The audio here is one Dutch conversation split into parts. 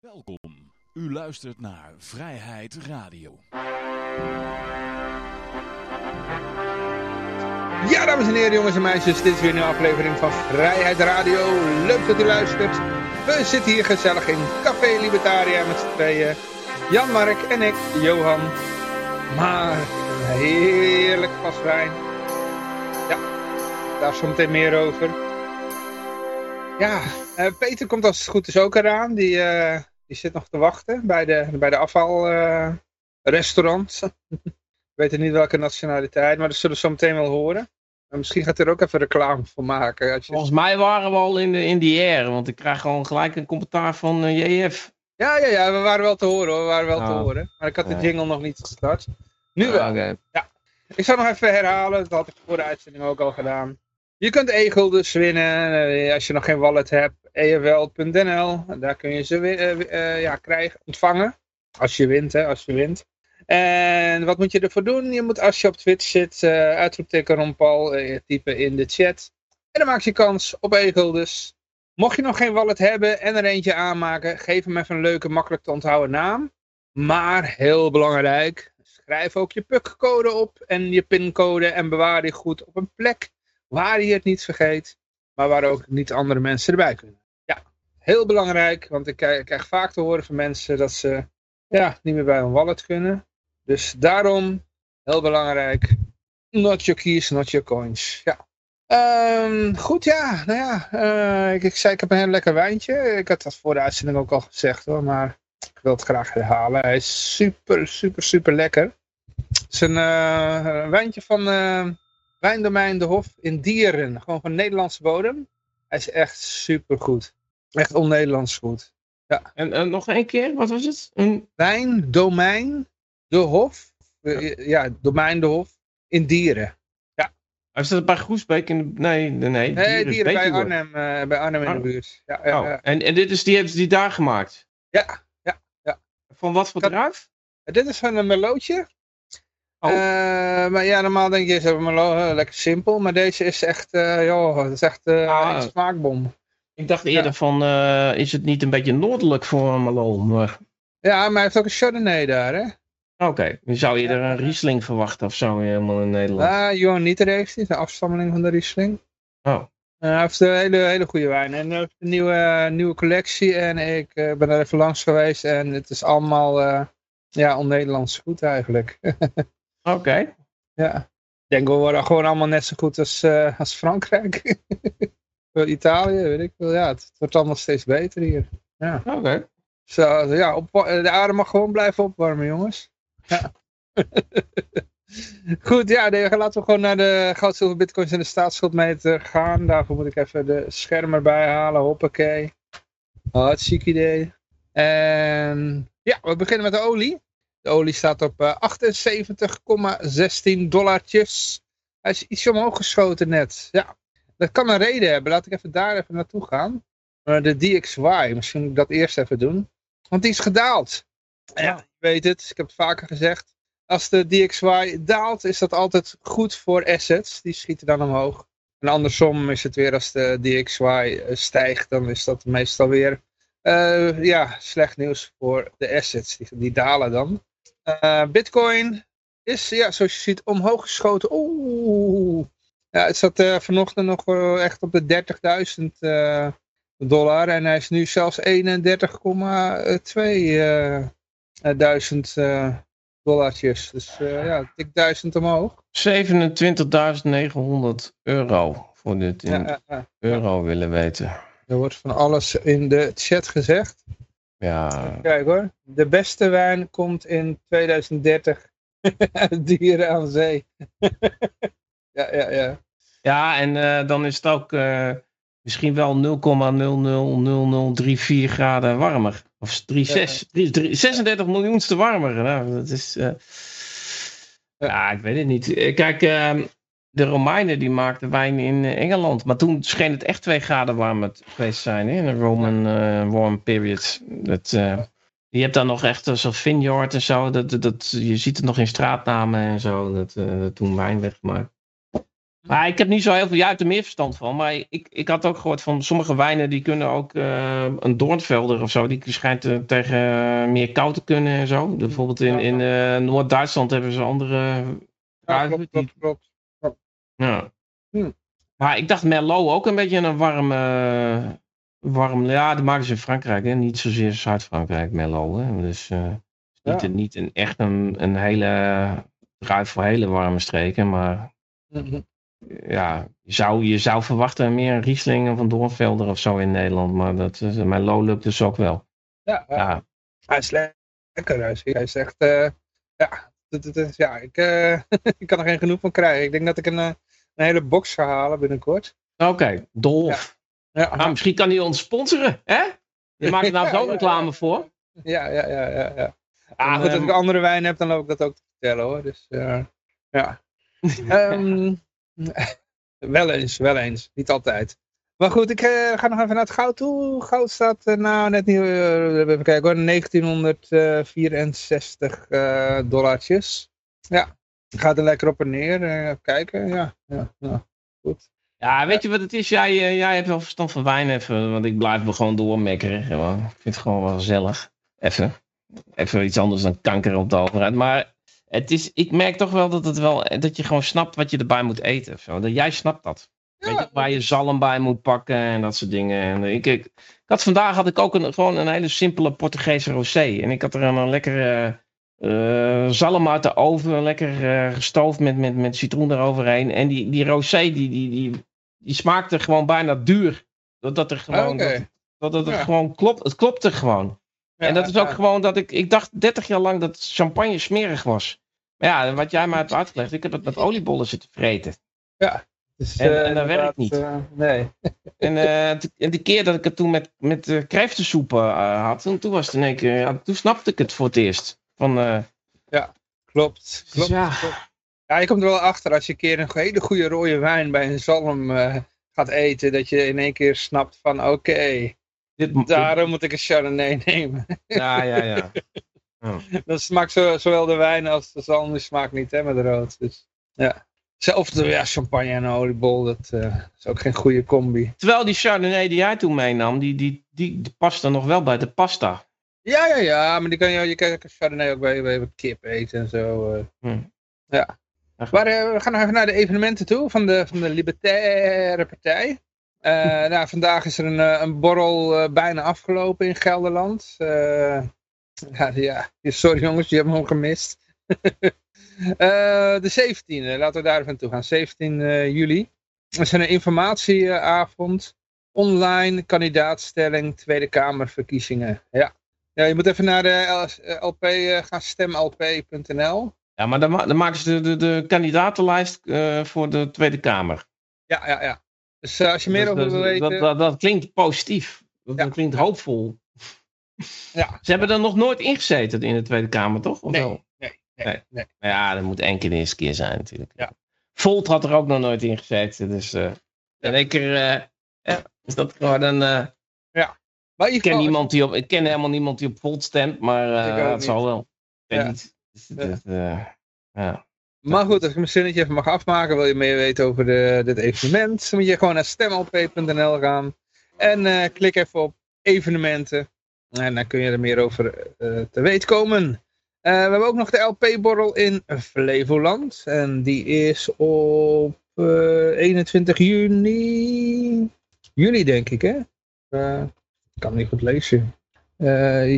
Welkom. U luistert naar Vrijheid Radio. Ja, dames en heren, jongens en meisjes, dit is weer een aflevering van Vrijheid Radio. Leuk dat u luistert. We zitten hier gezellig in Café Libertaria met z'n tweeën. Jan, Mark en ik, Johan. Maar heerlijk glas wijn. Ja, daar zometeen meer over. Ja, eh, Peter komt als het goed is ook eraan. Die, eh, die zit nog te wachten bij de, bij de afvalrestaurant. Ik weet niet welke nationaliteit, maar dat zullen we zo meteen wel horen. En misschien gaat hij er ook even reclame voor maken. Als je... Volgens mij waren we al in de, in die air, want ik krijg gewoon gelijk een commentaar van uh, JF. Ja, ja, ja, we waren wel te horen hoor, we waren wel te Oh. horen. Maar ik had de Ja. jingle nog niet gestart. Nu wel. Ah, oké. Ik zal nog even herhalen, dat had ik voor de uitzending ook al gedaan. Je kunt e-guldens winnen eh, als je nog geen wallet hebt. EFL.nl, daar kun je ze eh, eh, ja, krijgen, ontvangen. Als je wint, hè, als je wint. En wat moet je ervoor doen? Je moet als je op Twitch zit, eh uitroepteken Ron Paul, typen in de chat. En dan maak je kans op e-guldens. Mocht je nog geen wallet hebben en er eentje aanmaken, geef hem even een leuke, makkelijk te onthouden naam. Maar heel belangrijk, schrijf ook je PUC-code op en je pincode en bewaar die goed op een plek waar je het niet vergeet, maar waar ook niet andere mensen erbij kunnen. Ja, heel belangrijk, want ik krijg, vaak te horen van mensen dat ze ja, niet meer bij een wallet kunnen. Dus daarom, heel belangrijk, not your keys, not your coins. Ja. Ehm, goed, ja, nou ja, eh, ik, ik zei ik heb een heel lekker wijntje. Ik had dat voor de uitzending ook al gezegd hoor, maar ik wil het graag herhalen. Hij is super, super, super lekker. Het is een eh, wijntje van eh, Wijndomein de Hof in Dieren. Gewoon van Nederlandse bodem. Hij is echt super goed. Echt on-Nederlands goed. En eh, nog één keer, wat was het? Een... Wijndomein de Hof. Eh, ja, Domein de Hof in Dieren. Is dat bij Groesbeek in de... Nee, nee, nee. Nee, Dieren bij. Arnhem, eh, bij Arnhem in de Oh. buurt. Ja, ja, Oh, ja. en, en dit is, die hebben ze die daar gemaakt? ja, ja, ja. Van wat voor druif? Dit is van een melootje. Oh. Eh, maar ja, normaal denk je, ze hebben melo, eh, lekker simpel. Maar deze is echt, eh joh, het is echt eh, Ah. een smaakbom. Ik dacht eerder van, eh, is het niet een beetje noordelijk voor Malone? Maar- Ja, maar hij heeft ook een Chardonnay daar, hè? Oké, dan zou je er een Riesling verwachten of zo helemaal in Nederland. Ah, Johan Nieter heeft hij, een afstammeling van de Riesling. Oh, Eh, hij heeft een hele, hele goede wijn. En hij heeft een nieuwe, nieuwe collectie. En ik eh, ben er even langs geweest. En het is allemaal, eh, ja, on-Nederlands goed eigenlijk. oké. ja. Ik denk, we worden gewoon allemaal net zo goed als, eh, als Frankrijk. Italië, weet ik wel. Ja, het, wordt allemaal steeds beter hier. Ja. Oké. Zo, ja, op, de aarde mag gewoon blijven opwarmen, jongens. Ja. Goed, ja, nee, laten we gewoon naar de goud, zilver, bitcoins en de staatsschuldmeter gaan. Daarvoor moet ik even de scherm erbij halen. Hoppakee. Hartstikke idee. En ja, we beginnen met de olie. De olie staat op eh, 78,16 dollartjes. Hij is iets omhoog geschoten net. Ja, dat kan een reden hebben. Laat ik even daar even naartoe gaan. Eh, de DXY, misschien moet ik dat eerst even doen. Want die is gedaald. Ja, je weet het, ik heb het vaker gezegd. Als de DXY daalt, is dat altijd goed voor assets. Die schieten dan omhoog. En andersom is het weer als de DXY eh, stijgt, dan is dat meestal weer eh, ja, slecht nieuws voor de assets. Die, die dalen dan. Eh, Bitcoin is, ja, zoals je ziet, omhoog geschoten. Oeh. Ja, het zat eh, vanochtend nog echt op de 30.000 eh, dollar. En hij is nu zelfs 31,2 eh, duizend eh, dollartjes. Dus ja, dik duizend omhoog. 27.900 euro voor dit in ja. euro willen weten. Er wordt van alles in de chat gezegd. Ja, Kijk hoor, de beste wijn komt in 2030 uit Dieren aan Zee. ja, ja, ja. ja en eh, dan is het ook eh, misschien wel 0,000034 graden warmer. Of 36, 36 miljoenste warmer. Nou, dat is... eh, ja, ik weet het niet. Kijk, ehm, de Romeinen die maakten wijn in eh, Engeland. Maar toen scheen het echt 2 graden warmer te- geweest te zijn. Hè? In de Roman eh, warm period. Dat, eh, je hebt dan nog echt zo'n vineyard en zo. Dat, dat, dat- je ziet het nog in straatnamen en zo. Dat, dat toen wijn werd gemaakt. Maar ik heb niet zo heel veel, hebt er meer verstand van. Maar ik, ik had ook gehoord van sommige wijnen die kunnen ook een doornvelder of zo. Die schijnt tegen meer kou te kunnen en zo. Bijvoorbeeld in, in Noord-Duitsland hebben ze andere Ja, klopt, klopt. Ja. Hm. Maar ik dacht Merlot ook een beetje een warm, eh, warm ja, dat maken ze in Frankrijk, hè? niet zozeer Zuid-Frankrijk, Merlot. Hè? Dus eh, niet, Ja. een, niet een, echt een, een hele druif voor hele warme streken, maar Mhm. ja, je zou, je zou verwachten meer een Riesling of een Doornvelder of zo in Nederland, maar dat, is- Merlot lukt dus ook wel. Ja, ja. Ja, hij is le- lekker. Hij is, hij is echt, eh, ja, ja ik, eh, ik kan er geen genoeg van krijgen. Ik denk dat ik een, eh, een hele box halen binnenkort. oké, Dolf. Ja, Nou, misschien kan hij ons sponsoren, hè? Je maakt er nou Ja, zo ja, reclame voor. ja, ja, ja. ja, ja. Ah, En, goed, als ehm, ik andere wijn heb, dan loop ik dat ook te vertellen hoor. Dus eh, ja. Ehm, wel eens, wel eens. Niet altijd. Maar goed, ik eh, ga nog even naar het goud toe. Goud staat eh, nou net niet, eh, even kijken hoor, 1964 eh dollartjes. Ja, gaat er lekker op en neer. even kijken, ja. ja, ja. Goed. Ja, weet je wat het is? Jij, eh, jij hebt wel verstand van wijn even, want ik blijf me gewoon doormekkeren. Gewoon. Ik vind het gewoon wel gezellig. Even. Even iets anders dan kanker op de overheid. Maar het is, ik merk toch wel dat, het wel dat je gewoon snapt wat je erbij moet eten. Zo. Dat jij snapt dat. Weet je, waar je zalm bij moet pakken en dat soort dingen. En ik, ik, ik had vandaag had ik ook een, gewoon een hele simpele Portugese rosé. En ik had er een, een lekkere eh, zalm uit de oven, lekker eh, gestoofd met, met, met citroen eroverheen. En die, die rosé, die, die, die, die smaakte gewoon bijna duur. Dat, dat er gewoon, Oké. dat, dat het Ja. gewoon klopt. Het klopte gewoon. Ja, en dat is ook ja. gewoon dat ik, ik dacht 30 jaar lang dat champagne smerig was. Maar ja, wat jij mij hebt uitgelegd, ik heb het met oliebollen zitten vreten. Dus, En- eh, en dat werkt niet. nee. En, eh, en de keer dat ik het toen met, met uh, had, toen, toen was het in één keer, ja, toen snapte ik het voor het eerst. Van, eh, Klopt, klopt. ja. klopt. Ja, je komt er wel achter als je een keer een hele goede rode wijn bij een zalm eh, gaat eten, dat je in één keer snapt van oké, dit, daarom moet ik een Chardonnay nemen. ja, ja, ja. Dat smaakt zo, zowel de wijn als de zalm, die smaakt niet hè, met rood. Dus, ja. Zelfs de ja, champagne en oliebol, dat eh, is ook geen goede combi. Terwijl die Chardonnay die jij toen meenam, die, die, die, die paste nog wel bij de pasta. Ja, ja, ja, maar die kan je, je kan Chardonnay ook bij, bij kip eten en zo. eh. Hm. Ja. Maar eh, we gaan nog even naar de evenementen toe van de, van de Libertaire Partij. Eh, nou, vandaag is er een, een borrel bijna afgelopen in Gelderland. Ja, ja, sorry jongens, je hebt hem gemist. De 17e, laten we daar even naartoe gaan. 17 eh, juli. Er is een informatieavond. Online kandidaatstelling Tweede Kamerverkiezingen. Ja. Ja, je moet even naar de LP eh, gaan, stemlp.nl. Ja, maar dan, ma- dan maken ze de, de, de kandidatenlijst eh, voor de Tweede Kamer. Ja, ja, ja. Dus eh, als je meer dat, over wil weten... dat, dat, dat klinkt positief. Dat, Ja. klinkt hoopvol. Ja. Ze hebben er nog nooit ingezeten in de Tweede Kamer, toch? Of Nee, wel? nee, Nee. nee, nee. Ja, dat moet één keer de eerste keer zijn natuurlijk. Ja. Volt had er ook nog nooit in gezeten. Dus eh in één keer eh, ja, is dat gewoon een... eh, Maar ik, ken niemand die op, ik ken helemaal niemand die op Volt stemt, maar dat niet. zal wel. Ik weet Ja. niet. Dus het Ja. eh, ja. maar goed, als ik mijn zinnetje even mag afmaken, wil je meer weten over de, dit evenement, dan moet je gewoon naar stemlp.nl gaan en eh, klik even op evenementen. En dan kun je er meer over te weten komen. We hebben ook nog de LP-borrel in Flevoland. En die is op eh, 21 juni. Juli, denk ik, hè? Ik kan niet goed lezen. Eh,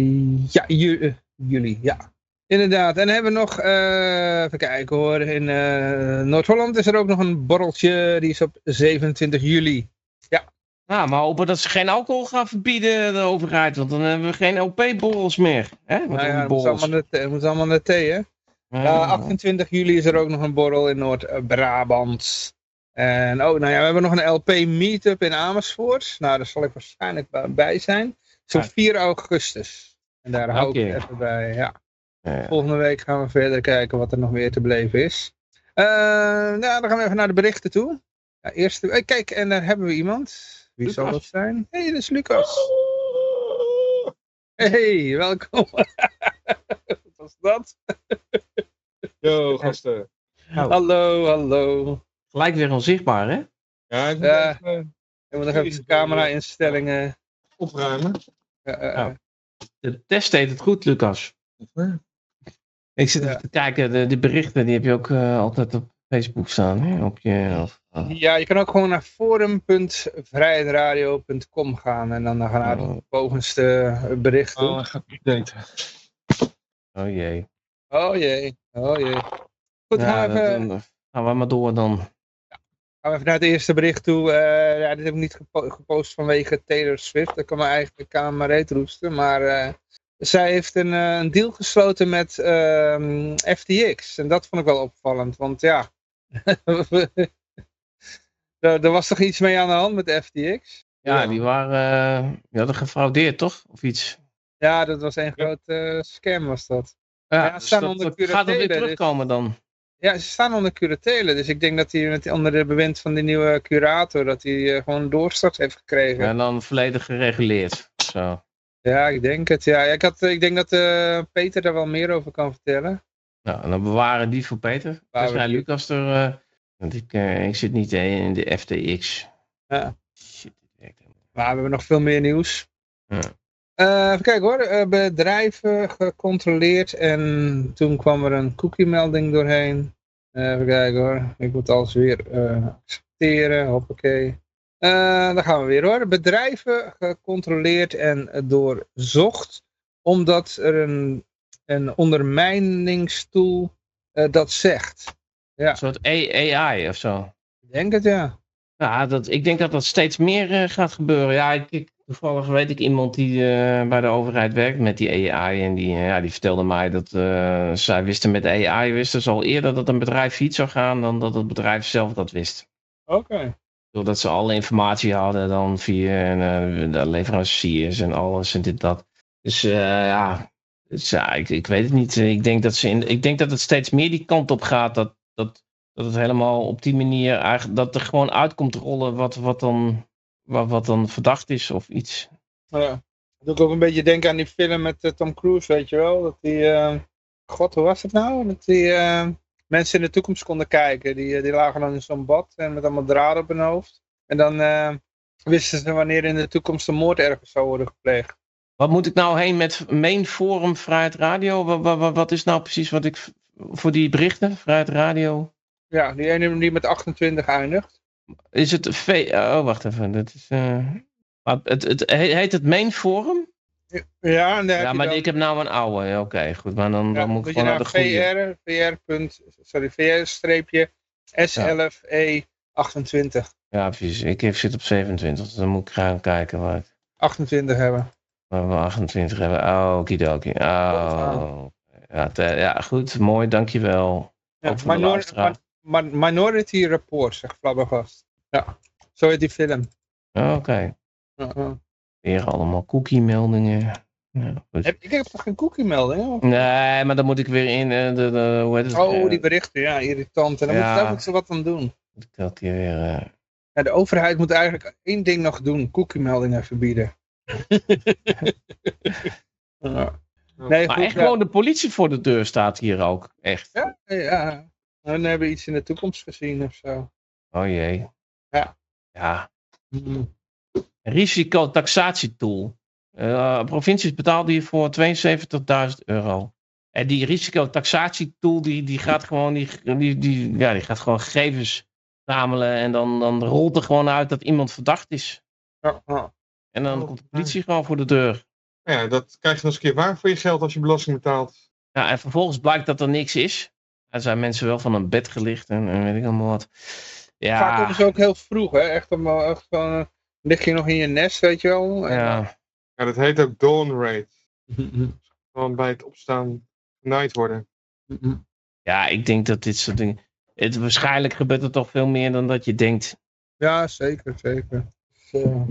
ja, eh, juli, ja. Inderdaad. En hebben we nog, eh, even kijken hoor, in Noord-Holland is er ook nog een borreltje. Die is op 27 juli. Ja, maar hopen dat ze geen alcohol gaan verbieden, de overheid. Want dan hebben we geen LP-borrels meer. Hè? Met Nou ja, het moet borrels. allemaal naar moet allemaal naar thee, hè? Ja. Ja, 28 juli is er ook nog een borrel in Noord-Brabant. En oh, nou ja, we hebben nog een LP meetup in Amersfoort. Nou, daar zal ik waarschijnlijk bij- zijn. Zo Ah. 4 augustus. En daar hou ik even bij, ja. Volgende week gaan we verder kijken wat er nog meer te beleven is. Eh, nou, dan gaan we even naar de berichten toe. Ja, eerst, eh, kijk, en daar hebben we iemand. Wie zal dat zijn? Hé, hey, dat is Lucas. Hey, welkom. wat was dat? Yo, gasten. Hallo, hallo. Gelijk weer onzichtbaar, hè? Ja, ik moet Ja. even Je moet nog even de camera instellingen. opruimen. eh, eh, Ja. De test deed het goed, Lucas. Ik zit Ja. even te kijken, de, de berichten die heb je ook eh, altijd op Facebook staan. Hè? Op je, of. Ja, je kan ook gewoon naar forum.vrijheidradio.com gaan en dan gaan naar Oh. het bovenste bericht toe. Oh, gaat updaten. oh jee. Oh jee, oh jee. Goed, Ja, gaan, we dat- even, dan gaan we maar door dan. Gaan we even naar het eerste bericht toe. Eh, ja, dit heb ik niet gepo- gepost vanwege Taylor Swift. Dat kan me eigenlijk kan me reet roesten. Maar eh, zij heeft een, eh, een deal gesloten met ehm, FTX. En dat vond ik wel opvallend. Want ja, er, er was toch iets mee aan de hand met FTX? Ja, die waren, die hadden gefraudeerd, toch? Of iets. Ja, dat was een groot eh, scam was dat. Ja, Ja, dus dat, gaat er weer dus- terugkomen dan. Ja, ze staan onder curatele. Dus ik denk dat hij met, onder de bewind van die nieuwe curator, dat hij eh, gewoon doorstart heeft gekregen. En dan volledig gereguleerd. Zo. Ja, ik denk het. Ja, ik, had, ik denk dat eh, Peter daar wel meer over kan vertellen. Nou, en dan bewaren die voor Peter. Ja, die. Lucas er... eh, want ik, eh, ik zit niet eh, in de FTX. Ja. Shit, Maar we hebben nog veel meer nieuws. Ja. Eh, even kijken hoor. Eh, bedrijven gecontroleerd en toen kwam er een cookie melding doorheen. Eh, even kijken hoor. Ik moet alles weer accepteren. Hoppakee. Eh daar gaan we weer hoor. Bedrijven gecontroleerd en doorzocht. Omdat er een, een ondermijningstool eh, dat zegt. Een soort AI of zo. Ik denk het ja. Ja, dat, ik denk dat dat steeds meer gaat gebeuren. Ja, ik, ik- toevallig weet ik iemand die eh, bij de overheid werkt met die AI. En die, eh, ja, die vertelde mij dat eh, zij wisten met AI, wisten ze al eerder dat een bedrijf fiets zou gaan dan dat het bedrijf zelf dat wist. Oké. Doordat ze alle informatie hadden dan via de leveranciers en alles en dit dat. Dus ja, dus, ja ik, ik weet het niet. Ik denk, dat ze in, ik denk dat het steeds meer die kant op gaat. Dat, dat, dat het helemaal op die manier eigenlijk, dat er gewoon uitkomt rollen wat, wat, dan, wat, wat dan verdacht is of iets. Ja. Dat doe ik ook een beetje denken aan die film met eh, Tom Cruise, weet je wel. Dat die, eh, god, hoe was het nou? Dat die eh, mensen in de toekomst konden kijken. Die, die lagen dan in zo'n bad en met allemaal draden op hun hoofd. En dan wisten ze wanneer in de toekomst een moord ergens zou worden gepleegd. Wat moet ik nou heen met Main Forum Vrijheid Radio? Wat, wat, wat is nou precies wat ik voor die berichten, Vrijheid Radio? Ja, die ene die met 28 eindigt. Is het V... Oh, wacht even. Dat is, eh, maar het, het, he- heet het Main Forum? Ja, Ja, maar dan, ik heb nou een oude. Ja, Oké, goed. Maar dan, ja, dan moet ik je gewoon naar de goede. VR, VR. punt- Sorry, VR-streepje S11E28. Ja, precies. Ik heb- zit op 27. Dus dan moet ik gaan kijken waar, ik, 28 hebben. waar we 28 hebben. Oh, okidoki. Oh. Ja, te- ja, goed. Mooi, dankjewel. Ja, Ook voor de minor- luisteraar. Mi- mi- Minority Report, zegt Flabbergast. Ja, zo heet die film. Oké. Ja, ja. Weer allemaal cookie-meldingen. Ja, goed. Heb, ik heb toch geen cookie melding? of? Nee, maar dan moet ik weer in. eh, de, de, hoe heet het? Oh, die berichten, ja, irritant. En dan Ja. moet, daar moeten ze wat aan doen. moet ik dat hier weer. eh, Ja, de overheid moet eigenlijk één ding nog doen. Cookie meldingen verbieden. ja. Nee, Maar goed, echt gewoon de politie voor de deur staat hier ook. Echt. Ja, ja. Dan hebben we iets in de toekomst gezien of zo. Oh jee. Ja. Ja. Mhm. Risicotaxatietool. Eh provincies betaalden hiervoor 72.000 euro. En die risicotaxatietool die, die gaat gewoon die, die, die, ja, die gaat gewoon gegevens zamelen en dan, dan rolt er gewoon uit dat iemand verdacht is. Ja, ja. En dan Oh, komt de politie gewoon voor de deur. Ja, dat krijg je nog eens een keer waar voor je geld als je belasting betaalt. Ja, en vervolgens blijkt dat er niks is. Er zijn mensen wel van een bed gelicht en, en weet ik allemaal wat. Ja, Vaak komen ze ook heel vroeg, hè. Echt, om, echt gewoon, eh, lig je nog in je nest, weet je wel. Ja. Ja, dat heet ook dawn rate. Gewoon bij het opstaan genaaid worden. ja, ik denk dat dit soort dingen... Het, waarschijnlijk gebeurt er toch veel meer dan dat je denkt. Ja, zeker, zeker. Dus, eh,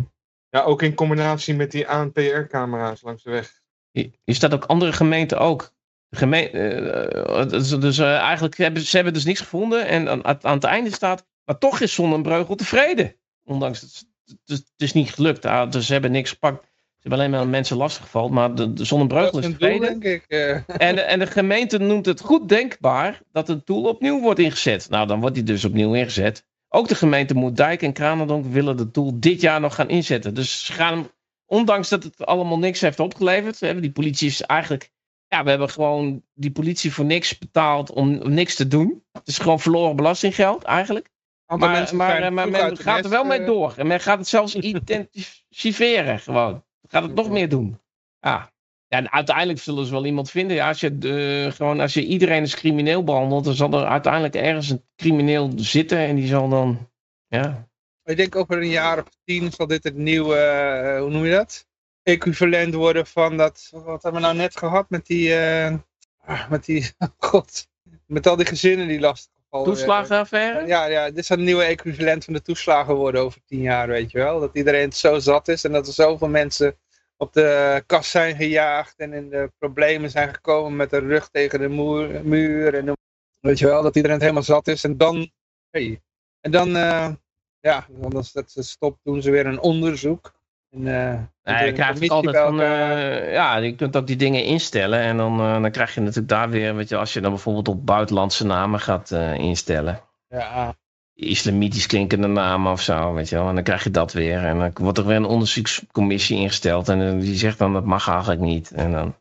Ja, ook in combinatie met die ANPR-camera's langs de weg. Is is dat ook andere gemeenten ook? De gemeen, eh, dus dus, eh, eigenlijk hebben ze hebben dus niks gevonden. En aan, aan het einde staat... Maar toch is Zonnebreugel tevreden. Ondanks het, het, is- het is niet gelukt. Ah, dus ze hebben niks gepakt. Ze hebben alleen maar mensen lastiggevallen. Maar de, de Zonnebreugel is doel, tevreden. denk ik. eh. En de, en de gemeente noemt het goed denkbaar dat een tool opnieuw wordt ingezet. Nou, dan wordt die dus opnieuw ingezet. Ook de gemeente Moerdijk en Kranendonk willen de tool dit jaar nog gaan inzetten. Dus ze gaan hem, ondanks dat het allemaal niks heeft opgeleverd. Hè, die politie is eigenlijk. Ja, we hebben gewoon die politie voor niks betaald om, om niks te doen. Het is gewoon verloren belastinggeld eigenlijk. Maar, mensen maar, eh, maar men gaat er wel mee eh, door. En men gaat het zelfs intensiveren gewoon. Gaat het nog meer doen. Ja. ja en uiteindelijk zullen ze wel iemand vinden. Ja, als, je, eh, gewoon, als je iedereen als crimineel behandelt, dan zal er uiteindelijk ergens een crimineel zitten. En die zal dan... Ja, Ik denk over een jaar of tien zal dit het nieuwe, hoe noem je dat? Equivalent worden van dat, wat hebben we nou net gehad met die, eh, ah, met die, god, met al die gezinnen die lastig gevallen toeslagenaffaire? Ja, ja, dit zal het nieuwe equivalent van de toeslagen worden over tien jaar, weet je wel. Dat iedereen het zo zat is en dat er zoveel mensen op de kast zijn gejaagd en in de problemen zijn gekomen met de rug tegen de muur. muur en de- weet je wel, dat iedereen het helemaal zat is. En dan, hey, en dan, eh, ja, als dat ze stopt, doen ze weer een onderzoek. En, eh, Nee, je krijgt altijd van, elkaar. eh, ja, je kunt ook die dingen instellen en dan, eh, dan krijg je natuurlijk daar weer, weet je, als je dan bijvoorbeeld op buitenlandse namen gaat eh, instellen, ja, islamitisch klinkende namen of zo, weet je wel, en dan krijg je dat weer en dan wordt er weer een onderzoekscommissie ingesteld en eh, die zegt dan dat mag eigenlijk niet en dan,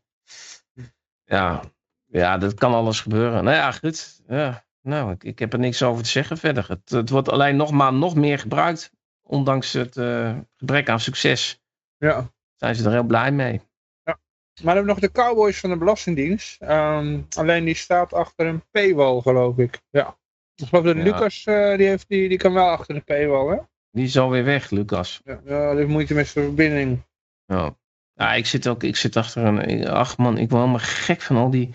ja, ja, dat kan alles gebeuren. Nou ja, goed, ja, nou, ik, ik heb er niks over te zeggen verder. Het, het wordt alleen nog maar nog meer gebruikt, ondanks het eh, gebrek aan succes. ja. Zijn ze er heel blij mee. Maar dan hebben we nog de Cowboys van de Belastingdienst. Ehm, alleen die staat achter een paywall, geloof ik. Ja. Ik geloof dat Ja. Lucas, eh, die, heeft, die, die kan wel achter de paywall, hè? Die is alweer weg, Lucas. Ja, ja die moeite met zijn verbinding. Ja. ja, ik zit ook ik zit achter een. Ach man, ik word helemaal gek van al die.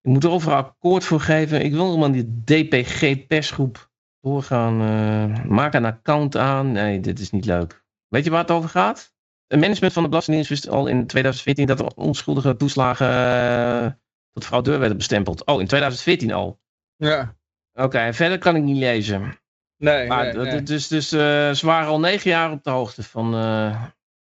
Ik moet er overal akkoord voor geven. Ik wil helemaal die DPG-persgroep doorgaan. eh, maak een account aan. Nee, dit is niet leuk. Weet je waar het over gaat? Het management van de Belastingdienst wist al in 2014 dat er onschuldige toeslagen eh, tot fraudeur werden bestempeld. Oh, in 2014 al. Ja. Oké, verder kan ik niet lezen. Nee, Maar nee. Dus, dus eh, ze waren al negen jaar op de hoogte van,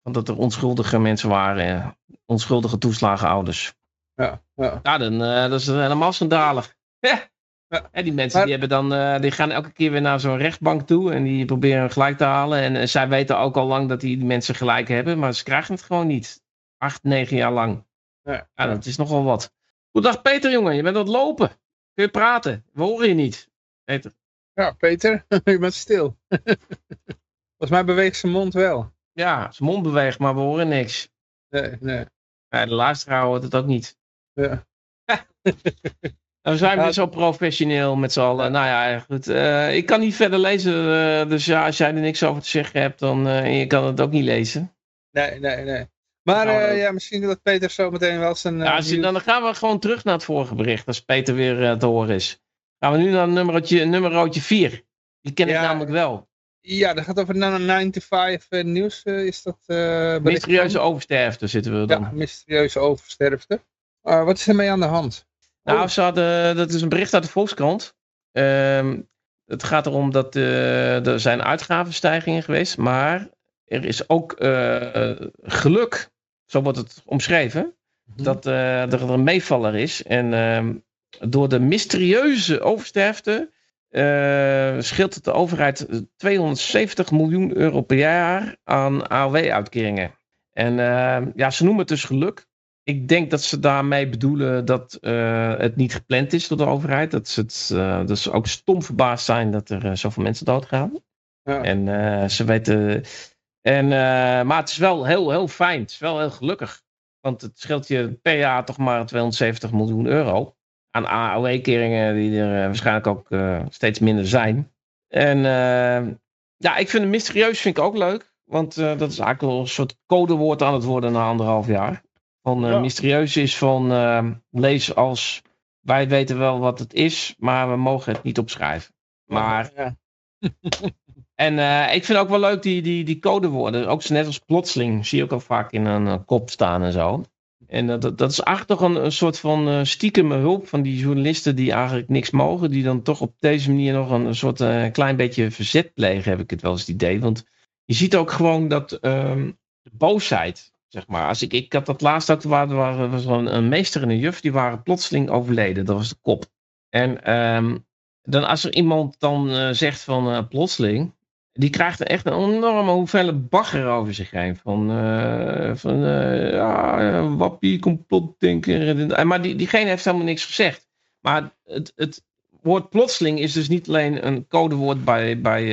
van dat er onschuldige mensen waren. onschuldige toeslagenouders. Ja, ja. Ja, dan dat is helemaal schandalig. Ja. Ja. En die mensen Maar- die, hebben dan, eh, die gaan elke keer weer naar zo'n rechtbank toe. En die proberen gelijk te halen. En eh, zij weten ook al lang dat die mensen gelijk hebben. Maar ze krijgen het gewoon niet. Acht, negen jaar lang. Ja. Ja, dat is nogal wat. Goedendag Peter, jongen. Je bent aan het lopen. Kun je praten? We horen je niet. Peter. ja, Peter, je bent stil. Volgens mij beweegt zijn mond wel. Ja, zijn mond beweegt, maar we horen niks. Nee, nee. Ja, de luisteraar hoort het ook niet. Ja. We zijn weer zo professioneel met z'n allen. Nou ja, goed. eh, ik kan niet verder lezen. eh, dus ja, als jij er niks over te zeggen hebt, dan uh, je kan het ook niet lezen. Nee, nee, nee. Maar Nou, ja, misschien dat Peter zo meteen wel zijn... Ja, als je- dan gaan we gewoon terug naar het vorige bericht, als Peter weer te horen is. Gaan we nu naar nummertje, nummerotje 4. Die ken ik namelijk wel. Ja, dat gaat over de 9 to 5 eh, nieuws. is dat Mysterieuze dan? oversterfte zitten we dan. Ja, mysterieuze oversterfte. Wat is er mee aan de hand? Nou, Oh. ze hadden, dat is een bericht uit de Volkskrant. Ehm, het gaat erom dat eh, er zijn uitgavenstijgingen geweest, maar er is ook eh, geluk, zo wordt het omschreven, Mhm. dat eh, er een meevaller is. En ehm, door de mysterieuze oversterfte scheelt het de overheid 270 miljoen euro per jaar aan AOW-uitkeringen. En ehm, ja, ze noemen het dus geluk ik denk dat ze daarmee bedoelen dat eh, het niet gepland is door de overheid. Dat ze, het, eh, dat ze ook stom verbaasd zijn dat er eh, zoveel mensen doodgaan. Ja. En ze weten. En, maar het is wel heel, heel fijn. Het is wel heel gelukkig. Want het scheelt je per jaar toch maar 270 miljoen euro. Aan AOW-keringen die er waarschijnlijk ook steeds minder zijn. En ja, ik vind het mysterieus vind ik ook leuk. Want dat is eigenlijk wel een soort codewoord aan het worden na anderhalf jaar. Van eh, Ja. mysterieus is van eh, lees als wij weten wel wat het is, maar we mogen het niet opschrijven. Maar, Ja. en eh, ik vind ook wel leuk die, die, die codewoorden. Ook net als plotseling zie je ook al vaak in een kop staan en zo. En dat, dat, dat is eigenlijk toch een, een soort van eh stiekem hulp van die journalisten die eigenlijk niks mogen. Die dan toch op deze manier nog een, een soort eh, klein beetje verzet plegen, heb ik het wel eens het idee. Want je ziet ook gewoon dat ehm, de boosheid, zeg maar. Als ik, ik had dat laatst ook, er waren, was een, een meester en een juf, die waren plotseling overleden. Dat was de kop. En ehm, dan als er iemand dan eh, zegt van eh, plotseling, die krijgt echt een enorme hoeveelheid bagger over zich heen. Van, eh, van ja, wappie, complotdenker. En- Maar die, diegene heeft helemaal niks gezegd. Maar het, het woord plotseling is dus niet alleen een codewoord bij, bij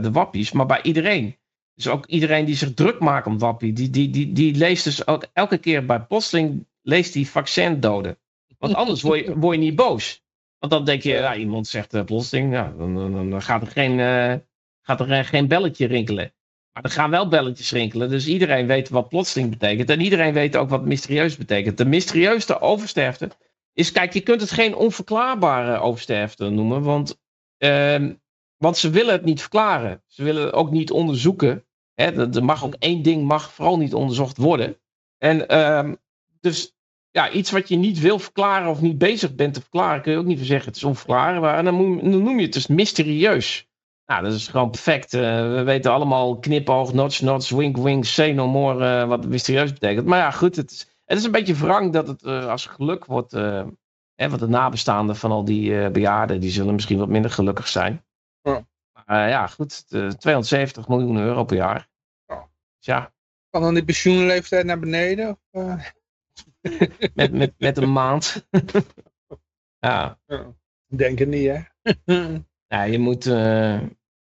de wappies, maar bij iedereen. Dus ook iedereen die zich druk maakt om wappie, die, die, die, die leest dus ook elke keer bij plotseling, leest die vaccindoden. Want anders word je, word je niet boos. Want dan denk je, ja, iemand zegt eh, plotseling, dan, dan, gaat er, geen, eh, gaat er geen belletje rinkelen. Maar er gaan wel belletjes rinkelen. Dus iedereen weet wat plotseling betekent. En iedereen weet ook wat mysterieus betekent. De mysterieusste oversterfte is, kijk, je kunt het geen onverklaarbare oversterfte noemen. Want, ehm, want ze willen het niet verklaren. Ze willen het ook niet onderzoeken. Hè, er mag ook één ding mag vooral niet onderzocht worden. En ehm, dus ja, iets wat je niet wil verklaren of niet bezig bent te verklaren, kun je ook niet zeggen het is onverklaarbaar. En dan, noem je het dus mysterieus. Nou, dat is gewoon perfect. Eh, we weten allemaal knipoog, notch, notch, wink, wink, say no more, eh, wat mysterieus betekent. Maar ja, goed, het is, het is een beetje wrang dat het eh, als geluk wordt. hè, want de nabestaanden van al die bejaarden, die zullen misschien wat minder gelukkig zijn. Ja. Eh, ja, goed, eh, 270 miljoen euro per jaar. Ja. Dus ja, Kan dan die pensioenleeftijd naar beneden? Of, eh? met, met, met een maand. ja. Denk het niet, hè? Ja, je moet, eh,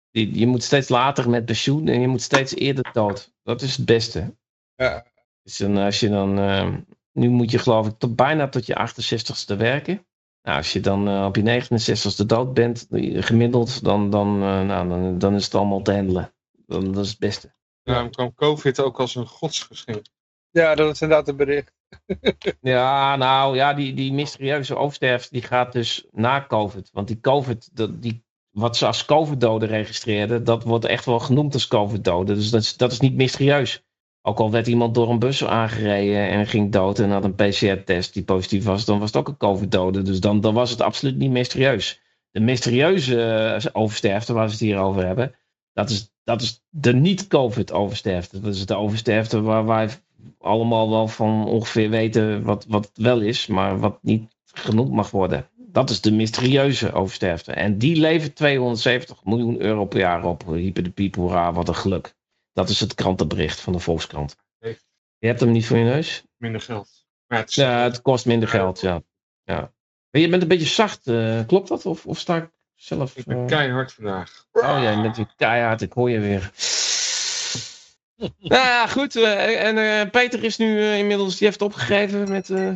je, je moet steeds later met pensioen en je moet steeds eerder dood. Dat is het beste. Ja. Dus dan, als je dan, eh, nu moet je geloof ik tot, bijna tot je 68ste werken. Nou, als je dan eh, op je 69ste dood bent, gemiddeld, dan, dan, eh, nou, dan, dan is het allemaal te handelen. Dan, dat is het beste. Daarom kwam COVID ook als een godsgeschenk. ja, dat is inderdaad een bericht. Ja, nou ja, die, die mysterieuze oversterfte die gaat dus na COVID. Want die COVID, dat, die, wat ze als COVID-doden registreerden, dat wordt echt wel genoemd als COVID-doden. Dus dat is, dat is niet mysterieus. Ook al werd iemand door een bus aangereden en ging dood en had een PCR-test die positief was, dan was het ook een COVID-dode. Dus dan, dan was het absoluut niet mysterieus. De mysterieuze oversterfte, waar ze het hier over hebben, dat is, dat is de niet-COVID-oversterfte. Dat is de oversterfte waar wij allemaal wel van ongeveer weten wat, wat wel is, maar wat niet genoemd mag worden. Dat is de mysterieuze oversterfte. En die levert 270 miljoen euro per jaar op. Hyper de piep, hoera, wat een geluk. Dat is het krantenbericht van de Volkskrant. Je hebt hem niet voor je neus? Minder geld. Maar het is Ja, het kost minder geld, ja. ja. Maar je bent een beetje zacht, eh, klopt dat? Of, of sta ik zelf... ik ben eh, keihard vandaag. Oh, jij bent weer keihard, ik hoor je weer. nou ja, goed. eh, en eh, Peter is nu inmiddels, die heeft opgegeven met eh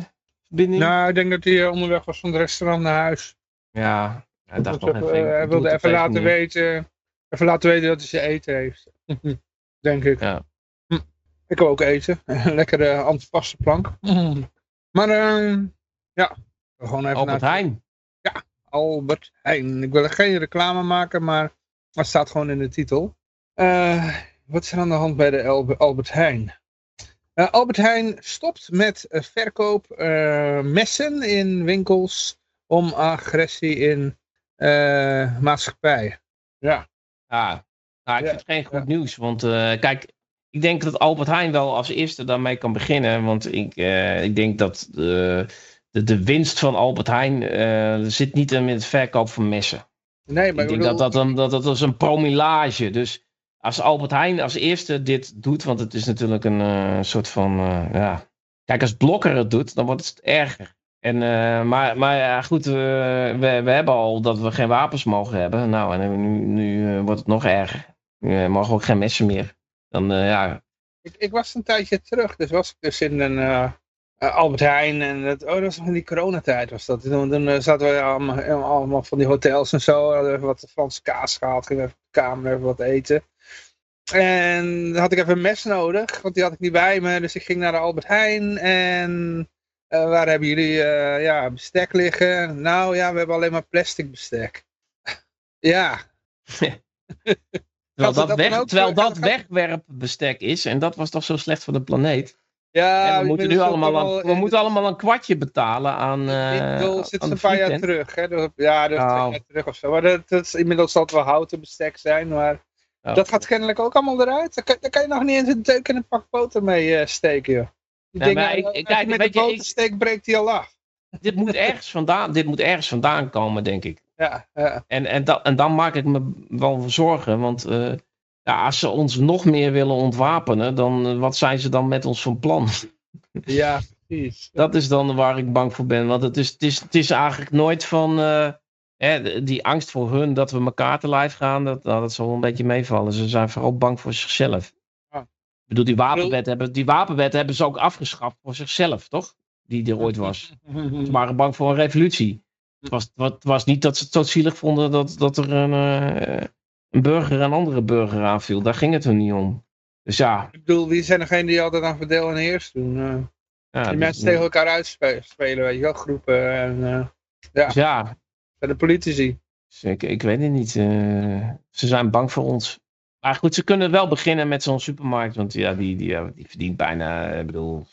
verbinding. Nou, ik denk dat hij onderweg was van het restaurant naar huis. Ja, hij dacht nog even, hij wilde even laten weten, even laten weten dat hij zijn eten heeft. denk ik. Ja. Hm. Ik wil ook eten. Lekkere antipaste plank. Maar ehm, ja, we gewoon even Albert naar Heijn. Albert Heijn. Ik wil er geen reclame maken, maar het staat gewoon in de titel. Eh, wat is er aan de hand bij de Albe- Albert Heijn? Eh, Albert Heijn stopt met eh, verkoop eh, messen in winkels om agressie in eh, maatschappij. Ja. Ja, nou, ik Ja, vind het geen goed nieuws. Want eh, kijk, ik denk dat Albert Heijn wel als eerste daarmee kan beginnen. Want ik, eh, ik denk dat de, de, de winst van Albert Heijn eh, zit niet in het verkoop van messen. Nee, maar ik denk bedoel, dat dat, een, dat dat is een promillage. Dus als Albert Heijn als eerste dit doet, want het is natuurlijk een eh, soort van, eh, ja... Kijk, als Blokker het doet, dan wordt het erger. En, eh, maar, maar ja, goed, eh, we, we hebben al dat we geen wapens mogen hebben. Nou, en nu, nu eh, wordt het nog erger. Eh, mogen we ook geen messen meer. Dan, eh, ja, ik, ik was een tijdje terug, dus was ik dus in een eh, eh, Albert Heijn en het, oh, dat was nog in die coronatijd was dat. Toen, toen eh, zaten we allemaal, allemaal van die hotels en zo, hadden even wat Franse kaas gehaald, gingen even op de kamer even wat eten. En dan had ik even een mes nodig, want die had ik niet bij me, dus ik ging naar de Albert Heijn en eh, waar hebben jullie eh, ja, bestek liggen? Nou ja, we hebben alleen maar plastic bestek. ja, terwijl dat, weg, terwijl eh, dat gaat- wegwerpbestek is. En dat was toch zo slecht voor de planeet. ja en we moeten nu allemaal, we moeten allemaal een kwartje betalen aan, eh Inmiddels zit een paar jaar terug. Hè? Ja, dat twee Oh. jaar terug of zo. Maar dat, dat is, inmiddels zal het wel houten bestek zijn. Maar Oh. dat gaat kennelijk ook allemaal eruit. Daar kan, daar kan je nog niet eens een deuk in een pak boter mee steken, joh. Die Nee, dingen, maar ik- als kijk, met weet de je, boter ik- steekt, breekt die al af. dit, moet ergens vandaan, dit moet ergens vandaan komen, denk ik. Ja, ja. En, en, dan en dan maak ik me wel zorgen, want eh, ja, als ze ons nog meer willen ontwapenen, dan eh, wat zijn ze dan met ons van plan? ja precies. Dat is dan waar ik bang voor ben, want het is, het is, het is eigenlijk nooit van eh, hè, die angst voor hun dat we elkaar te lijf gaan, dat, nou, dat zal wel een beetje meevallen. Ze zijn vooral bang voor zichzelf. Bedoel, die wapenwet, hebben, die wapenwet hebben ze ook afgeschaft voor zichzelf, toch? Die er ooit was. Ze waren bang voor een revolutie. Het was, het was niet dat ze het zo zielig vonden dat, dat er een, eh, een burger een andere burger aanviel. Daar ging het er niet om. Dus ja. Ik bedoel, wie zijn degenen die altijd aan verdeel en heers doen? eh? ja die dus- mensen tegen elkaar uitspelen, weet je wel, groepen. En, eh, ja, dus ja, zijn de politici. dus ik, ik weet het niet. ze zijn bang voor ons. Maar goed, ze kunnen wel beginnen met zo'n supermarkt. Want ja, die, die, die verdient bijna, ik bedoel,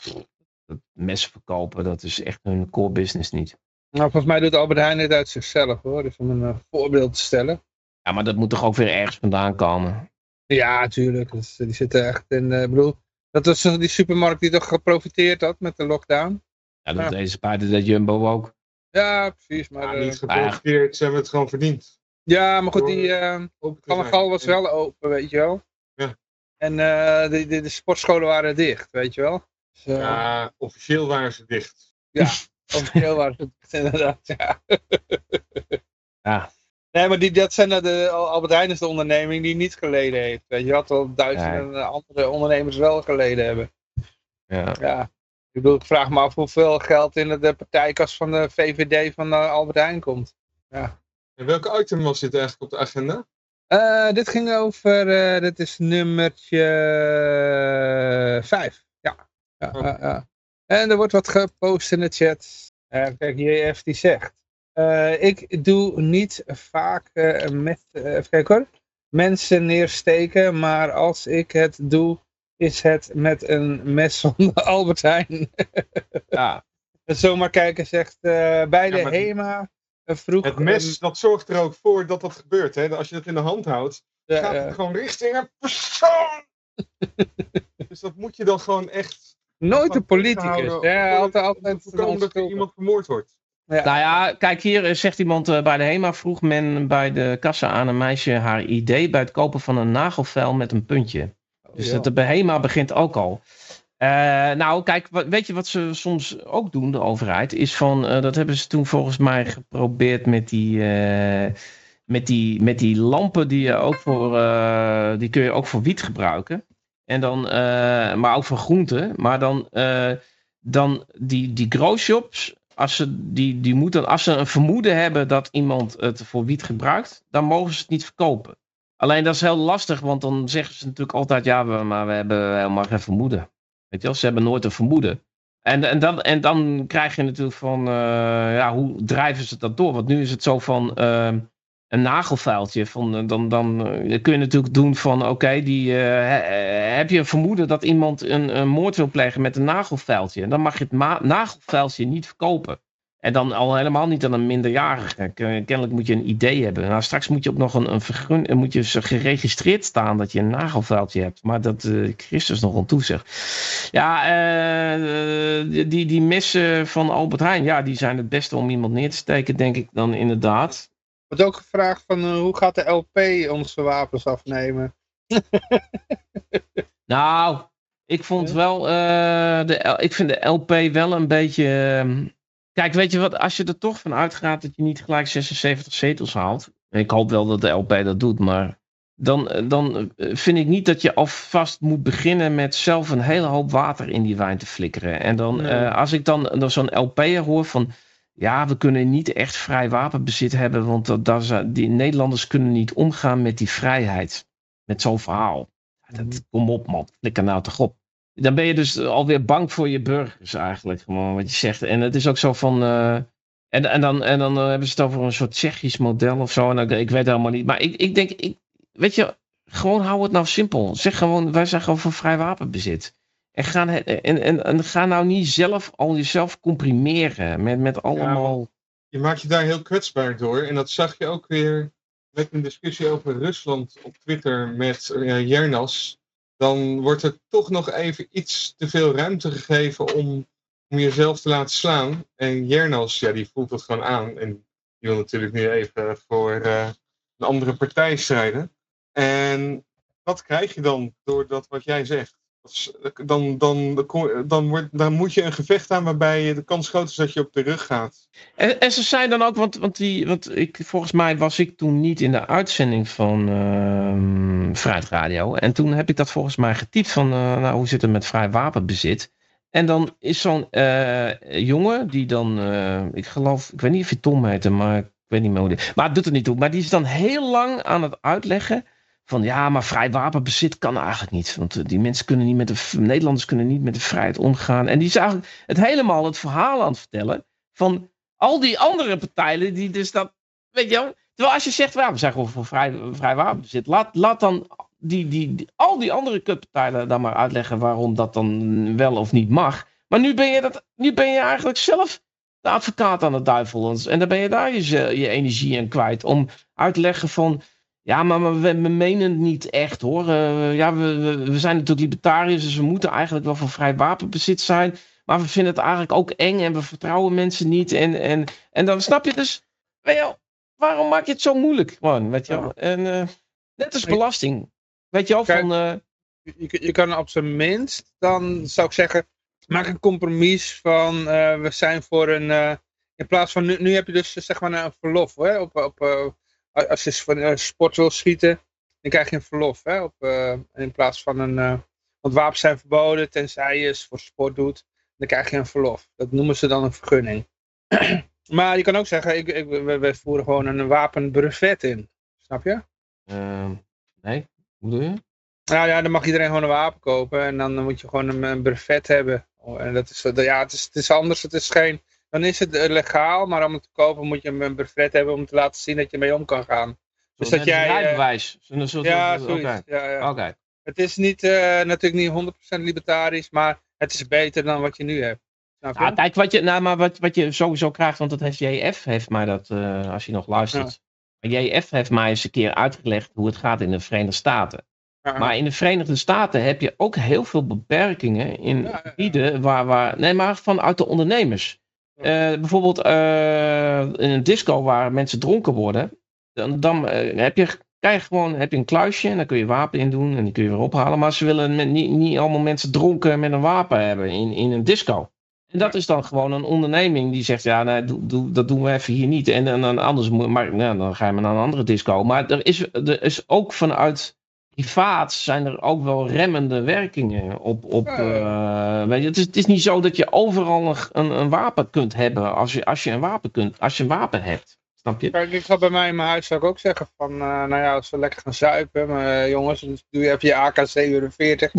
dat messen verkopen, dat is echt hun core business niet. Nou, volgens mij doet Albert Heijn dit uit zichzelf hoor, dus om een eh, voorbeeld te stellen. Ja, maar dat moet toch ook weer ergens vandaan komen. Ja, natuurlijk. Dus, die zitten echt in, eh, ik bedoel, dat was zo die supermarkt die toch geprofiteerd had met de lockdown. Ja, dat Ja. deze paarden dat Jumbo ook. Ja, precies. Maar, Ja, eh, niet geprofiteerd, ze hebben het gewoon verdiend. Ja, maar goed, die Van. Gal was wel open, weet je wel. Ja. En eh, de, de, de sportscholen waren dicht, weet je wel. Dus, eh, Ja, officieel waren ze dicht. Officieel waren ze dicht, inderdaad, ja. Ja. Nee, maar die, dat zijn nou de, Albert Heijn is de onderneming die niet geleden heeft. Weet je, had wel duizenden andere ondernemers wel geleden hebben. Ja. Ja. Ik bedoel, ik vraag me af hoeveel geld in de partijkas van de VVD van Albert Heijn komt. En welke item was dit eigenlijk op de agenda? Eh, dit ging over, eh, dit is nummertje 5. Ja. Ja, Oh. ja, ja. En er wordt wat gepost in de chat. Eh, kijk, JF die zegt. eh, ik doe niet vaak eh, met, eh, even kijken hoor, mensen neersteken, maar als ik het doe, is het met een mes van Albert Heijn. ja. Zomaar kijken zegt, eh, bij de maar- HEMA eh, vroeg... Het mes, dat zorgt er ook voor dat dat gebeurt. Hè? Als je dat in de hand houdt, eh, gaat eh, het gewoon richting een persoon. dus dat moet je dan gewoon echt... nooit een politicus. Ja, om- altijd, altijd voorkomen dat er iemand vermoord wordt. Ja. Nou ja, kijk hier eh, zegt iemand eh, bij de HEMA vroeg men bij de kassa aan een meisje haar idee bij het kopen van een nagelvel met een puntje. Dus Ja. dat de bij HEMA begint ook al. Eh, nou, kijk, weet je wat ze soms ook doen, de overheid? Is van, eh, dat hebben ze toen volgens mij geprobeerd met die, eh, met die, met die lampen die je ook voor, die kun je ook voor wiet gebruiken. En dan, maar ook voor groenten. Maar dan, dan die, die growshops, als ze, die, die moeten, als ze een vermoeden hebben dat iemand het voor wiet gebruikt, dan mogen ze het niet verkopen. Alleen dat is heel lastig, want dan zeggen ze natuurlijk altijd, ja, maar we hebben helemaal geen vermoeden. Weet je wel, ze hebben nooit een vermoeden. En, en, dan, en dan krijg je natuurlijk van, eh, ja, hoe drijven ze dat door? Want nu is het zo van eh, een nagelvuiltje. Van, eh, dan, dan kun je natuurlijk doen van, oké, die he- heb je een vermoeden dat iemand een, een moord wil plegen met een nagelvuiltje? En dan mag je het nagelvuiltje niet verkopen. En dan al helemaal niet aan een minderjarige. Ken- Kennelijk moet je een idee hebben. Nou, straks moet je ook nog een, een vergun, eh, moet je geregistreerd staan dat je een nagelvuiltje hebt. Maar dat eh Christus nog aan toe zegt. Ja, eh, die, die, messen van Albert Heijn, ja, die zijn het beste om iemand neer te steken, denk ik dan inderdaad. Er wordt ook gevraagd van hoe gaat de LP onze wapens afnemen? Nou, ik vond wel, de, ik vind de LP wel een beetje. Kijk, weet je wat, als je er toch van uitgaat dat je niet gelijk 76 zetels haalt. Ik hoop wel dat de LP dat doet, maar. Dan, eh, dan eh, vind ik niet dat je alvast moet beginnen met zelf een hele hoop water in die wijn te flikkeren. En dan, Nee. eh, als ik dan, dan zo'n LP'er hoor van. Ja, we kunnen niet echt vrij wapenbezit hebben, want dat, dat, die Nederlanders kunnen niet omgaan met die vrijheid. Met zo'n verhaal. Dat, kom op man, flikker nou toch op. Dan ben je dus alweer bang voor je burgers eigenlijk, gewoon wat je zegt. En het is ook zo van... eh, en, en, dan, en dan eh, hebben ze het over een soort Tsjechisch model of zo. En ik, ik weet helemaal niet. Maar ik, ik denk, ik, weet je, gewoon hou het nou simpel. Zeg gewoon, wij zijn gewoon voor vrij wapenbezit. En ga, en, en, en ga nou niet zelf al jezelf comprimeren met, met allemaal... Je maakt je daar heel kwetsbaar door. En dat zag je ook weer met een discussie over Rusland op Twitter met eh, Jernas. Dan wordt er toch nog even iets te veel ruimte gegeven om, jezelf te laten slaan. En Jernas, ja, die voelt het gewoon aan. En Die wil natuurlijk nu even voor eh, een andere partij strijden. En wat krijg je dan door dat wat jij zegt? Dan, dan, dan, wordt, dan moet je een gevecht aan waarbij de kans groot is dat je op de rug gaat. En, en ze zijn dan ook, want, want, die, want ik, volgens mij was ik toen niet in de uitzending van uh, Vrijheid Radio. En toen heb ik dat volgens mij getypt van, uh, nou, hoe zit het met vrij wapenbezit? En dan is zo'n uh, jongen die dan, uh, ik geloof, ik weet niet of hij Tom heette, maar ik weet niet meer hoe die. Maar het doet er niet toe. Maar die is dan heel lang aan het uitleggen van ja, maar vrij wapenbezit kan eigenlijk niet. Want eh, die mensen kunnen niet met de Nederlanders kunnen niet met de vrijheid omgaan. En die eigenlijk het helemaal het verhaal aan het vertellen van al die andere partijen die dus dat, weet je wel. Terwijl als je zegt, ja, we zijn gewoon voor vrij, vrij wapenbezit. Laat, laat dan die, die, die, al die andere kutpartijen dan maar uitleggen waarom dat dan wel of niet mag. Maar nu ben je, dat, nu ben je eigenlijk zelf de advocaat aan de duivel. En dan ben je daar je, je energie aan kwijt. Om uit te leggen van ja, maar, we, menen het niet echt hoor. Uh, ja, we, we, zijn natuurlijk libertariërs, dus we moeten eigenlijk wel voor vrij wapenbezit zijn. Maar we vinden het eigenlijk ook eng en we vertrouwen mensen niet. En, en, en dan snap je dus, je, waarom maak je het zo moeilijk? Man, weet je wel? En uh, net als belasting. Weet je wel, van... Uh, je, je kan op zijn minst, dan zou ik zeggen, maak een compromis van we zijn voor een... in plaats van, nu, nu heb je dus zeg maar een verlof hè, op... op als je van uh, sport wil schieten, dan krijg je een verlof. Hè, op, uh, in plaats van een... Uh, want wapens zijn verboden, tenzij je het voor sport doet. Dan krijg je een verlof. Dat noemen ze dan een vergunning. maar je kan ook zeggen, ik, ik, we, voeren gewoon een wapenbrevet in. Snap je? Ehm, nee, hoe doe je? Nou ja, dan mag iedereen gewoon een wapen kopen. En dan moet je gewoon een, een brevet hebben. Oh, en dat is, ja, het is, het is anders. Het is geen dan is het eh, legaal, maar om het te kopen moet je een brevet hebben om te laten zien dat je mee om kan gaan. Dus dat jij. Een eh, rijbewijs. ja, zoiets. Ja, ja. Het is niet, uh, natuurlijk niet 100% libertarisch, maar het is beter dan wat je nu hebt. Ja, kijk, wat je, nou, maar wat, wat je sowieso krijgt, want dat heeft JF, heeft mij dat, uh, als je nog luistert. Ja. JF heeft mij eens een keer uitgelegd hoe het gaat in de Verenigde Staten. Maar in de Verenigde Staten heb je ook heel veel beperkingen in gebieden waar, waar, nee, maar vanuit de ondernemers. Eh, bijvoorbeeld uh, in een disco waar mensen dronken worden, dan, dan uh, heb je, krijg je gewoon heb je een kluisje en dan kun je wapen in doen en die kun je weer ophalen. Maar ze willen met, niet, niet allemaal mensen dronken met een wapen hebben in, in een disco. En dat is dan gewoon een onderneming die zegt, ja, nee, doe, doe, dat doen we even hier niet. En, en, en anders maar, nou, dan ga je maar naar een andere disco. Maar er is, er is ook vanuit privaat zijn er ook wel remmende werkingen op. op uh, weet je, het, is, het is niet zo dat je overal een, een, wapen kunt hebben als je, als je een wapen kunt, als je een wapen hebt. Snap je? Kijk, ik zou bij mij in mijn huis zou ik ook zeggen van, uh, nou ja, als we lekker gaan zuipen, maar uh, jongens, dan doe je even je AK-47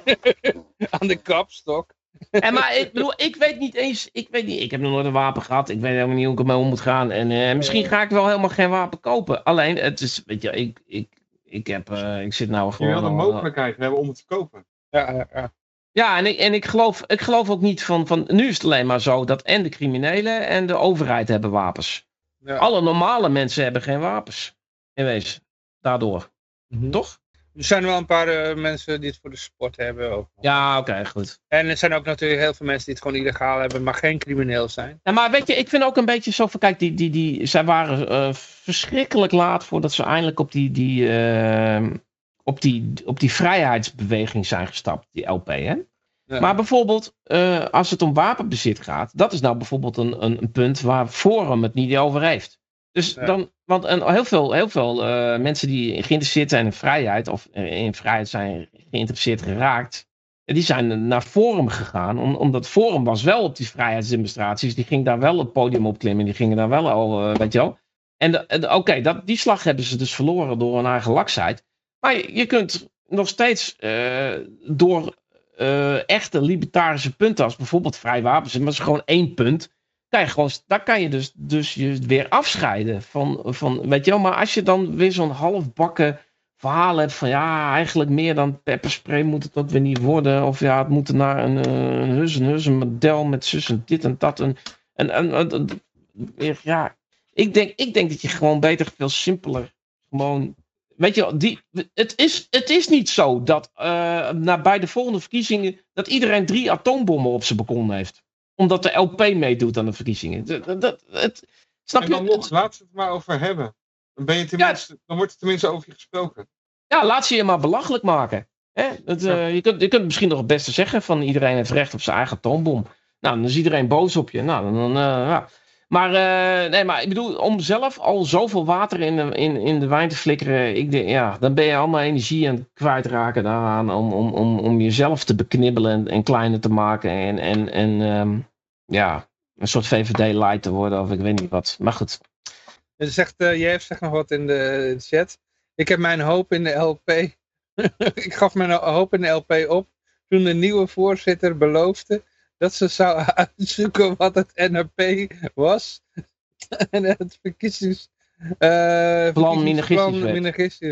aan de kapstok. En maar ik bedoel, ik weet niet eens, ik weet niet, ik heb nog nooit een wapen gehad, ik weet helemaal niet hoe ik ermee om moet gaan. En misschien ga ik wel helemaal geen wapen kopen. Alleen, het is, weet je, ik, ik, ik, heb, uh, ik zit nou gewoon... Je wil de mogelijkheid hebben om het te kopen. Ja, ja, ja. Ja, en, ik, en ik, geloof, ik geloof ook niet van, van... Nu is het alleen maar zo dat en de criminelen en de overheid hebben wapens. Ja. Alle normale mensen hebben geen wapens. In wezen. Daardoor. Mm -hmm. Toch? Er zijn wel een paar uh, mensen die het voor de sport hebben. Ook. Ja, oké, okay, goed. En er zijn ook natuurlijk heel veel mensen die het gewoon illegaal hebben, maar geen crimineel zijn. Ja, maar weet je, ik vind ook een beetje zo van, kijk, die, die, die, zij waren uh, verschrikkelijk laat voordat ze eindelijk op die, die, uh, op, die, op die vrijheidsbeweging zijn gestapt, die LP, hè? Ja. Maar bijvoorbeeld, als het om wapenbezit gaat, dat is nou bijvoorbeeld een, een, een punt waar Forum het niet over heeft. Dus ja. dan, want en heel veel, heel veel uh, mensen die geïnteresseerd zijn in vrijheid, of in vrijheid zijn geïnteresseerd geraakt, die zijn naar Forum gegaan, om, omdat Forum was wel op die vrijheidsdemonstraties, die ging daar wel het podium op klimmen, die gingen daar wel al, uh, weet je wel. En, en oké, okay, die slag hebben ze dus verloren door hun eigen laksheid. Maar je, je kunt nog steeds uh, door echte libertarische punten, als bijvoorbeeld vrij wapens, maar dat is gewoon één punt je gewoon, daar kan je dus, dus je weer afscheiden van, van, weet je wel, maar als je dan weer zo'n halfbakken verhaal hebt van ja, eigenlijk meer dan pepperspray moet het ook weer niet worden, of ja, het moet naar een, eh, een hus, een hus, model met zus en dit en dat, en, en, en, en ja, ik denk, ik denk dat je gewoon beter, veel simpeler, gewoon, weet je die, het, is, het is niet zo dat uh, na, bij de volgende verkiezingen, dat iedereen drie atoombommen op zijn balkon heeft omdat de LP meedoet aan de verkiezingen. Dat, dat, het, Snap En je? dan nog, laat ze het maar over hebben. Dan, ben je tenminste, dan wordt er tenminste over je gesproken. Ja, laat ze je maar belachelijk maken. Hè? Het, Ja. eh, je, kunt, je kunt misschien nog het beste zeggen van iedereen heeft recht op zijn eigen toonbom. Nou, dan is iedereen boos op je. Nou, dan, eh, ja. Maar, eh, nee, maar ik bedoel, om zelf al zoveel water in de, in, in de wijn te flikkeren, ik denk, ja, dan ben je allemaal energie aan het kwijtraken daaraan om, om, om, om jezelf te beknibbelen en, en kleiner te maken en, en, en ehm, ja, een soort VVD-light te worden of ik weet niet wat. Maar goed, Er zegt, eh JF zegt nog wat in de chat. Ik heb mijn hoop in de LP. ik gaf mijn hoop in de LP op toen de nieuwe voorzitter beloofde dat ze zou uitzoeken wat het NRP was. en het verkiezings... eh Plan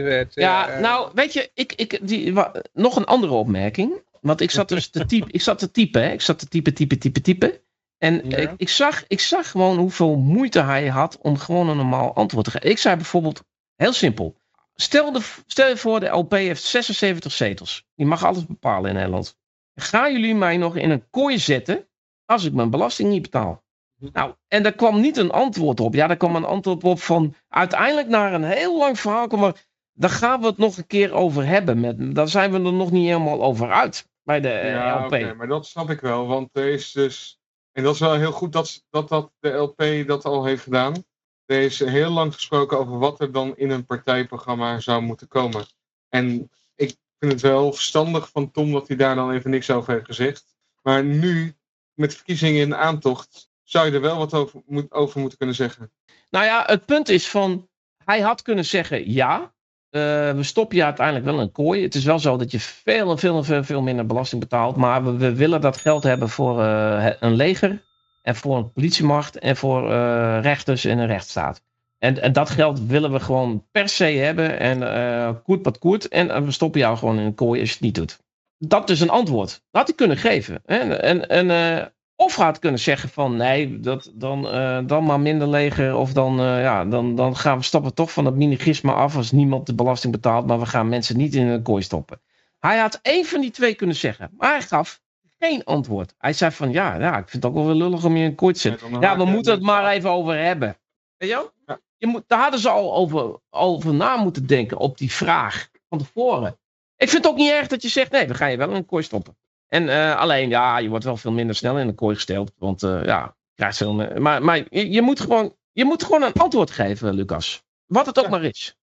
werd. Ja, eh, nou, weet je, ik, ik, die, nog een andere opmerking. Want ik zat dus te typen, ik zat te typen, hè. Ik zat te typen, typen, typen, typen. En Ja. ik, ik, zag, ik zag gewoon hoeveel moeite hij had om gewoon een normaal antwoord te geven. Ik zei bijvoorbeeld, heel simpel. Stel, de, stel je voor, de LP heeft 76 zetels. Die mag alles bepalen in Nederland. Gaan jullie mij nog in een kooi zetten als ik mijn belasting niet betaal? Nou, en daar kwam niet een antwoord op. Ja, daar kwam een antwoord op van uiteindelijk naar een heel lang verhaal. er, daar gaan we het nog een keer over hebben. Met, daar zijn we er nog niet helemaal over uit bij de eh, Ja, LP. oké, maar dat snap ik wel. Want er is dus. En dat is wel heel goed dat, dat, dat de LP dat al heeft gedaan. Er is heel lang gesproken over wat er dan in een partijprogramma zou moeten komen. En ik vind het wel verstandig van Tom dat hij daar dan even niks over heeft gezegd. Maar nu, met verkiezingen in aantocht, zou je er wel wat over, moet, over moeten kunnen zeggen. Nou ja, het punt is van, hij had kunnen zeggen ja. eh, we stoppen je uiteindelijk wel in een kooi. Het is wel zo dat je veel en veel veel, veel minder belasting betaalt. Maar we, willen dat geld hebben voor eh, een leger. En voor een politiemacht. En voor eh, rechters en een rechtsstaat. En, en dat geld willen we gewoon per se hebben. En eh koet wat koet. En eh, we stoppen jou gewoon in een kooi als je het niet doet. Dat is een antwoord. Dat had hij kunnen geven. hè. En, en, eh, of hij had kunnen zeggen van nee, dat, dan, eh, dan maar minder leger. Of dan, eh, ja, dan, dan gaan we stappen toch van het minigisme af als niemand de belasting betaalt. Maar we gaan mensen niet in een kooi stoppen. Hij had één van die twee kunnen zeggen. Maar hij gaf geen antwoord. Hij zei van ja, ja ik vind het ook wel weer lullig om je in een kooi te zetten. Ja, we moeten het maar even over hebben. Weet je wel? Ja. Je moet, daar hadden ze al over, over na moeten denken op die vraag van tevoren. Ik vind het ook niet erg dat je zegt, nee, we gaan je wel in een kooi stoppen. En eh, alleen, ja, je wordt wel veel minder snel in een kooi gesteld. Want eh, ja, je krijgt veel meer. Maar, maar je, je, moet gewoon, je moet gewoon een antwoord geven, Lucas. Wat het ook Ja. maar is.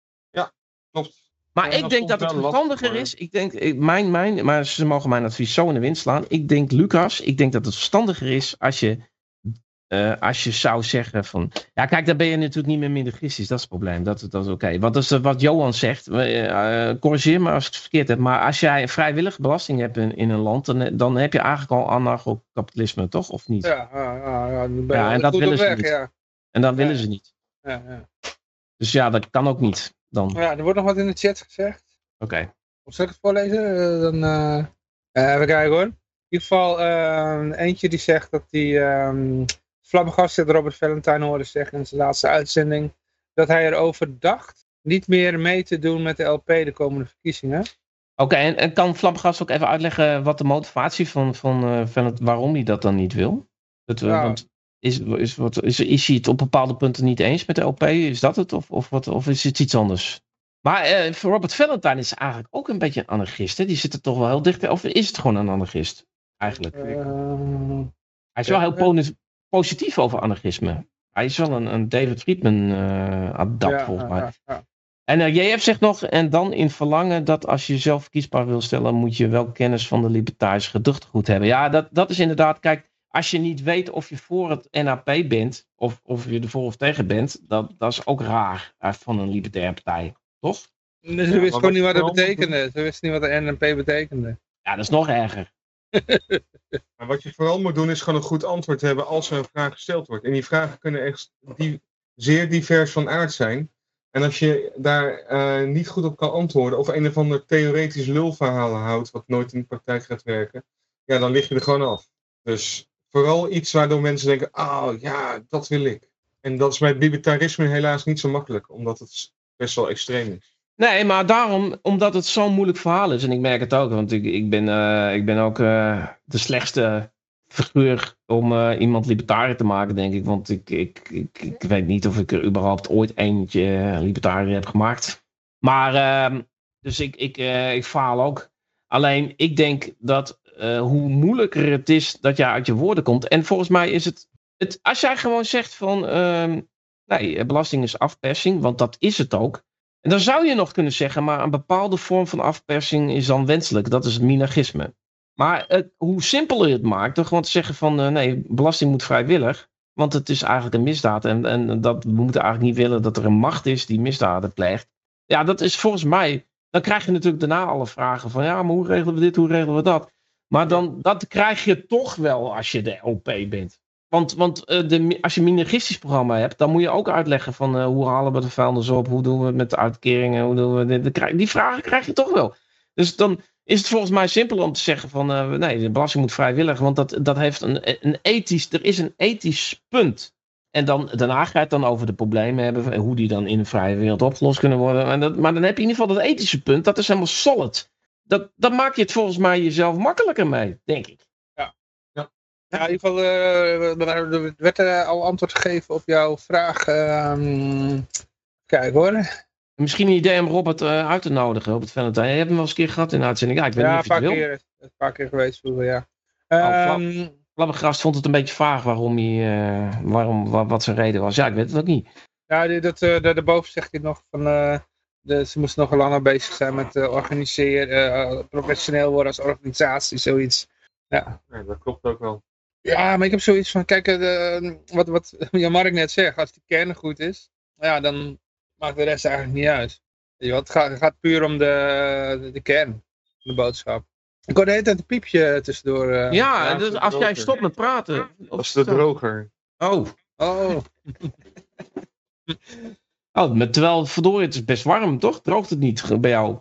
Klopt. Maar Ja, ik denk dat het verstandiger is. Ik denk, ik, mijn, mijn, maar ze mogen mijn advies zo in de wind slaan. Ik denk, Lucas, ik denk dat het verstandiger is als je, eh, als je zou zeggen van. Ja, kijk, dan ben je natuurlijk niet meer mindergistisch. Dat is het probleem. Dat, dat is oké. Want dat is wat Johan zegt. eh, eh, corrigeer me als ik het verkeerd heb. Maar als jij vrijwillige belasting hebt in, in een land, dan, dan heb je eigenlijk al anarcho-kapitalisme, toch? Of niet? Ja, ja, ja, ja, en dat willen ze weg, niet. ja. En dan willen ze niet. Dus ja, dat kan ook niet. Dan. Oké. ja, er wordt nog wat in de chat gezegd. Zal ik het voorlezen? Eh, dan, eh, eh, even kijken hoor. In ieder geval eh, eentje die zegt dat die um, flabbergast het Robert Valentine hoorde zeggen in zijn laatste uitzending. Dat hij erover dacht niet meer mee te doen met de LP de komende verkiezingen. Oké, en, en kan Flapgast ook even uitleggen wat de motivatie van, van, eh, van het, waarom hij dat dan niet wil? Dat, we- Ja. want is, is, wat, is, is hij het op bepaalde punten niet eens met de LP? Is dat het? Of, of, wat, of is het iets anders? Maar eh, voor Robert Valentine is eigenlijk ook een beetje een anarchist. Hè? Die zit er toch wel heel dicht bij. Of is het gewoon een anarchist? Eigenlijk. Eh, Hij is wel heel positief over anarchisme. Hij is wel een, een David Friedman eh adapt ja, volgens ja, mij. ja, ja. En eh, JF zegt nog, en dan in verlangen dat als je zelf verkiesbaar wil stellen, moet je wel kennis van de libertarische gedachtegoed hebben. Ja, dat, dat is inderdaad, kijk, als je niet weet of je voor het NAP bent, of, of je ervoor of tegen bent, dat, dat is ook raar eh, van een libertaire partij, toch? Dus Ja, ze wisten wat gewoon niet wat dat betekende. Ze wisten niet wat de NNP betekende. Ja, dat is nog erger. Maar wat je vooral moet doen is gewoon een goed antwoord hebben als er een vraag gesteld wordt. En die vragen kunnen echt die, zeer divers van aard zijn. En als je daar eh, niet goed op kan antwoorden of een of ander theoretisch lulverhaal houdt wat nooit in de praktijk gaat werken, ja, dan lig je er gewoon af. Dus vooral iets waardoor mensen denken, oh ja, dat wil ik. En dat is bij libertarisme helaas niet zo makkelijk, omdat het best wel extreem is. Nee, maar daarom, omdat het zo'n moeilijk verhaal is, en ik merk het ook, want ik, ik, ben, eh, ik ben ook eh, de slechtste figuur om eh, iemand libertariër te maken, denk ik. Want ik, ik, ik, ik weet niet of ik er überhaupt ooit eentje libertariër heb gemaakt. Maar, ehm, dus ik, ik, ik faal ook. Alleen, ik denk dat hoe moeilijker het is dat je uit je woorden komt. En volgens mij is het, het als jij gewoon zegt van, ehm, nee, belasting is afpersing, want dat is het ook. En dan zou je nog kunnen zeggen, maar een bepaalde vorm van afpersing is dan wenselijk. Dat is het minagisme. Maar hoe simpeler je het maakt, door gewoon te zeggen van eh, nee, belasting moet vrijwillig. Want het is eigenlijk een misdaad. En, en dat, we moeten eigenlijk niet willen dat er een macht is die misdaden pleegt. Ja, dat is volgens mij. Dan krijg je natuurlijk daarna alle vragen van ja, maar hoe regelen we dit, hoe regelen we dat? Maar dan, dat krijg je toch wel als je de LP bent. Want, want eh, de, als je een programma hebt, dan moet je ook uitleggen van eh, hoe halen we de vuilnis op, hoe doen we het met de uitkeringen, hoe doen we krijg- Die vragen krijg je toch wel. Dus dan is het volgens mij simpeler om te zeggen van eh, nee, de belasting moet vrijwillig, want dat, dat heeft een, een ethisch, er is een ethisch punt. En dan, daarna ga je het dan over de problemen hebben, en hoe die dan in de vrije wereld opgelost kunnen worden. En dat, maar dan heb je in ieder geval dat ethische punt, dat is helemaal solid. Dat, dan maak je het volgens mij jezelf makkelijker mee, denk ik. Ja, in ieder geval eh, er werd er al antwoord gegeven op jouw vraag. ehm, kijk hoor. Misschien een idee om Robert eh, uit te nodigen, Robert Valentijn. Je hebt hem wel eens een keer gehad in de uitzending. Ja, ik weet Ja, niet een of je paar het wil. keer, een paar keer geweest vroeger, ja. flap. Ehm, Flabbergast vond het een beetje vaag waarom hij, eh, waarom, wat, wat zijn reden was. Ja, ik weet het ook niet. ja, die- dat, eh, daar- daarboven zegt hij nog van... eh, de, ze moesten nog langer bezig zijn met eh, organiseren, eh, professioneel worden als organisatie, zoiets. Ja. Ja, dat klopt ook wel. Ja, maar ik heb zoiets van, kijk, eh, de, wat, wat Jan Mark net zegt, als die kern goed is, ja, dan maakt de rest eigenlijk niet uit. Weet je wel, Het gaat, het gaat puur om de, de, de kern, de boodschap. Ik hoor de hele tijd een piepje tussendoor. eh. ja, dus als jij stopt met praten. Dat is de droger. Oh. Oh, oh, met, terwijl verdorie, het is best warm, toch? Droogt het niet bij jou?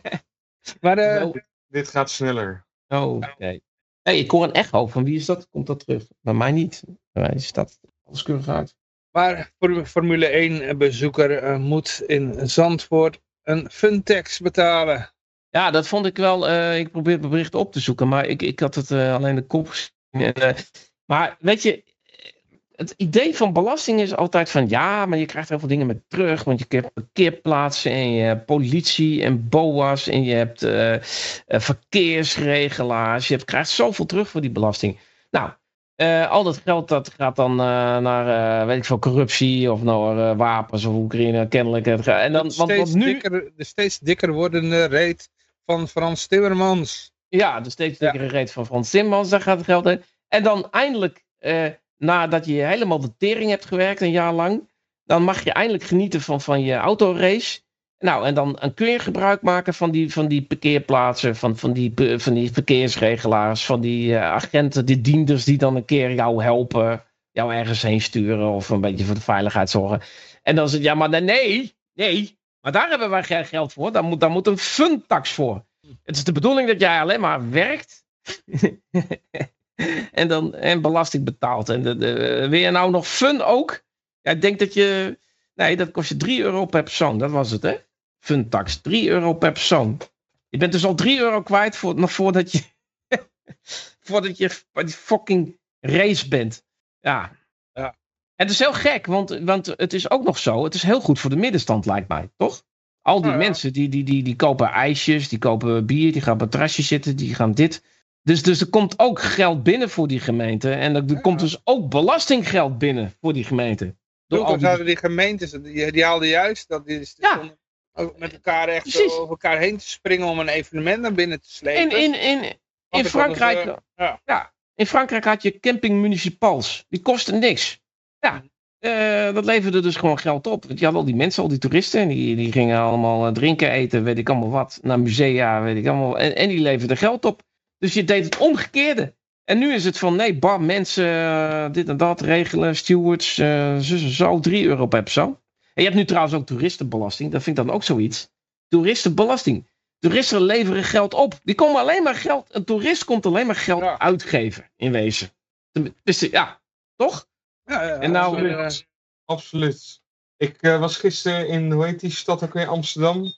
maar eh, Dit gaat sneller. oh, oké. Hey, ik hoor een echo. Van wie is dat? Komt dat terug? Bij mij niet. Bij mij is dat alles keurig uit. Maar voor Formule 1 bezoeker eh, moet in Zandvoort een Funtex betalen. Ja, dat vond ik wel. eh, ik probeer het bericht op te zoeken, maar ik, ik had het eh, alleen de kop gezien. En, maar weet je, het idee van belasting is altijd van ja, maar je krijgt heel veel dingen met terug. Want je hebt parkeerplaatsen en je hebt politie en BOA's en je hebt eh, verkeersregelaars. Je hebt, krijgt zoveel terug voor die belasting. Nou, eh, al dat geld dat gaat dan naar, weet ik veel, corruptie of naar eh, wapens of Oekraïne, kennelijk. Het En dan, de, want, steeds want nu, dikker, de steeds dikker wordende reet van Frans Timmermans. Ja, de steeds Ja. dikkere reet van Frans Timmans, daar gaat het geld heen. En dan eindelijk, nadat je helemaal de tering hebt gewerkt, een jaar lang, dan mag je eindelijk genieten van, van je autorace. Nou, en dan, kun je gebruik maken van die, van die parkeerplaatsen, van, van, die, van die verkeersregelaars, van die eh, agenten, die dienders die dan een keer jou helpen, jou ergens heen sturen of een beetje voor de veiligheid zorgen. En dan je, ja, maar nee, nee, maar daar hebben wij geen geld voor. Daar moet, daar moet een funtax voor. Het is de bedoeling dat jij alleen maar werkt. en dan en belasting betaalt. En de, de, wil je nou nog fun ook? Ja, ik denk dat je. Nee, dat kost je 3 euro per persoon. Dat was het, hè? Funtax. 3 euro per persoon. Je bent dus al 3 euro kwijt voor, nog voordat je. voordat je bij die fucking race bent. Ja. Ja. En het is heel gek, want, want het is ook nog zo. Het is heel goed voor de middenstand, lijkt mij, toch? Al die Ja, ja. mensen die, die, die, die kopen ijsjes, die kopen bier, die gaan op een terrasje zitten, die gaan dit. Dus, dus er komt ook geld binnen voor die gemeente. En er, er Ja. komt dus ook belastinggeld binnen voor die gemeente. Door zouden die gemeentes, die, die haalden juist dat die, Ja. met elkaar echt Precies. over elkaar heen te springen om een evenement naar binnen te slepen. In, in, in, in konden Frankrijk, ze- ja. ja, in Frankrijk had je camping municipals. Die kosten niks. Ja, eh, dat leverde dus gewoon geld op. Want je had al die mensen, al die toeristen. En die, die gingen allemaal eh, drinken, eten, weet ik allemaal wat. Naar musea, weet ik allemaal. En, en die leverden geld op. Dus je deed het omgekeerde. En nu is het van, nee, bam, mensen, eh, dit en dat regelen, stewards, zus en zo, 3 euro per persoon. En je hebt nu trouwens ook toeristenbelasting, dat vind ik dan ook zoiets. Toeristenbelasting. Toeristen leveren geld op. Die komen alleen maar geld, een toerist komt alleen maar geld Ja. uitgeven, in wezen. Dus ja, toch? Ja, ja, En nou, Absoluut. eh, Absoluut. Ik was gisteren in, hoe heet die stad ook weer, Amsterdam.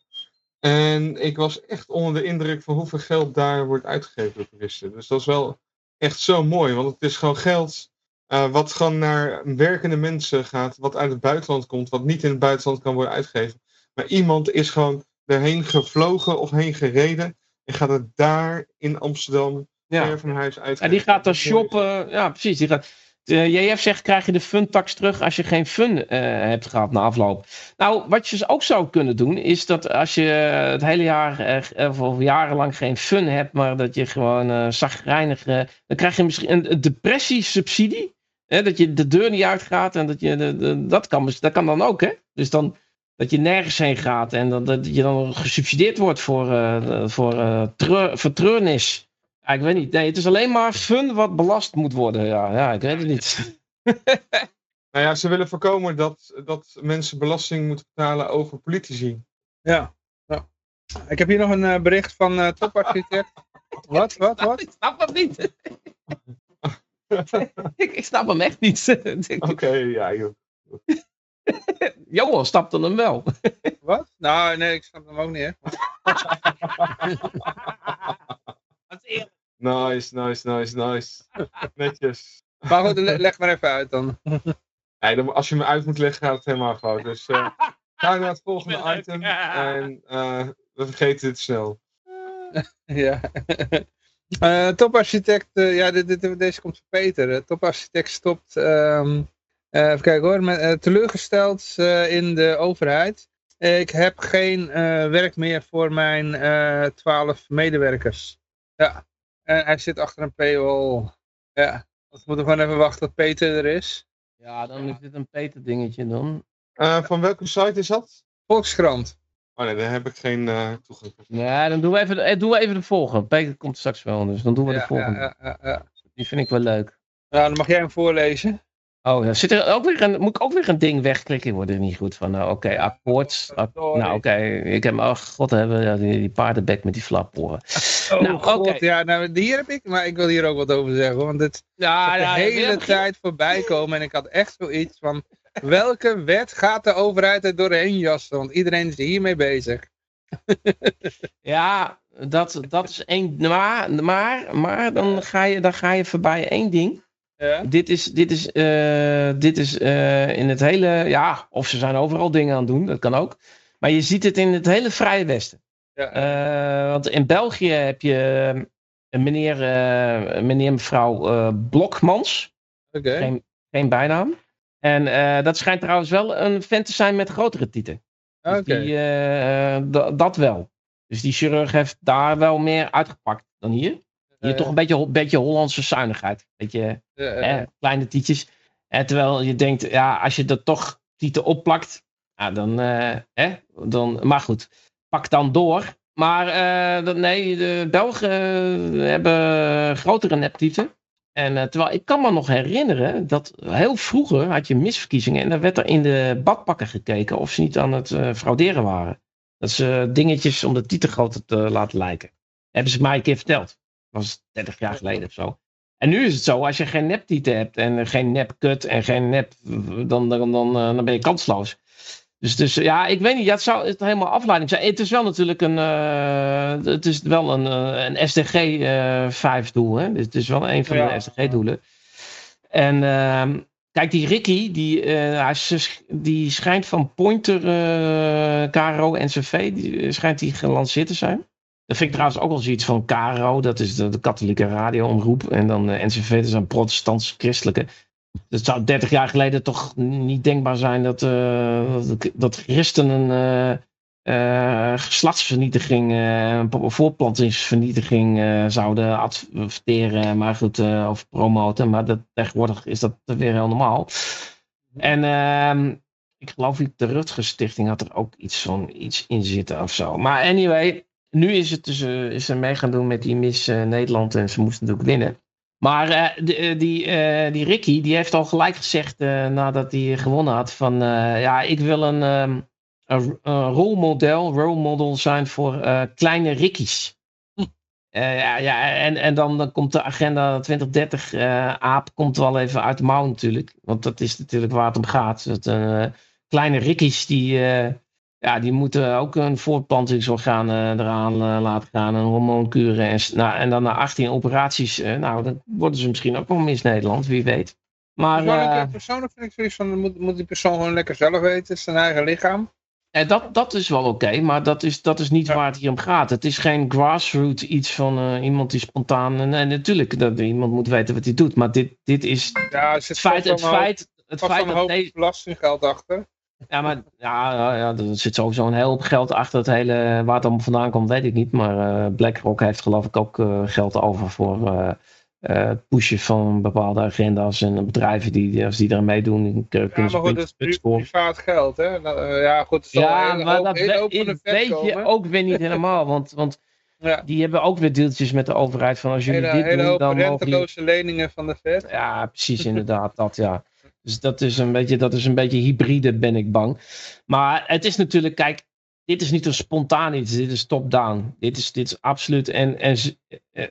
En ik was echt onder de indruk van hoeveel geld daar wordt uitgegeven door toeristen. Dus dat is wel echt zo mooi. Want het is gewoon geld uh, wat gewoon naar werkende mensen gaat, wat uit het buitenland komt, wat niet in het buitenland kan worden uitgegeven. Maar iemand is gewoon erheen gevlogen of heen gereden en gaat het daar in Amsterdam ja. van huis uitgeven. Ja, die gaat dan shoppen. Ja, precies. Die gaat, de JF zegt, krijg je de fun-tax terug als je geen fun uh, hebt gehad na afloop. Nou, wat je ook zou kunnen doen, is dat als je het hele jaar uh, of jarenlang geen fun hebt, maar dat je gewoon uh, zagrijnig... dan krijg je misschien een, een depressiesubsidie. Hè, dat je de deur niet uitgaat en dat je... Dat, kan, dat kan dan ook, hè? Dus dan dat je nergens heen gaat en dat, je dan gesubsidieerd wordt voor, voor treur, vertreurnis. Ja, ik weet niet. Nee, het is alleen maar fun wat belast moet worden. Ja, ja ik weet het niet. nou ja, ze willen voorkomen dat, dat mensen belasting moeten betalen over politici. Ja. ja. Ik heb hier nog een uh, bericht van uh, toparchitect. wat, wat, wat? Ik snap het niet. ik, ik, snap hem echt niet. Oké, okay, ja joh. Johan snapte hem wel. wat? Nou, nee, ik snap hem ook niet, hè. Nice, nice, nice, nice. Netjes. Maar goed, leg maar even uit dan. Nee, als je me uit moet leggen, gaat het helemaal fout. Dus uh, ga naar het volgende item. En uh, we vergeten dit snel. ja. Uh, toparchitect, ja, dit, dit, deze komt van Peter. toparchitect stopt, um, even kijken hoor, met, teleurgesteld in de overheid. Ik heb geen werk meer voor mijn twaalf medewerkers. Ja, en hij zit achter een paywall. Ja, we moeten gewoon even wachten tot Peter er is. Ja, dan is dit een Peter dingetje dan. Uh, van welke site is dat? Volkskrant. Oh nee, daar heb ik geen uh, toegang tot. Nee, dan doen we, even, eh, doen we even de volgende. Peter komt straks wel, dus dan doen we de volgende. Ja, ja, ja, Die vind ik wel leuk. Ja, dan mag jij hem voorlezen. Oh, ja. Zit er ook weer een, moet ik ook weer een ding wegklikken? Wordt er niet goed van. Nou, oké, okay, akkoord. nou, oké. Ik heb, oh god, hebben die, die paardenbek met die flaporen. Oh, nou, god, ja, nou, hier heb ik, maar ik wil hier ook wat over zeggen. Want het ja, ja, de hele tijd voorbij komen en ik had echt zoiets van, welke wet gaat de overheid er doorheen jassen? Want iedereen is hiermee bezig. ja, dat, dat is één, maar, maar, maar dan, ga je, dan ga je voorbij één ding. Ja. Dit is, dit is, uh, dit is uh, in het hele, ja, of ze zijn overal dingen aan het doen, dat kan ook. Maar je ziet het in het hele Vrije Westen. Ja. Uh, want in België heb je een meneer, meneer mevrouw Blokmans. Okay. Geen, geen bijnaam. En dat schijnt trouwens wel een vent te zijn met grotere tieten. Dus okay. dat wel. Dus die chirurg heeft daar wel meer uitgepakt dan hier. Hier toch een beetje, beetje Hollandse zuinigheid. Beetje hè, kleine tietjes. En terwijl je denkt, ja, als je er toch tieten opplakt, ja, dan, uh, hè, dan, maar goed, pak dan door. Maar uh, dat, nee, de Belgen hebben grotere neptieten. En uh, terwijl ik kan me nog herinneren dat heel vroeger had je misverkiezingen en dan werd er in de badpakken gekeken of ze niet aan het frauderen waren. Dat ze dingetjes om de titel groter te laten lijken. Hebben ze mij een keer verteld was 30 jaar geleden of zo. En nu is het zo, als je geen neptieten hebt en geen nepkut en geen nep, dan, dan, dan, eh, dan ben je kansloos. Dus, dus ja, ik weet niet, ja, het zou het helemaal afleiding zijn. Het is wel natuurlijk een, uh, het is wel een, uh, een SDG uh, 5 doel. Hè? Dus het is wel een van de SDG doelen. En ehm, kijk, die Ricky, die, hij, die schijnt van Pointer, KRO, NCV, die schijnt die gelanceerd te zijn. Dat vind ik trouwens ook wel zoiets van KRO, dat is de, katholieke radioomroep. En dan uh, NCV, dat is een protestants-christelijke. Het zou 30 jaar geleden toch niet denkbaar zijn dat, uh, dat, christenen uh, geslachtsvernietiging, voorplantingsvernietiging zouden adverteren, maar goed, of promoten. Maar dat, tegenwoordig is dat weer heel normaal. En ehm, ik geloof de Rutgers Stichting had er ook iets van iets in zitten of zo. Maar anyway, nu is, het dus, uh, is ze mee gaan doen met die Miss uh, Nederland en ze moesten natuurlijk winnen. Maar uh, de, die, die Ricky, die heeft al gelijk gezegd nadat hij gewonnen had van ja, ik wil een, um, een, een rolmodel, role model zijn voor kleine Rickies. Hm. ja, ja, en, en dan, dan komt de agenda 2030 aap komt wel even uit de mouw natuurlijk. Want dat is natuurlijk waar het om gaat. Dat, kleine Rickies die ja, die moeten ook een voortplantingsorgaan eh, eraan eh, laten gaan, een hormoonkuren. En, nou, en dan na 18 operaties, eh, nou, dan worden ze misschien ook wel mis Nederland, wie weet. Maar Persoonlijk, persoonlijk vind ik zoiets van, moet, moet die persoon gewoon lekker zelf weten, zijn eigen lichaam. eh, dat, dat is wel oké, maar dat is, dat is niet Ja. waar het hier om gaat. Het is geen grassroots iets van iemand die spontaan... En, en natuurlijk, dat, iemand moet weten wat hij doet. Maar dit, dit is Ja, het feit, het feit, het feit dat belastinggeld achter. Ja, maar ja, ja, er zit sowieso een heel hoop geld achter het hele. Waar het allemaal vandaan komt, weet ik niet. Maar eh, BlackRock heeft geloof ik ook eh, geld over voor eh, het pushen van bepaalde agenda's en bedrijven die, als die daar meedoen, Ja, ze maar goed, dat is privaat geld, hè. Nou, ja, goed, het Ja, maar hoop, dat we- weet je ook weer niet helemaal. Want, want Ja. die hebben ook weer deeltjes met de overheid van als jullie Hele, dit hele doen, dan mogen jullie... renteloze leningen van de vet. Ja, precies, inderdaad, dat ja. Dus dat is een beetje, dat is een beetje hybride, ben ik bang. Maar het is natuurlijk, kijk, dit is niet een spontaan iets, dit is top-down. Dit is, dit is absoluut, en, en,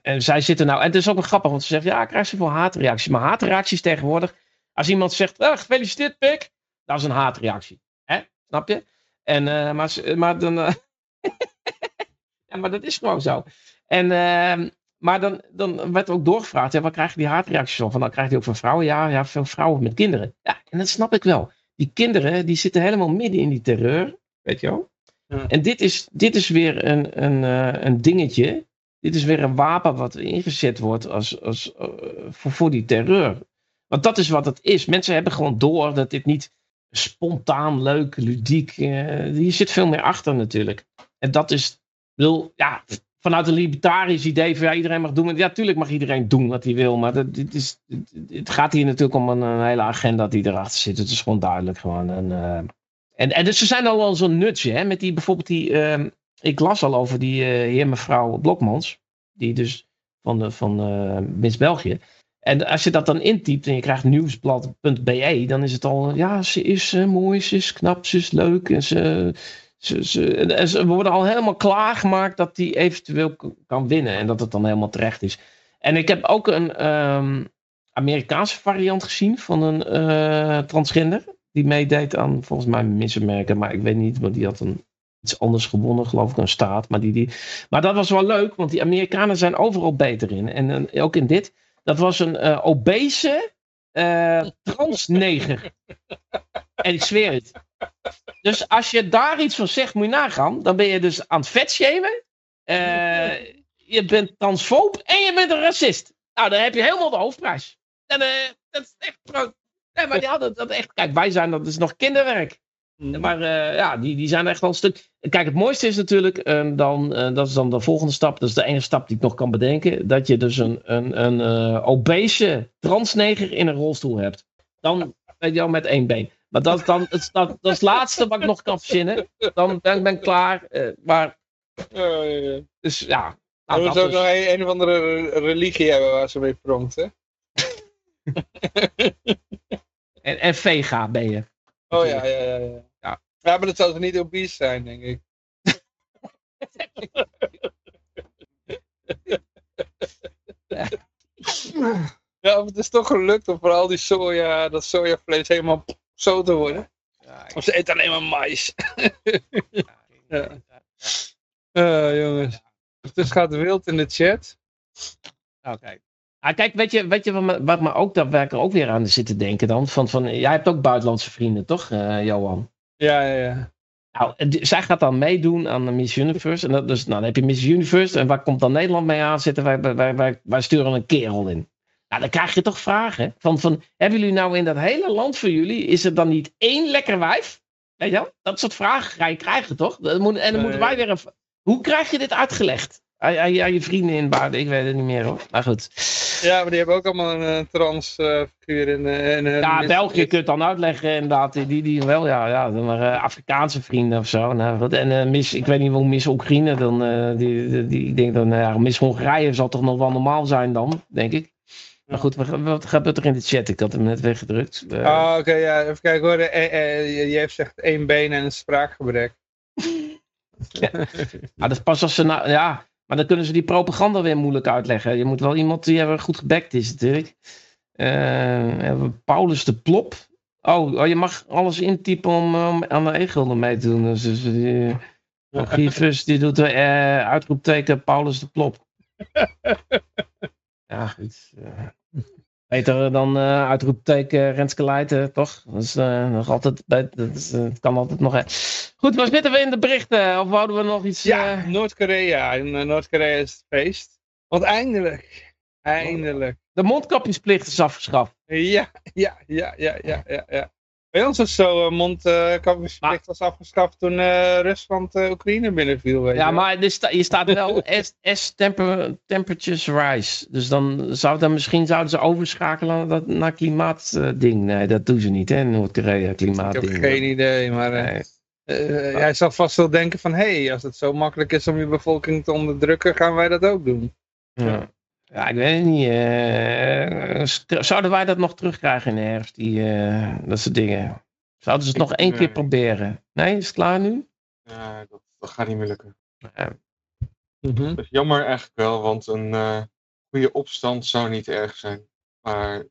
en zij zitten nou, en het is ook wel grappig, want ze zeggen, ja, ik krijg zoveel haatreacties. Maar haatreacties tegenwoordig, als iemand zegt, ah, gefeliciteerd pik, dat is een haatreactie. Hè? Snap je? En, eh, maar, maar dan, eh, ja, maar dat is gewoon zo. En, ehm, maar dan, dan werd ook doorgevraagd, ja, waar krijg je die haatreacties van? Van, dan krijg je die ook van vrouwen? Ja, ja, veel vrouwen met kinderen. Ja, en dat snap ik wel. Die kinderen, die zitten helemaal midden in die terreur, weet je wel. Ja. En dit is, dit is weer een, een, eh, een dingetje. Dit is weer een wapen wat ingezet wordt als, als, eh, voor, voor die terreur. Want dat is wat het is. Mensen hebben gewoon door dat dit niet spontaan, leuk, ludiek. hier zit veel meer achter natuurlijk. En dat is, wil, ja, vanuit een libertarisch idee van ja, iedereen mag doen. Ja, tuurlijk mag iedereen doen wat hij wil. Maar dat, dit is, het- gaat hier natuurlijk om een, hele agenda die erachter zit. Het is gewoon duidelijk gewoon. En, eh, en, en dus ze zijn al wel zo'n nutje, hè. Met die bijvoorbeeld die, ehm, ik las al over die eh, heer mevrouw Blokmans. Die dus van, de, van eh, Miss België. En als je dat dan intypt en je krijgt nieuwsblad.be, dan is het al, ja, ze is mooi, ze is knap, ze is leuk. En ze, ze, ze, en- en ze worden al helemaal klaargemaakt dat die eventueel kan winnen. En dat het dan helemaal terecht is. En ik heb ook een ehm, Amerikaanse variant gezien van een eh, transgender. Die meedeed aan, volgens mij, Miss America. Maar ik weet niet, want die had een, iets anders gewonnen, geloof ik, een staat. Maar, die, die, maar dat was wel leuk, want die Amerikanen zijn overal beter in. En ook in dit. Dat was een eh, obese eh transneger. en ik zweer het. Dus als je daar iets van zegt, moet je nagaan. Dan ben je dus aan het vetshamen. Eh, je bent transfoob en je bent een racist. Nou, dan heb je helemaal de hoofdprijs. En, eh, dat is echt. Nee, maar die hadden dat echt. Kijk, wij zijn dat is nog kinderwerk. Maar eh, ja, die, die zijn echt wel een stuk. Kijk, het mooiste is natuurlijk, eh, dan, dat is dan de volgende stap. Dat is de enige stap die ik nog kan bedenken. Dat je dus een, een, een obese transneger in een rolstoel hebt. Dan weet je wel met één been. Maar dat is dan het, dat, dat is het laatste wat ik nog kan verzinnen. Dan ben, ben ik klaar. eh, maar, dus ja. Dan Nou, dat ze ook dus. nog een, een of andere re- religie hebben waar ze mee pronkt, hè? en, en vega ben je. Oh ja, ja, ja. Ja, Ja. ja maar dat zou toch niet obese zijn, denk ik. Ja, of het is toch gelukt om voor al die soja, dat sojavlees helemaal zo te worden. Of ze eten alleen maar mais. Ja. Eh, jongens. Het is gaat wild in de chat. Oké. Ah, kijk, weet je, weet je wat, me, wat me ook, waar ik er ook weer aan zit te denken dan? Van, van, jij hebt ook buitenlandse vrienden, toch, eh, Johan? Ja, ja, ja. Nou, zij gaat dan meedoen aan de Miss Universe. En dat, dus, nou, dan heb je Miss Universe. En waar komt dan Nederland mee aan zitten? Wij, wij, wij, wij sturen een kerel in. Nou, dan krijg je toch vragen. Van, van, hebben jullie nou in dat hele land voor jullie, is er dan niet één lekker wijf? Weet je wel? Dat soort vragen ga je krijgen, toch? Dat moet, en dan Nee. moeten wij weer een... Hoe krijg je dit uitgelegd? Aan, aan je- aan je vrienden in Baarden? Ik weet het niet meer hoor. Maar goed. Ja, maar die hebben ook allemaal een, eh, trans eh, figuur in, eh, in hun... Ja, België kun je dan uitleggen inderdaad. Die, die, wel, ja. ja maar Afrikaanse vrienden of zo. Nou, en Miss, ik weet niet hoe Miss Oekraïne dan... die, die, die- ik denk dan, nou ja, Miss Hongarije zal toch nog wel normaal zijn dan, denk ik. Maar goed, wat, gebeurt er in de chat? Ik had hem net weggedrukt. Ah, oké, ja, even kijken hoor. Eh, eh, je, hebt zegt één been en een spraakgebrek. maar dat is pas als ze nou... Ja, maar dan kunnen ze die propaganda weer moeilijk uitleggen. Je moet wel iemand die er goed gebekt is natuurlijk. Eh, hebben Paulus de Plop. Oh, oh, je mag alles intypen om, om aan de e-gulden mee te doen. Dus, dus die, die doet de uh, uitroepteken Paulus de Plop. ja, goed. Uh, beter dan uh, uitroepteken Renske Leijten, toch? Dat is nog altijd, dat is, het kan altijd nog... Goed, waar zitten we in de berichten? Of wouden we nog iets... Ja, Noord-Korea. In Noord-Korea is het feest. Want eindelijk, eindelijk. De mondkapjesplicht is afgeschaft. Ja, ja, ja, ja, ja, ja. ja. Bij ons was zo uh, mondkapjesplicht was afgeschaft toen uh, Rusland Oekraïne binnenviel. Weet ja, je maar sta, je staat wel S, temper, temperatures rise. Dus dan, zou dan misschien zouden ze overschakelen naar, naar klimaatding. nee, dat doen ze niet, hè, Noord-Korea, klimaatding. Ik heb geen idee, maar nee. jij zal vast wel denken van, hé, hey, als het zo makkelijk is om je bevolking te onderdrukken, gaan wij dat ook doen. Ja. Ja, ik weet het niet. Uh, zouden wij dat nog terugkrijgen in de herfst? Die, uh, dat soort dingen. Zouden ze het nog één keer proberen? Nee, is het klaar nu? Ja, dat, dat gaat niet meer lukken. Ja. Mm -hmm. Dat is jammer eigenlijk wel, want een uh, goede opstand zou niet erg zijn. Maar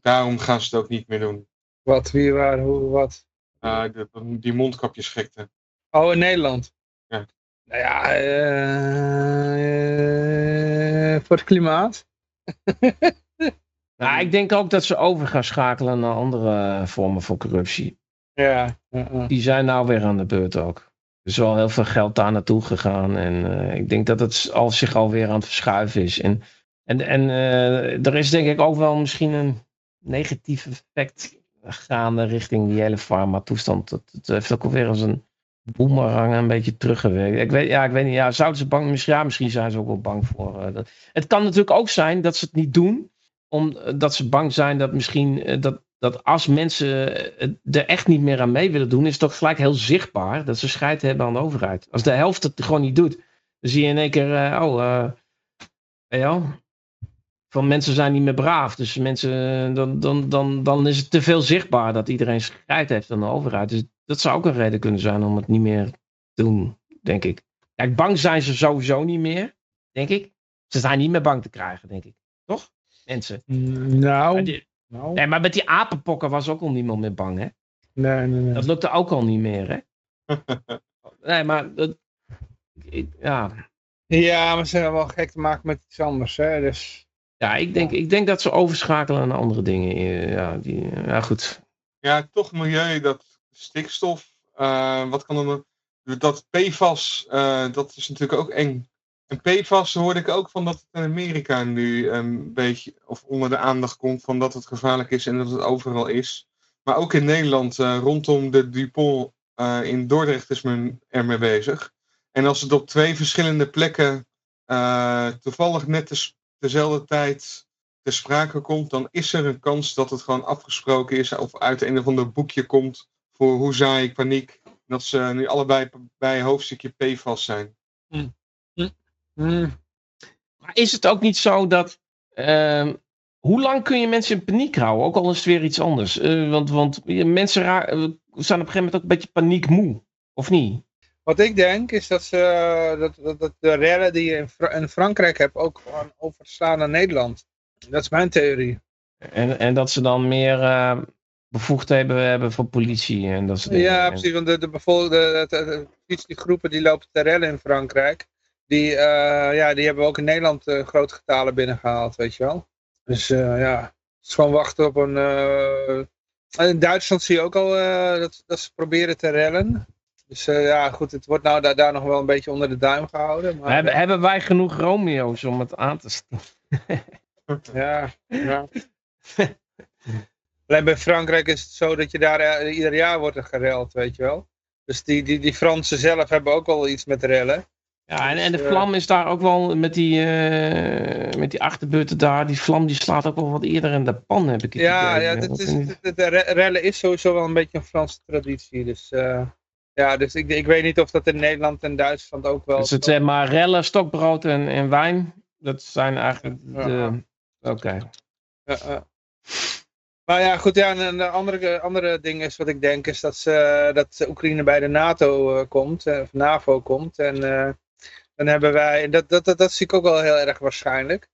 daarom gaan ze het ook niet meer doen. Wat, wie, waar, hoe, wat? De, die mondkapjesgekte. Oh, in Nederland? Ja. Nou ja, voor het klimaat. nou, ik denk ook dat ze over gaan schakelen naar andere vormen van corruptie. Ja. Die zijn nou weer aan de beurt ook. Er is wel heel veel geld daar naartoe gegaan. En uh, ik denk dat het al zich alweer aan het verschuiven is. En, en, en uh, er is denk ik ook wel misschien een negatief effect gaande richting die hele pharma-toestand. Dat, dat heeft ook alweer eens een boemerang een beetje teruggewerkt. Ik weet, ja, ik weet niet. Ja, zouden ze bang misschien, ja, misschien zijn ze ook wel bang voor. Uh, dat. Het kan natuurlijk ook zijn dat ze het niet doen, omdat ze bang zijn dat misschien uh, dat, dat als mensen er echt niet meer aan mee willen doen, is het toch gelijk heel zichtbaar dat ze scheid hebben aan de overheid. Als de helft het gewoon niet doet, dan zie je in één keer, oh, ja, van mensen zijn niet meer braaf. Dus mensen, dan, dan, dan, dan is het te veel zichtbaar dat iedereen scheid heeft aan de overheid. Dus dat zou ook een reden kunnen zijn om het niet meer te doen, denk ik. Kijk, bang zijn ze sowieso niet meer, denk ik. Ze zijn niet meer bang te krijgen, denk ik. Toch? Mensen. Nou. nou. Nee, maar met die apenpokken was ook al niemand meer bang, hè? Nee, nee, nee. Dat lukte ook al niet meer, hè? nee, maar dat, ja. Ja, maar ze hebben wel gek te maken met iets anders, hè? Dus... Ja, ik denk, ik denk dat ze overschakelen naar andere dingen. Ja, die, ja goed. Ja, toch milieu, dat stikstof. Uh, wat kan dan. Dat PFAS, uh, dat is natuurlijk ook eng. En PFAS hoorde ik ook van dat het in Amerika nu een beetje of onder de aandacht komt van dat het gevaarlijk is en dat het overal is. Maar ook in Nederland, uh, rondom de Dupont in Dordrecht is men ermee bezig. En als het op twee verschillende plekken toevallig net dezelfde tijd ter sprake komt, dan is er een kans dat het gewoon afgesproken is of uit een of ander boekje komt voor hoe zaai ik paniek. Dat ze nu allebei bij hoofdstukje PFAS zijn. Mm. Mm. Maar is het ook niet zo dat. Uh, hoe lang kun je mensen in paniek houden? Ook al is het weer iets anders. Uh, want, want mensen raar, uh, zijn op een gegeven moment ook een beetje paniekmoe. Of niet? Wat ik denk is dat, ze, dat, dat, dat de rellen die je in, Fra in Frankrijk hebt ook gewoon overslaan naar Nederland. Dat is mijn theorie. En, en dat ze dan meer uh, bevoegdheden hebben voor politie en dat soort dingen. Ja, precies. Want de, de, de, de, de, die groepen die lopen te rellen in Frankrijk, die, uh, ja, die hebben we ook in Nederland uh, grote getalen binnengehaald, weet je wel. Dus uh, ja, het is gewoon wachten op een... in Duitsland zie je ook al dat, dat ze proberen te rellen. Dus ja, goed, het wordt nou daar, daar nog wel een beetje onder de duim gehouden. Maar, hebben, hebben wij genoeg Romeo's om het aan te staan? ja, ja. Alleen bij Frankrijk is het zo dat je daar uh, ieder jaar wordt er gereld, weet je wel. Dus die, die, die Fransen zelf hebben ook al iets met rellen. Ja, en, en de dus, vlam is daar ook wel met die, uh, met die daar. Die vlam die slaat ook wel wat eerder in de pan, heb ik het Ja, idee. ja dat is, de, de rellen is sowieso wel een beetje een Franse traditie. Dus uh, ja, dus ik, ik weet niet of dat in Nederland en Duitsland ook wel... Dus het zeg maar rellen, stokbrood en, en wijn. Dat zijn eigenlijk de... Oké. Okay. Ja, maar ja, goed, ja, een andere, andere ding is wat ik denk, is dat, ze, dat Oekraïne bij de NATO uh, komt, uh, of NAVO komt. En uh, dan hebben wij, dat, dat, dat, dat, zie ik ook wel heel erg waarschijnlijk.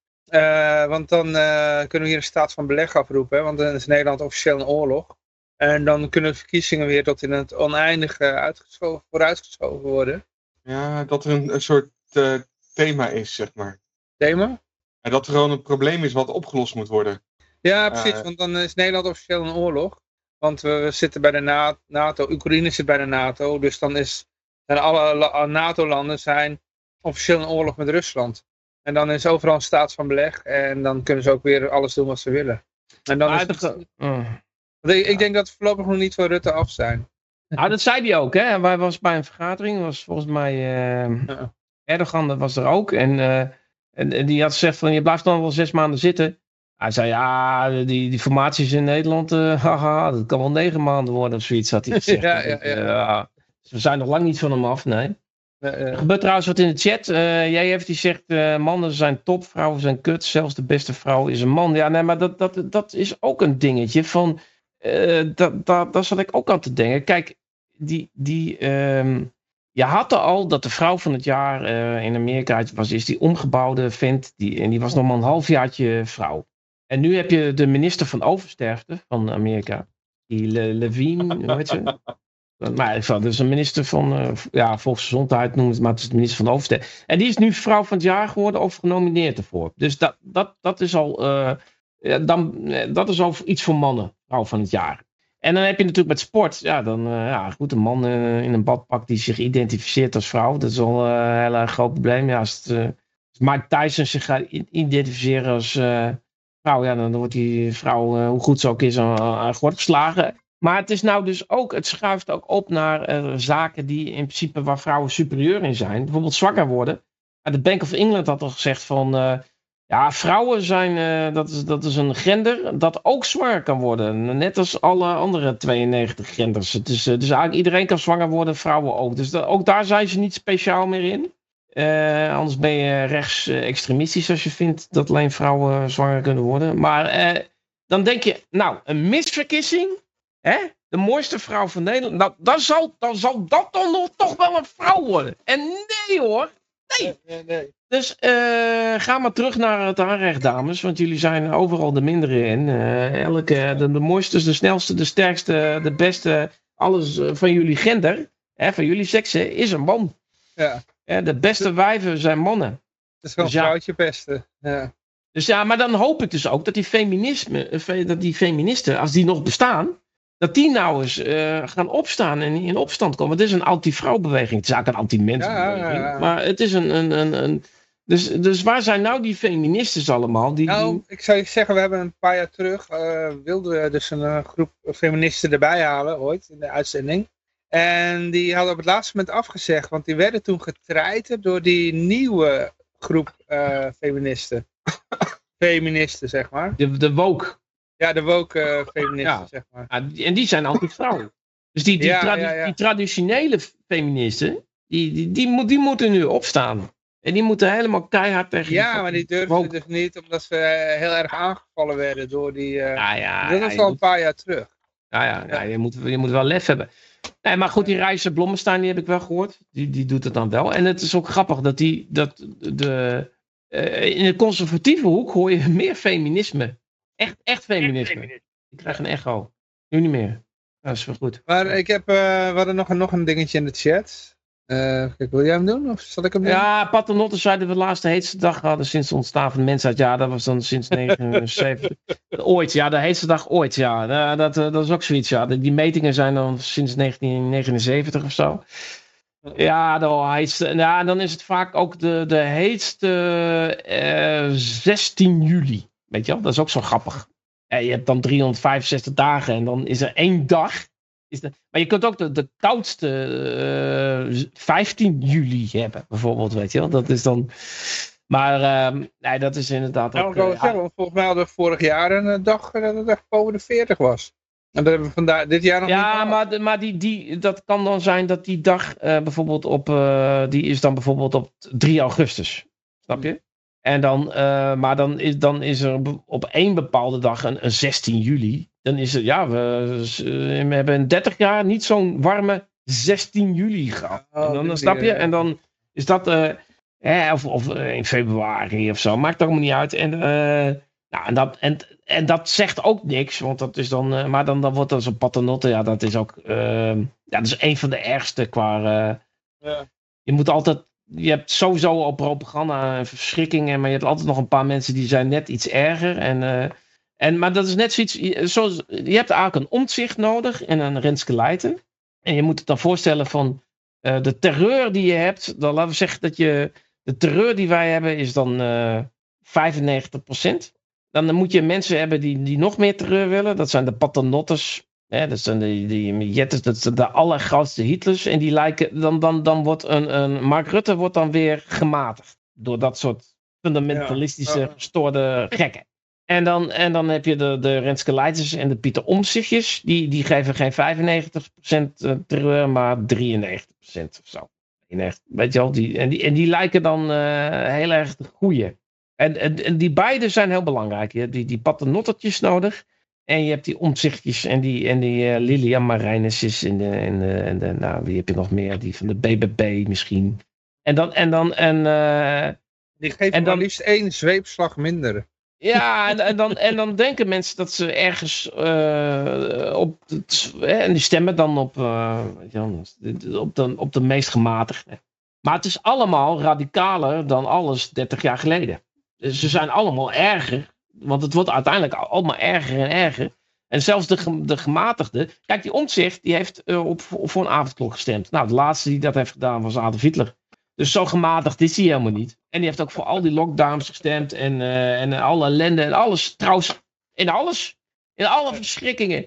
want dan kunnen we hier een staat van beleg afroepen, want dan is Nederland officieel een oorlog. En dan kunnen de verkiezingen weer tot in het oneindige uitgeschoven, vooruitgeschoven worden. Ja, dat er een, een soort eh, thema is, zeg maar. Thema? En dat er gewoon een probleem is wat opgelost moet worden. Ja, precies. Eh. want dan is Nederland officieel in oorlog. Want we, zitten bij de Na- NATO. Oekraïne zit bij de NATO. Dus dan is en alle la- NATO-landen zijn officieel in oorlog met Rusland. En dan is overal een staat van beleg. En dan kunnen ze ook weer alles doen wat ze willen. En dan Maar is het- uh. Want ik, ik denk dat we voorlopig nog niet van Rutte af zijn. Nou, dat zei hij ook, hè. Hij was bij een vergadering, was volgens mij eh, Ja. Erdogan was er ook. En, eh, en, en die had gezegd van, je blijft dan wel zes maanden zitten. Hij zei, ja, die, die formaties in Nederland, eh, haha, dat kan wel negen maanden worden of zoiets, had hij gezegd. Ja, ja, ja. eh, dus we zijn nog lang niet van hem af, nee. Eh, Er gebeurt trouwens wat in de chat. Jij heeft die zegt, mannen zijn top, vrouwen zijn kut. Zelfs de beste vrouw is een man. Ja, nee, maar dat, dat, dat is ook een dingetje van... eh dat, dat, daar zat ik ook aan te denken. Kijk, die... die ehm, je had er al dat de vrouw van het jaar in Amerika was, is die omgebouwde vent. Die, en die was nog maar een halfjaartje vrouw. En nu heb je de minister van Oversterfte van Amerika. Die Le, Levine, hoe heet ze? Maar ik dat is een minister van eh, ja, volksgezondheid noemen het, maar het is de minister van Oversterfte. En die is nu vrouw van het jaar geworden of genomineerd ervoor. Dus dat, dat, dat is al eh, ja, dan, eh, dat is al iets voor mannen, vrouw van het jaar. En dan heb je natuurlijk met sport, ja, dan, ja, goed, een man in een badpak die zich identificeert als vrouw, dat is al een heel erg groot probleem. Ja, als, het, als Mike Tyson zich gaat identificeren als vrouw, ja, dan wordt die vrouw, eh, hoe goed ze ook is, aan, aan gort geslagen. Maar het is nou dus ook, het schuift ook op naar eh, zaken die in principe waar vrouwen superieur in zijn. Bijvoorbeeld zwanger worden. De Bank of England had al gezegd van, eh, ja, vrouwen zijn, eh, dat, is, dat is een gender dat ook zwanger kan worden. Net als alle andere 92 genders. Eh, dus eigenlijk iedereen kan zwanger worden, vrouwen ook. Dus ook daar zijn ze niet speciaal meer in. Eh, anders ben je rechts extremistisch als je vindt dat alleen vrouwen zwanger kunnen worden. Maar eh, dan denk je, nou, een misverkissing, hè? de mooiste vrouw van Nederland, nou, dan zal, dan zal dat dan nog toch wel een vrouw worden. En nee hoor, nee, nee. dus eh, ga maar terug naar het aanrecht, dames. Want jullie zijn overal de mindere in. Elke, de, de mooiste, de snelste, de sterkste, de beste. Alles van jullie gender, hè, van jullie seksen, is een man. Ja, De beste wijven zijn mannen. het is gewoon Dus ja. vrouwtje pesten. Ja. Dus ja, maar dan hoop ik dus ook dat die, feminisme, eh, dat die feministen, als die nog bestaan, dat die nou eens eh, gaan opstaan en in opstand komen. Het is een anti-vrouwbeweging. Het is eigenlijk een anti-mensenbeweging. Ja, ja, ja. Maar het is een... een, een, een dus, dus waar zijn nou die feministes allemaal? Die, Nou, ik zou je zeggen, we hebben een paar jaar terug, eh, wilden we dus een groep feministen erbij halen, ooit, in de uitzending. En die hadden op het laatste moment afgezegd, want die werden toen getreiterd door die nieuwe groep eh, feministen. feministen, zeg maar. de, de woke. Ja, de woke eh, feministen, Ja. zeg maar. Ja, en die zijn anti-vrouw. Dus die, die, Ja, tradi- die traditionele feministen, die, die, die, moet- die moeten nu opstaan. En die moeten helemaal keihard tegen Ja, maar die durfden woke- dus niet, omdat ze eh, heel erg aangevallen werden door die... Ja, ja, dat was je al een paar jaar terug. Ja, ja, ja je, moet, je moet wel lef hebben. Nee, maar goed, die Reise Blommestein, die heb ik wel gehoord. Die, die doet het dan wel. En het is ook grappig dat die, dat de, eh, in de conservatieve hoek hoor je meer feminisme. Echt, echt feminisme. Ik krijg een echo. Nu niet meer. Dat is wel goed. Maar ik heb, eh, we hadden nog, een- nog een dingetje in de chat. Eh, kijk, wil jij hem doen? Of zal ik hem doen? Ja, Paternotte zei dat we de laatste heetste dag hadden sinds het ontstaan van de mensheid. Ja, dat was dan sinds 79. ooit, ja, de heetste dag ooit, ja. Dat, eh, dat is ook zoiets, ja. Die metingen zijn dan sinds 1979 of zo. Ja, de heetste. Ja, en dan is het vaak ook de, de heetste eh, 16 juli. Weet je wel? Dat is ook zo grappig. Je hebt dan 365 dagen en dan is er één dag. Is de, maar je kunt ook de, de koudste eh, 15 juli hebben, bijvoorbeeld, weet je wel. Dat is dan... Maar ehm, nee, dat is inderdaad Nou, ook... eh, zeggen, volgens mij hadden we vorig jaar een eh, dag eh, dat het echt boven de 40 was. En dat hebben we vandaag, dit jaar nog niet Ja, gehad. maar, de- maar die, die, dat kan dan zijn dat die dag eh, bijvoorbeeld op, eh, die is dan bijvoorbeeld op 3 augustus. Snap je? En dan, eh, maar dan is, dan is er op één bepaalde dag een, een 16 juli. Dan is het, ja, we, eh, we hebben in 30 jaar niet zo'n warme 16 juli gehad. Oh, en dan, die- snap je? En dan is dat, eh, of, of eh, in februari of zo, maakt allemaal niet uit. En, Ja, en dat, en, en dat zegt ook niks, want dat is dan, maar dan, dan wordt dat zo'n paternotte, ja, dat is ook, ehm, ja, dat is een van de ergste qua, Ja. je moet altijd, je hebt sowieso al propaganda en verschrikkingen, maar je hebt altijd nog een paar mensen die zijn net iets erger en, en maar dat is net zoiets, je- zoals, je hebt eigenlijk een omzicht nodig en een Renske Leijten en je moet het dan voorstellen van eh, de terreur die je hebt, dan laten we zeggen dat je, de terreur die wij hebben is dan eh 95%. Dan moet je mensen hebben die, die nog meer terreur willen. Dat zijn de paternotters. Hè, dat zijn de, die jetters, dat zijn de allergrootste Hitlers. En die lijken, dan, dan, dan wordt een, een Mark Rutte wordt dan weer gematigd. Door dat soort fundamentalistische, gestoorde gekken. En dan, en dan heb je de, de Renske Leijters en de Pieter Omzichtjes. Die, die geven geen 95% terreur, maar 93% of zo. 91, Weet je wel, die, en, die, en die lijken dan eh, heel erg de goeie. En, en, en die beide zijn heel belangrijk. Je hebt die, die paternottertjes nodig. En je hebt die omzichtjes en die, en die eh, Lilian Marijnusjes en de, en, de, en de, nou, wie heb je nog meer? Die van de BBB misschien. En dan, en dan, en, eh, Die geeft En dan- liefst één zweepslag minder. Ja, en, en, dan, en dan denken mensen dat ze ergens eh, op, het, en die stemmen dan op, eh, op, de, op de meest gematigde. Maar het is allemaal radicaler dan alles 30 jaar geleden. Dus ze zijn allemaal erger, want het wordt uiteindelijk allemaal erger en erger. En zelfs de, de gematigde. Kijk, die omzicht die heeft eh, op, op, voor een avondklok gestemd. Nou, de laatste die dat heeft gedaan was Adolf Hitler. Dus zo gematigd is hij helemaal niet. En die heeft ook voor al die lockdowns gestemd. En, eh, en alle ellende en alles. Trouwens, in alles. In alle verschrikkingen.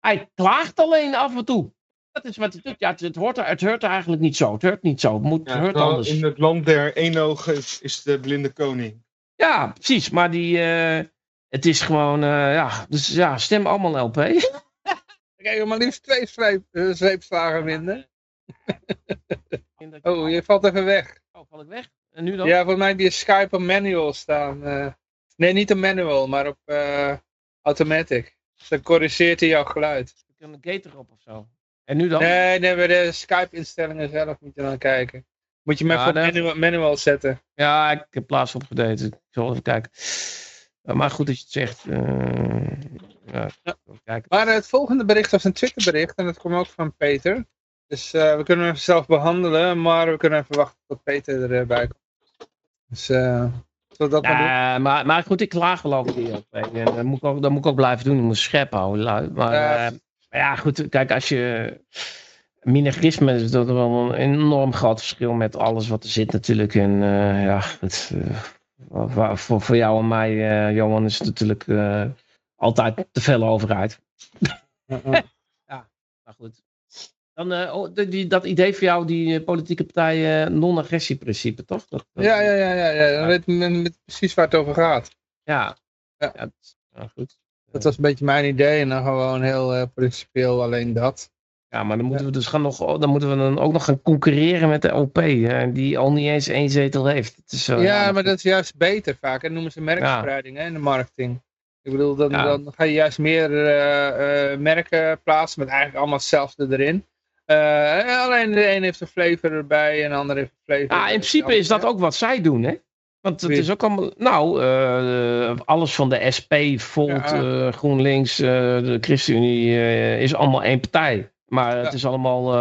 Hij klaagt alleen af en toe. Dat is wat hij doet. Ja, het, het, hoort er, het hoort er eigenlijk niet zo. Het hoort niet zo. Het moet, het Ja, hoort anders. in het land der eenogen is, is de blinde koning. Ja, precies. Maar die, eh, het is gewoon, eh, ja. Dus ja, stem allemaal LP. Kijk, maar liefst twee zweep, zweepslagen minder. Oh, je valt even weg. Oh, val ik weg? En nu dan? Ja, volgens mij heb je Skype op manual staan. eh. nee, niet op manual, maar op eh, automatic. Dus dan corrigeert hij jouw geluid. Ik heb een gate erop of zo. En nu dan? Nee, nee, bij de Skype-instellingen zelf moet je dan kijken. Moet je Ja, op daar- manual, manual zetten. Ja, ik heb plaats opgedate. Ik zal even kijken. Uh, maar goed dat je het zegt. Uh, ja, kijken. Maar het volgende bericht was een Twitterbericht en dat kwam ook van Peter. Dus uh, we kunnen hem zelf behandelen, maar we kunnen even wachten tot Peter erbij komt. Dus uh, dat maar doen? Ja, maar, maar goed, ik klaag wel die LP. En dat moet ik ook, dat moet ik ook blijven doen. Ik moet scherp houden. lui. Maar, Ja. eh, maar ja, goed. Kijk, als je... Minagrisme is dat wel een enorm groot verschil met alles wat er zit natuurlijk. En eh, ja, het, eh, voor, voor jou en mij, eh, Johan, is het natuurlijk eh, altijd te veel overheid. Dan, eh, oh, die, dat idee voor jou, die eh, politieke partij eh, non-agressieprincipe, toch? Dat, dat- Ja, ja, ja, ja, ja. dan weet men precies waar het over gaat. Ja. Ja. Ja, het- ja, goed. Dat was een beetje mijn idee en dan gewoon heel eh, principieel alleen dat. Ja, maar dan moeten we dus gaan nog, oh, dan moeten we dan ook nog gaan concurreren met de OP, hè, die al niet eens één zetel heeft. Het is, zo, ja, maar dat is juist beter vaak. En noemen ze merkspreiding hè, in de marketing. Ik bedoel, dan, dan ga je juist meer merken plaatsen met eigenlijk allemaal hetzelfde erin. Eh, en alleen de een heeft een flavor erbij en de ander heeft een flavor. Ja, in principe is dat ook wat zij doen, hè? Want het is ook allemaal, nou, eh, alles van de SP, Volt, Ja. eh, GroenLinks, de ChristenUnie is allemaal één partij. Maar het is allemaal,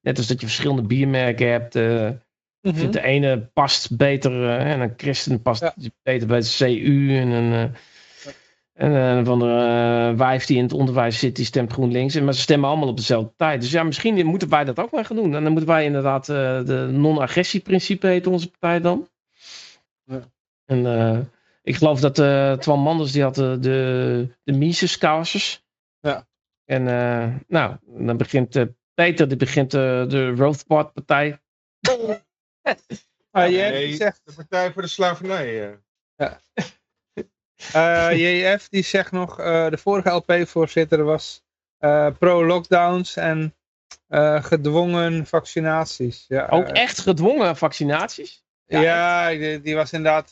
net als dat je verschillende biermerken hebt. Ik Mhm. de ene past beter, en een christen past beter bij de CU. En een, en een van de eh, wijf die in het onderwijs zit, die stemt GroenLinks. En, maar ze stemmen allemaal op dezelfde tijd. Dus ja, misschien moeten wij dat ook maar gaan doen. En dan moeten wij inderdaad eh, de non-agressieprincipe heet onze partij dan. Ja. En eh, ik geloof dat eh Twan Manders, die had de, de, de Mises-casus. Ja. En eh, nou, dan begint eh, Peter, die begint eh, de Rothbard-partij. Ah, JF Nee, die zegt, de Partij voor de Slavernij. eh. Eh, JF die zegt nog, eh, de vorige LP-voorzitter was eh, pro-lockdowns en gedwongen vaccinaties. Ja, Ook echt gedwongen vaccinaties? Ja, Ja, die, die was inderdaad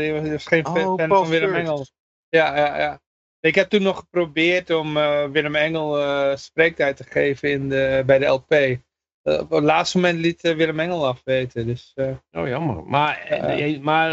die was, die was geen Oh, fan van Willem Sturt. Engel. Ja, ja, ja. Ik heb toen nog geprobeerd om Willem Engel spreektijd te geven in de, bij de LP. Eh, op het laatste moment liet eh, Willem Engel afweten. Dus, eh, Oh, jammer. Maar, maar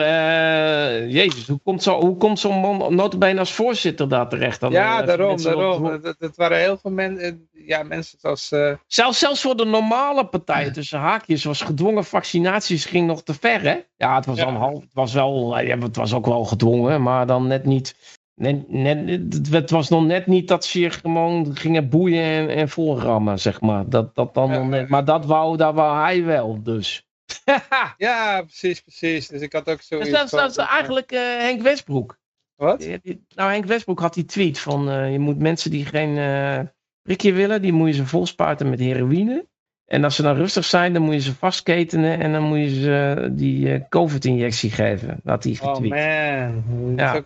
jezus, hoe komt zo- hoe komt zo'n man notabene als voorzitter daar terecht? Dan, ja, daarom. daarom. waren heel veel mensen, ja, mensen zoals... Zelfs, zelfs voor de normale partijen tussen haakjes was gedwongen vaccinaties ging nog te ver, hè? Ja, het was, Ja. dan half, het was wel, ja, het was ook wel gedwongen, maar dan net niet. Net, net, het- was nog net niet dat ze je gewoon gingen boeien en, en volrammen, zeg maar. Dat, dat dan Ja, nog net, maar dat wou, dat wou hij wel, dus. ja, precies, precies. Dus ik had ook zoiets Dus dat, is- van- dat is eigenlijk eh, Henk Westbroek. Wat? Nou, Henk Westbroek had die tweet van eh, je moet mensen die geen eh prikje willen, die moet je ze volspuiten met heroïne. En als ze dan rustig zijn, dan moet je ze vastketenen en dan moet je ze die COVID-injectie geven. Dat had hij Oh getweet. man. Dat Ja.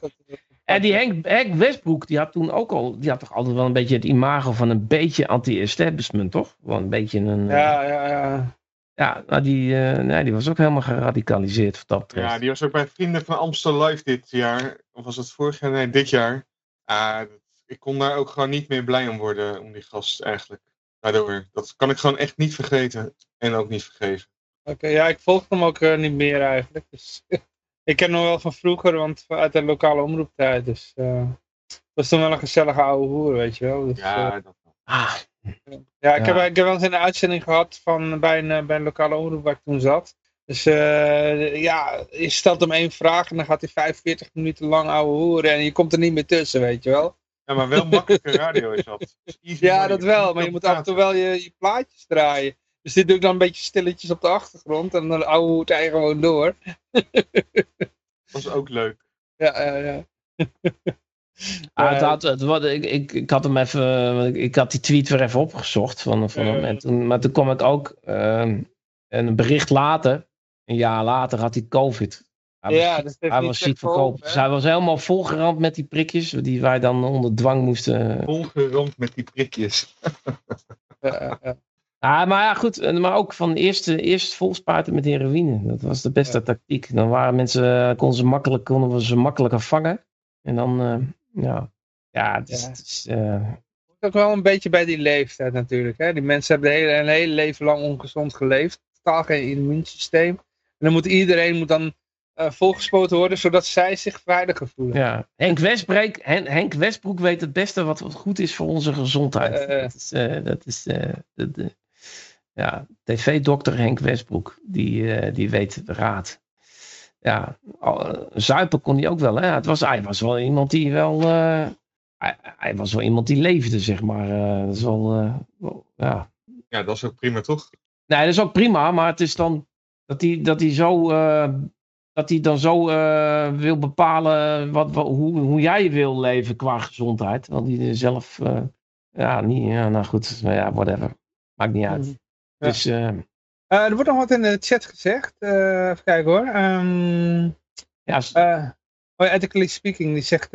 En die Henk, Henk Westbroek, die had toen ook al, die had toch altijd wel een beetje het imago van een beetje anti-establishment, toch? Wel een beetje een... eh, Ja, ja, ja. ja maar die, eh, nee, die was ook helemaal geradicaliseerd wat dat betreft. Ja, die was ook bij Vrienden van Amstel Live dit jaar. Of was het vorig jaar? Nee, dit jaar. Ah, dat- ik kon daar ook gewoon niet meer blij om worden, om die gast eigenlijk. Daardoor. Dat kan ik gewoon echt niet vergeten. En ook niet vergeven. Oké, ja, ik volg hem ook eh, niet meer eigenlijk. Dus, ik ken hem wel van vroeger, want uit de lokale omroeptijd. Dus eh was toen wel een gezellige oude hoer, weet je wel. Dus, eh, Ja, dat Ah, ja, ik, ja. Heb, ik heb wel eens een uitzending gehad van, bij, een, eh, bij een lokale omroep waar ik toen zat. Dus eh, ja, je stelt hem één vraag en dan gaat hij 45 minuten lang ouwe hoeren en je komt er niet meer tussen, weet je wel. Ja, maar wel makkelijke radio is dat. Ja, dat wel, maar je moet af en toe wel je, je plaatjes draaien. Dus dit doe ik dan een beetje stilletjes op de achtergrond en dan ouwe hoert hij gewoon door. Dat is ook leuk. Ja, ja, ja. Ah, het had, het, wat, ik, ik, ik had hem even, ik, ik had die tweet weer even opgezocht van, van hem. En toen, maar toen kwam ik ook ehm, een bericht later, een jaar later had hij COVID. Hij was, Ja, dus hij was ziek COVID. Dus hij was helemaal volgeramd met die prikjes, die wij dan onder dwang moesten. Volgeramd met die prikjes. ja, ja. Ah, maar ja, goed, en- maar ook van eerst, eh, eerst volspuiten met heroïne. Dat was de beste Ja. tactiek. Dan waren mensen, konden, ze makkelijk, konden we ze makkelijker vangen. En dan, eh, ja, ja, het is, het is, eh, Ook wel een beetje bij die leeftijd natuurlijk. Hè? Die mensen hebben de hele, een hele leven lang ongezond geleefd. Totaal geen immuunsysteem. En dan moet iedereen moet dan eh, volgespoten worden, zodat zij zich veiliger voelen. Ja, Henk Westbroek, Hen- Henk Westbroek weet het beste wat wat goed is voor onze gezondheid. Eh. dat is, eh, dat is eh, de, de- ja, tv-dokter Henk Westbroek, die, eh, die weet de raad. Ja, al- eh, zuipen kon hij ook wel. Hè? Het was, hij was wel iemand die wel, eh, hij, hij was wel iemand die leefde, zeg maar. Eh, dat is wel, eh, wel- ja. Ja, dat is ook prima, toch? Nee, dat is ook prima, maar het is dan dat hij, dat hij zo. eh, dat hij dan zo eh, wil bepalen wat, wat- hoe, hoe jij wil leven qua gezondheid. Want hij zelf. eh, ja, niet. Ja, nou goed. Nou ja, whatever. Maakt niet uit. Dus. eh, Eh, er wordt nog wat in de chat gezegd. Eh, even kijken hoor. Ehm ja, eh, oh ja, ethically speaking, die zegt...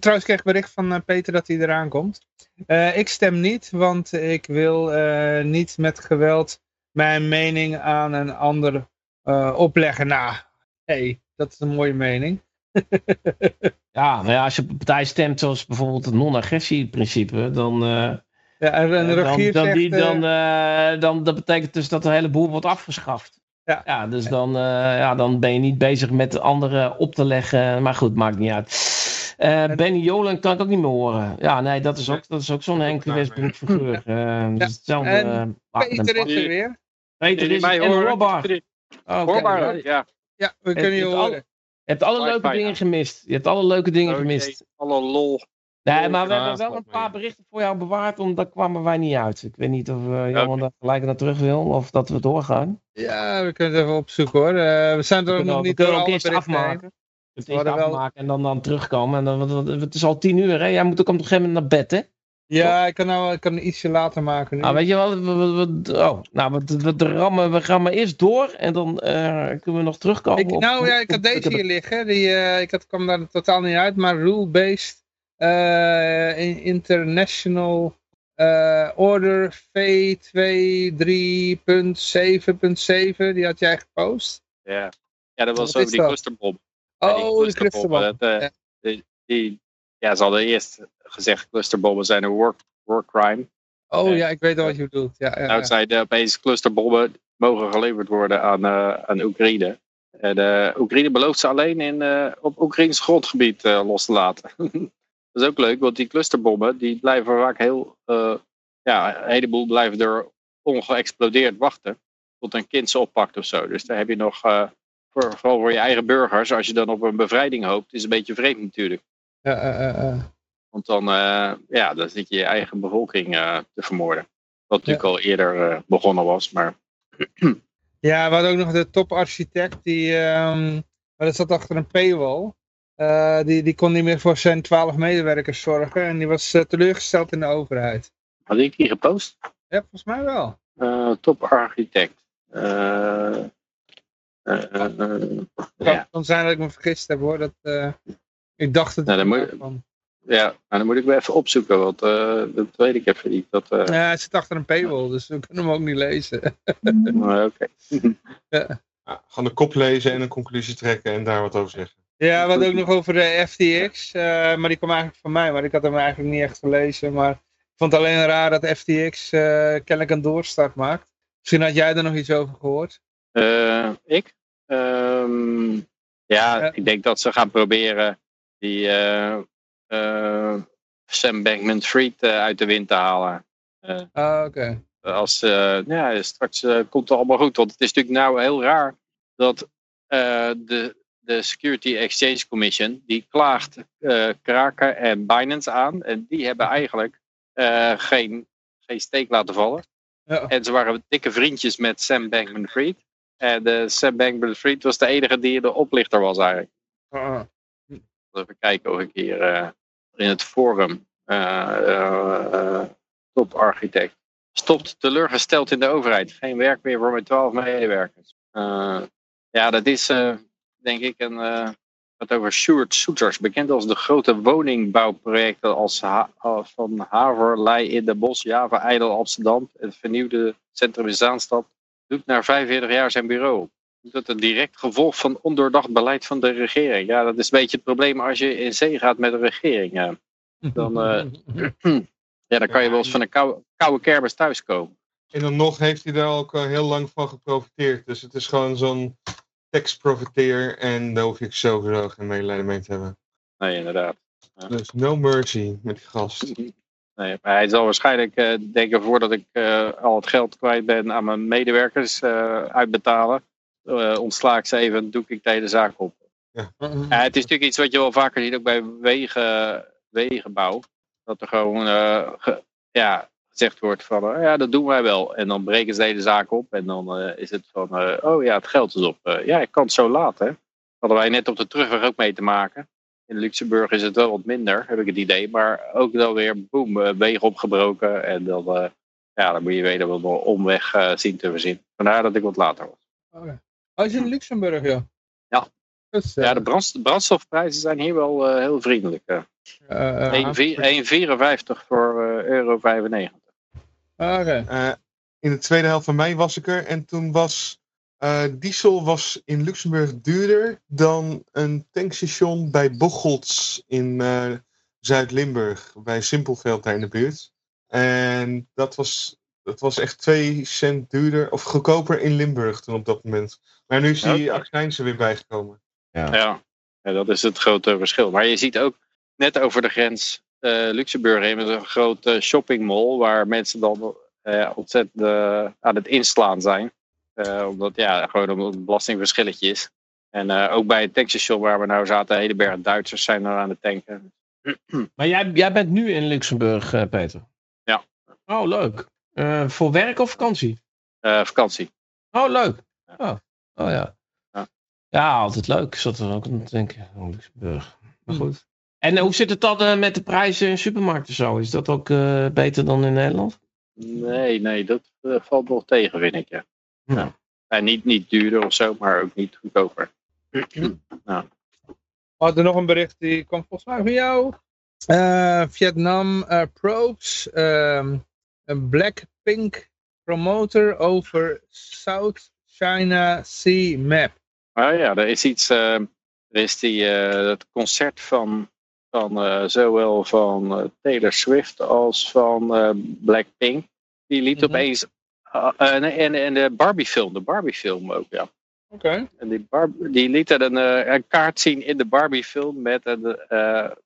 trouwens kreeg ik bericht van Peter dat hij eraan komt. Ik stem niet, want ik wil niet met geweld mijn mening aan een ander opleggen. Nou, hey, dat is een mooie mening. ja, maar ja, als je op een partij stemt, zoals bijvoorbeeld het non-agressie-principe, dan. Ja, en, dan, dan, zegt... die, eh, dan, eh, dan, dat betekent dus dat de hele boel wordt afgeschaft. Ja. dus dan, eh, ja, dan ben je niet bezig met de anderen op te leggen. Maar goed, maakt niet uit. Eh, En- Benny Jolen kan ik ook niet meer horen. Ja, nee, dat is ook, dat is ook zo'n Henk Westbroek figuur. Dat is hetzelfde. En eh, Peter is er weer. Peter is mij en hoorbaar. Hoorbaar, Je ja. Ja, we kunnen je hebt horen. alle- hebt alle leuke dingen ja. gemist. Je hebt alle leuke dingen gemist. Alle lol. Nee, maar we hebben wel een paar berichten voor jou bewaard, omdat daar kwamen wij niet uit. Ik weet niet of uh, Johan daar gelijk naar terug wil, of dat we doorgaan. Ja, we kunnen het even opzoeken hoor. Eh, we zijn We er kunnen, nog we niet kunnen door ook alle heen. afmaken. Het We eerst wel- afmaken en dan, dan terugkomen. En dan, want- want het is al tien uur, hè? Jij moet ook op een gegeven moment naar bed, hè? Ja, ik kan, nou, ik kan het ietsje later maken nu. Nou, weet je wel, we, we- we- oh, nou, we, we, we rammen, we gaan maar eerst door en dan eh, kunnen we nog terugkomen. Ik, op- nou ja, ik had deze hier liggen. Die, eh, ik had, kwam daar totaal niet uit, maar rule-based international eh, order V23.7.7. Die had jij gepost. Ja. ja, dat was Wat over die clusterbom. Ja, die Oh, de clusterbommen, clusterbom. eh, die, die, ja, ze hadden eerst gezegd clusterbommen zijn een war, war crime. Oh ja, ik weet al wat je bedoelt. Ja, ja, Nou, ja. zeiden opeens clusterbommen mogen geleverd worden aan, eh, aan Oekraïne. En eh, Oekraïne belooft ze alleen in, eh, op Oekraïns grondgebied eh, los te laten. dat is ook leuk, want die clusterbommen die blijven vaak heel... eh, ja, een heleboel blijven er ongeëxplodeerd wachten. Tot een kind ze oppakt of zo. Dus daar heb je nog... eh, voor, vooral voor je eigen burgers, als je dan op een bevrijding hoopt, is een beetje vreemd natuurlijk. Ja. Want dan, ja, dan zit je je eigen bevolking te vermoorden. Wat natuurlijk al eerder begonnen was, maar Ja, we hadden ook nog de toparchitect, die, ehm, maar dat zat achter een paywall. Eh, die, die kon niet meer voor zijn twaalf medewerkers zorgen en die was eh, teleurgesteld in de overheid. had ik die gepost? Ja, volgens mij wel. Eh, top architect. Eh, eh, eh, Kan, ja. kan zijn dat ik me vergist heb hoor. Dat, eh, ik dacht het Nou, dan moet van. ja, nou, dan moet ik weer even opzoeken, want eh, dat weet ik even niet. Dat, eh, Ja, het zit achter een paywall, dus we kunnen hem ook niet lezen. Oké. Ja, gewoon de kop lezen en een conclusie trekken en daar wat over zeggen. Ja, we hadden ook nog over de FTX, eh, maar die kwam eigenlijk van mij, maar ik had hem eigenlijk niet echt gelezen. Maar ik vond het alleen raar dat FTX eh, kennelijk een doorstart maakt. Misschien had jij er nog iets over gehoord. Eh, ik? Ehm, ja, ik denk dat ze gaan proberen die eh, eh, Sam Bankman-Fried eh, uit de wind te halen. Ah, oké. als, eh, ja, straks eh, komt het allemaal goed. Want het is natuurlijk nou heel raar dat eh, de, de Security Exchange Commission, die klaagt eh Kraken en Binance aan. En die hebben eigenlijk eh, geen, geen steek laten vallen. Ja. En ze waren dikke vriendjes met Sam Bankman-Fried. En eh, Sam Bankman-Fried was de enige die de oplichter was eigenlijk. Ah, Even kijken of ik hier in het forum eh, eh, eh, top architect. Stopt teleurgesteld in de overheid. Geen werk meer voor mijn twaalf medewerkers. Ja, dat is denk ik een. eh wat over Sjoerd Soeters, bekend als de grote woningbouwprojecten als ha als van Haverlei in de Bos, Java, Eidel, Amsterdam, het vernieuwde centrum in Zaanstad, doet na 45 jaar zijn bureau. Dat een direct gevolg van ondoordacht beleid van de regering? Ja, dat is een beetje het probleem als je in zee gaat met de regering. Dan, eh, ja, dan kan je wel eens van een koude, koude kermis thuiskomen. En dan nog heeft hij daar ook heel lang van geprofiteerd. Dus het is gewoon zo'n tekstprofiteer en daar hoef je sowieso geen medelijden mee te hebben. Nee, inderdaad. Dus no mercy met die gast. Nee, maar hij zal waarschijnlijk eh, denken voordat ik eh, al het geld kwijt ben aan mijn medewerkers eh, uitbetalen. eh ontsla ik ze even, doe ik de hele zaak op. Ja, het is natuurlijk iets wat je wel vaker ziet ook bij wegen, wegenbouw. Dat er gewoon eh, ge- ja, gezegd wordt van eh, ja, dat doen wij wel. En dan breken ze de hele zaak op en dan eh, is het van eh, oh ja, het geld is op. Eh, ja, ik kan het zo laten. Hè. Hadden wij net op de terugweg ook mee te maken. In Luxemburg is het wel wat minder, heb ik het idee. Maar ook dan weer, boem, wegen opgebroken. En dan, ja, dan moet je weder wel een omweg zien te verzinnen. Vandaar dat ik wat later was. Oké. Oh, is in Luxemburg. Ja. Dus, eh, Ja, de brandst- brandstofprijzen zijn hier wel heel vriendelijk. eh. eh, eh, 1,54 voor euro 95. Ah, Oké. Eh, in de tweede helft van mei was ik er en toen was eh, diesel was in Luxemburg duurder dan een tankstation bij Bocholt in eh, Zuid-Limburg, bij Simpelveld daar in de buurt. En dat was, dat was echt 2 cent duurder of goedkoper in Limburg toen op dat moment. Maar nu is die accijns er weer bijgekomen. Ja. ja, dat is het grote verschil. Maar je ziet ook net over de grens Luxemburg heen met een grote shoppingmall waar mensen dan eh, ontzettend eh, aan het inslaan zijn. Eh, omdat ja, gewoon omdat het belastingverschilletje is. En eh, ook bij het tankstation waar we nou zaten, een hele berg Duitsers zijn er aan het tanken. Maar jij, jij bent nu in Luxemburg, eh, Peter? Ja. Oh, leuk. Eh, voor werk of vakantie? Eh, vakantie. Oh, leuk. Oh, oh ja. Ja. Ja, altijd leuk. Ik zat er ook aan te denken. Oh, Luxemburg. Maar Hm. goed. En eh, hoe zit het dan eh, met de prijzen in supermarkten zo? Is dat ook eh, beter dan in Nederland? Nee, nee, dat valt nog tegen, vind ik. Ja. Ja. En niet, niet duurder of zo, maar ook niet goedkoper. We hadden nog een bericht die kwam volgens mij van jou. Eh, Vietnam probes ehm, een Blackpink promoter over South China Sea Map. Ah ja, er is iets. er is die, eh, het concert van van eh, zowel van eh, Taylor Swift als van eh, Blackpink. Die liet Mhm. opeens, ah, nee, en, en de Barbie film, de Barbie film ook, ja. Oké. En die, die liet er een, een kaart zien in de Barbie film met een,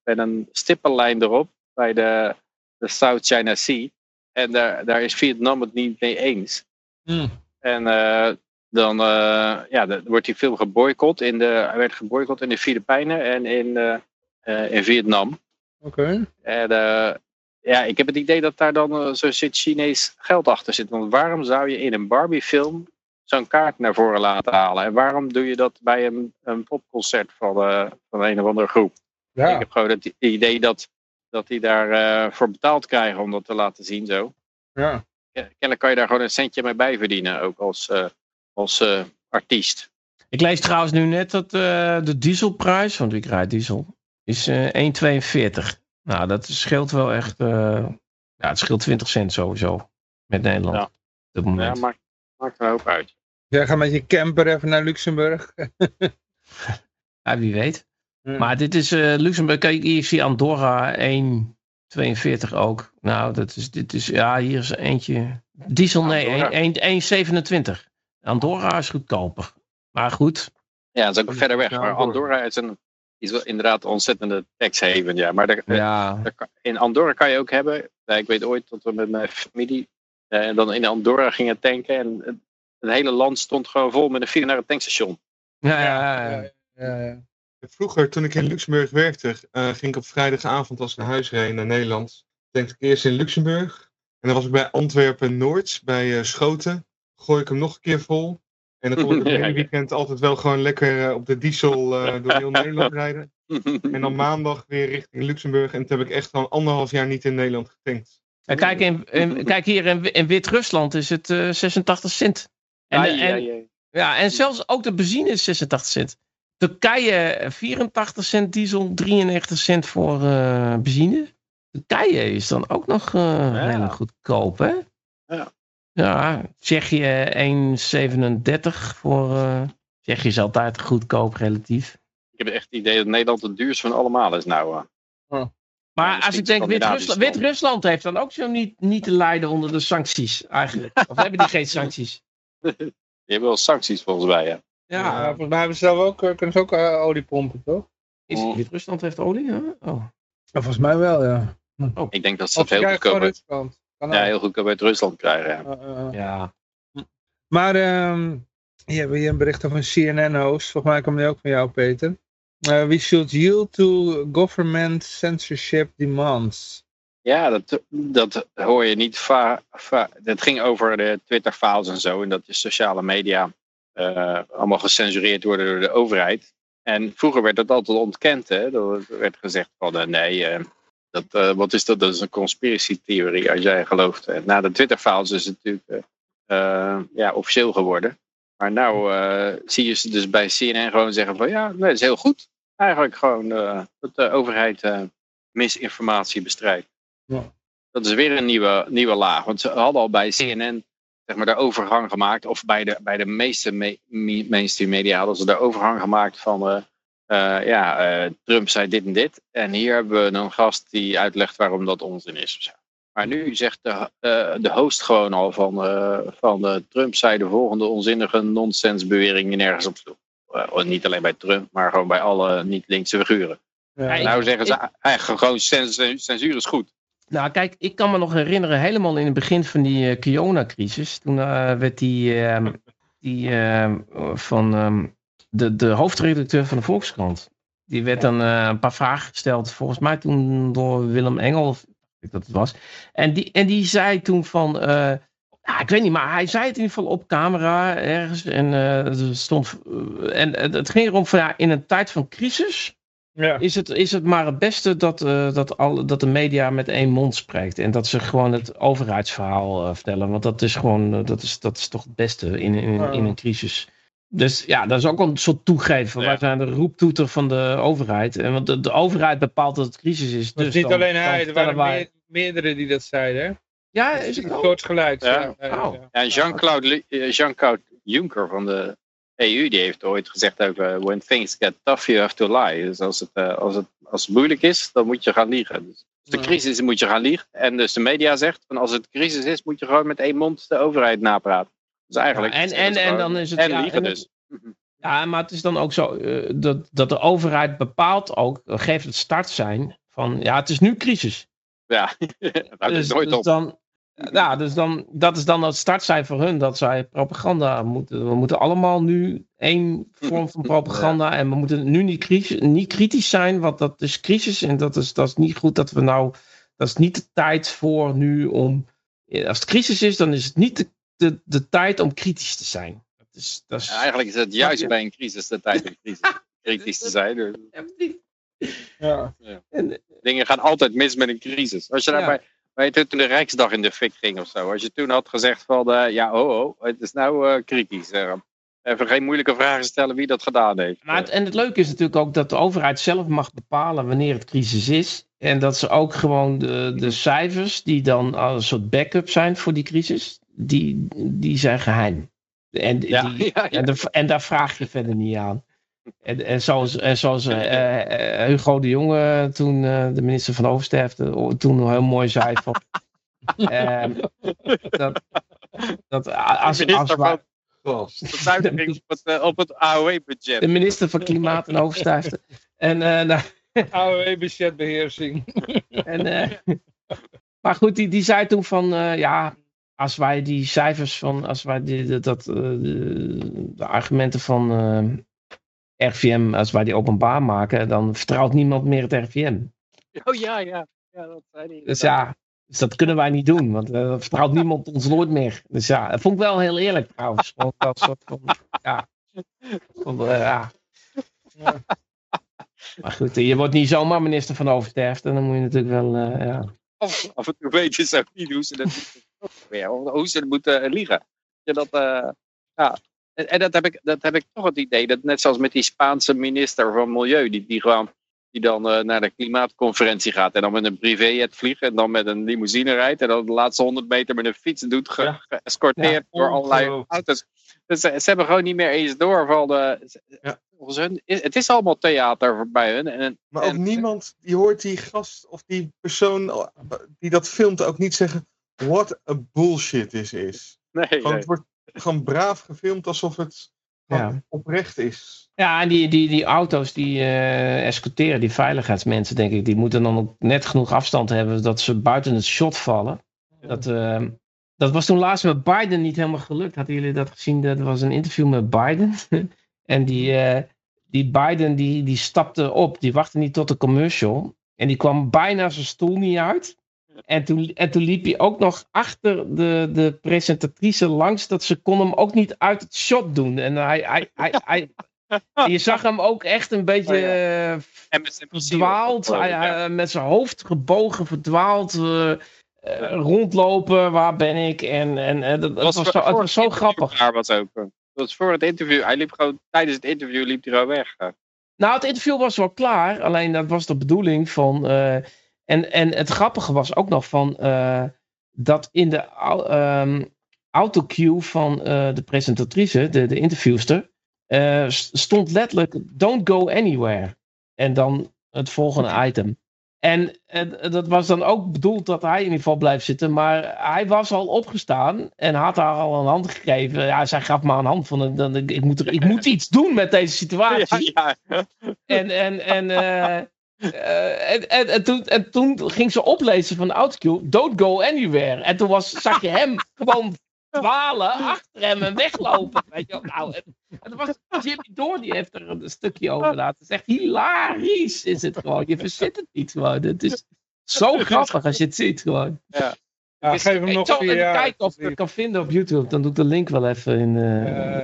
met een stippenlijn erop bij de, de South China Sea. En daar, daar is Vietnam het niet mee eens. Hm. En dan ja, dan wordt die film geboycott. In de, werd geboycott in de Filipijnen en in, in Vietnam. Oké. En eh, ja, ik heb het idee dat daar dan eh, zo zit Chinees geld achter zit. Want waarom zou je in een Barbie film zo'n kaart naar voren laten halen? En waarom doe je dat bij een, een popconcert van, eh, van een of andere groep? Ik heb gewoon het idee dat, dat die daarvoor voor betaald krijgen om dat te laten zien zo. Ja. Ja, Kennelijk kan je daar gewoon een centje mee bij verdienen, ook als, eh, als eh, artiest. Ik lees trouwens nu net dat eh, de dieselprijs, want ik rijd diesel, is eh 1,42. Nou, dat scheelt wel echt. eh, ja, het scheelt 20 cent sowieso met Nederland. Ja. Op dit Ja, moment. maakt, maakt er een hoop uit. Jij gaat met je camper even naar Luxemburg. Ja, wie weet. Ja. Maar dit is eh, Luxemburg. Kijk, hier zie je Andorra 1,42 ook. Nou, dat is, dit is, ja, hier is eentje. Diesel, nee, Andorra. 1 1,27. Andorra is goedkoper. Maar goed, Ja, dat is ook verder weg. Maar. Andorra is, een, is wel inderdaad een ontzettende tax haven. Ja. Maar daar- ja. daar in Andorra kan je ook hebben. ja, ik weet ooit dat we met mijn familie eh, dan in Andorra gingen tanken. En het, het hele land stond gewoon vol met een file naar het tankstation. Ja, ja, ja. Ja, ja, ja. Vroeger, toen ik in Luxemburg werkte, eh, ging ik op vrijdagavond als ik naar huis reed naar Nederland. Tankte ik eerst in Luxemburg. En dan was ik bij Antwerpen Noord, bij eh, Schoten. Gooi ik hem nog een keer vol. En dan kon ik het Ja, weekend altijd wel gewoon lekker eh, op de diesel eh, door heel Nederland rijden. En dan maandag weer richting Luxemburg. En toen heb ik echt gewoon anderhalf jaar niet in Nederland getankt. En kijk, in, in- kijk hier in, in Wit-Rusland is het eh, 86 cent. En, Ai, en, ai, ai. ja, en zelfs ook de benzine is 86 cent. Turkije 84 cent diesel, 93 cent voor eh, benzine. Turkije is dan ook nog eh redelijk goedkoop, hè? Ja. Ja, Tsjechië 1,37 voor... eh Tsjechië is altijd goedkoop relatief. Ik heb echt het idee dat Nederland het duurste van allemaal is nou. eh. Maar Ja, als ik denk, Wit-Rusland. Wit-Rusland heeft dan ook zo niet, niet te lijden onder de sancties eigenlijk. Of hebben die geen sancties? Die hebben wel sancties volgens mij. Ja. Ja, Ja, volgens mij hebben ze zelf ook, eh, kunnen ze ook olie pompen, toch? is, Oh. Wit-Rusland heeft olie? hè? Oh. Ja, volgens mij wel, ja. Ik denk dat ze Of het heel ja, heel goedkoop uit Rusland krijgen. Ja. Eh, eh, Ja. Maar ehm hier hebben we hier een bericht over een CNN-host. Volgens mij komt die ook van jou, Peter. Eh, we should yield to government censorship demands. Ja, dat, dat hoor je niet va, va- Het ging over de Twitter-files en zo. En dat de sociale media eh, allemaal gecensureerd worden door de overheid. En vroeger werd dat altijd ontkend. Hè? Er werd gezegd van eh, nee, eh, dat, eh, wat is dat? Dat is een conspiracy-theorie als jij gelooft. En na de Twitter-files is het natuurlijk eh, eh, ja, officieel geworden. Maar nou eh, zie je ze dus bij CNN gewoon zeggen van ja, nee, dat is heel goed. Eigenlijk gewoon eh, dat de overheid eh, misinformatie bestrijdt. Dat is weer een nieuwe, nieuwe laag. Want ze hadden al bij CNN zeg maar, de overgang gemaakt. Of bij de, bij de meeste me- me- mainstream media hadden ze de overgang gemaakt van... eh, ja, eh, Trump zei dit en dit. En hier hebben we een gast die uitlegt waarom dat onzin is. Maar nu zegt de, eh, de host gewoon al van, van Trump zei de volgende onzinnige nonsensbewering die nergens op sloeg. Eh, niet alleen bij Trump, maar gewoon bij alle niet-linkse figuren. Ja. Nou zeggen ze ik- eigenlijk gewoon censuur, censuur is goed. Nou, kijk, ik kan me nog herinneren, helemaal in het begin van die eh, corona-crisis. Toen werd die, ehm, die ehm, van ehm, de, de hoofdredacteur van de Volkskrant. Die werd dan eh, een paar vragen gesteld, volgens mij toen door Willem Engel, of ik dat het was. En die, en die zei toen van, ja, ik weet niet, maar hij zei het in ieder geval op camera ergens. En, eh, stond, en het- ging erom van, ja, in een tijd van crisis Ja. is het, is het maar het beste dat, dat, al, dat de media met één mond spreekt. En dat ze gewoon het overheidsverhaal vertellen. Want dat is gewoon, dat, is, dat is toch het beste in, in, in een crisis. Dus ja, dat is ook een soort toegeven. Ja. Wij zijn de roeptoeter van de overheid. En want de, de overheid bepaalt dat het crisis is. Dus niet dan- alleen hij, er waren wij- meer- meerdere die dat zeiden. hè? Ja, is het Een ook? soort geluid. Ja. ja. Oh. ja. Jean-Claude eh, Jean-Claude Juncker van de EU die heeft ooit gezegd ook, eh, when things get tough, you have to lie. Dus als het, eh, als het, als het moeilijk is, dan moet je gaan liegen. Dus als de crisis is, moet je gaan liegen. En dus de media zegt, van als het crisis is, moet je gewoon met één mond de overheid napraten. Dus eigenlijk... Ja, en- en- en dan is het- En liegen dus. Ja, maar het is dan ook zo eh, dat, dat de overheid bepaalt ook, geeft het start zijn van ja, het is nu crisis. Ja, dat houdt Dus, nooit dus op. dan, ja, dus dan, dat is dan het start zijn voor hun dat zij propaganda moeten. We moeten allemaal nu één vorm van propaganda en we moeten nu niet, crisis, niet kritisch zijn, want dat is crisis en dat is, dat is niet goed dat we nou, dat is niet de tijd voor nu om, als het crisis is, dan is het niet de, de, de tijd om kritisch te zijn. Dat is, dat is, Ja, eigenlijk is het juist je? bij een crisis de tijd om crisis, kritisch te zijn. Dus Ja. En- dingen gaan altijd mis met een crisis. Als je Ja. daarbij, bij toen de Rijksdag in de fik ging of zo. Als je toen had gezegd van, eh, ja, oh, oh, het is nou eh, kritisch. eh, even geen moeilijke vragen stellen wie dat gedaan heeft. Maar het, en het leuke is natuurlijk ook dat de overheid zelf mag bepalen wanneer het crisis is. En dat ze ook gewoon de, de cijfers, die dan als een soort backup zijn voor die crisis, die, die zijn geheim. En, die, Ja, ja, ja. En, de- en daar vraag je verder niet aan. En, en zoals, en zoals eh, eh, Hugo de Jonge, toen eh, de minister van Oversterfte, toen heel mooi zei van... ehm, dat, dat als, als Gast. Bezuiniging op het, eh, op het AOE-budget. de minister van Klimaat en Oversterfte. En, eh, nou, AOW-budgetbeheersing. En, eh, maar goed, die, die zei toen van eh, ja, als wij die cijfers van, als wij die, dat, dat, eh, de, de argumenten van eh, RVM, als wij die openbaar maken, dan vertrouwt niemand meer het RVM. Oh ja, ja. ja dat Dus ja, dus dat kunnen wij niet doen, want dan vertrouwt niemand ons nooit meer. Dus ja, dat vond ik wel heel eerlijk trouwens. Soort van, ja. Van, ja. Maar goed, je wordt niet zomaar minister van Oversterfte, dan moet je natuurlijk wel, ja. Af, af en toe weten ze ook niet hoe ze dat weer, hoe ze moeten eh, liegen. Ja, dat, eh, ja. En, en dat, heb ik, dat heb ik toch het idee, dat net zoals met die Spaanse minister van Milieu, die, die gewoon die dan eh, naar de klimaatconferentie gaat en dan met een privéjet vliegt en dan met een limousine rijdt en dan de laatste 100 meter met een fiets doet, ge- Ja. geëscorteerd Ja, door allerlei auto's. Dus ze, ze hebben gewoon niet meer eens door van de, ze- Ja. volgens hun, is- het is allemaal theater bij hun. En, Maar ook en- niemand die hoort die gast of die persoon die dat filmt ook niet zeggen. What a bullshit this is. Nee, Gewoon, nee. Het wordt gewoon braaf gefilmd alsof het Ja. oprecht is. Ja, en die, die, die auto's die eh, escorteren, die veiligheidsmensen, denk ik, die moeten dan ook net genoeg afstand hebben dat ze buiten het shot vallen. Dat, eh, dat was toen laatst met Biden niet helemaal gelukt. Hadden jullie dat gezien? Dat was een interview met Biden. en die, eh, die Biden die, die stapte op, die wachtte niet tot de commercial. En die kwam bijna zijn stoel niet uit. En toen, en toen liep hij ook nog achter de, de presentatrice langs, dat ze kon hem ook niet uit het shot doen. En hij, hij, hij, hij, je zag hem ook echt een beetje Oh ja. eh, En met zijn verdwaald, ja. hij- met zijn hoofd gebogen, verdwaald, eh, eh, rondlopen, waar ben ik? En, en eh, dat, was, zo, het was zo grappig. Daar was ook. eh, Dat was voor het interview. Hij liep gewoon tijdens het interview liep hij gewoon weg. eh. Nou, het interview was wel klaar, alleen dat was de bedoeling van. eh, en, en het grappige was ook nog van eh, dat in de ehm, autocue van eh, de presentatrice, de, de interviewster, eh, stond letterlijk Don't go anywhere. En dan het volgende item. En dat was dan ook bedoeld dat hij in ieder geval blijft zitten. Maar hij was al opgestaan en had haar al een hand gegeven. Ja, zij gaf me een hand van, dan, ik, moet er, ik moet iets doen met deze situatie. Ja, ja. En, en, en, eh, en, en, en, toen, en toen ging ze oplezen van de autocue, don't go anywhere. En toen was, zag je hem gewoon dwalen achter hem en weglopen. Weet je wel. Nou, en, en toen was Jimmy Door, die heeft er een stukje over laten. Het is echt hilarisch is het gewoon. Je verzit het niet gewoon. Het is zo grappig als je het ziet gewoon. Ja, is- geef hem Ik nog zal even kijken of ik het kan vinden op YouTube. Dan doe ik de link wel even in. eh, Eh,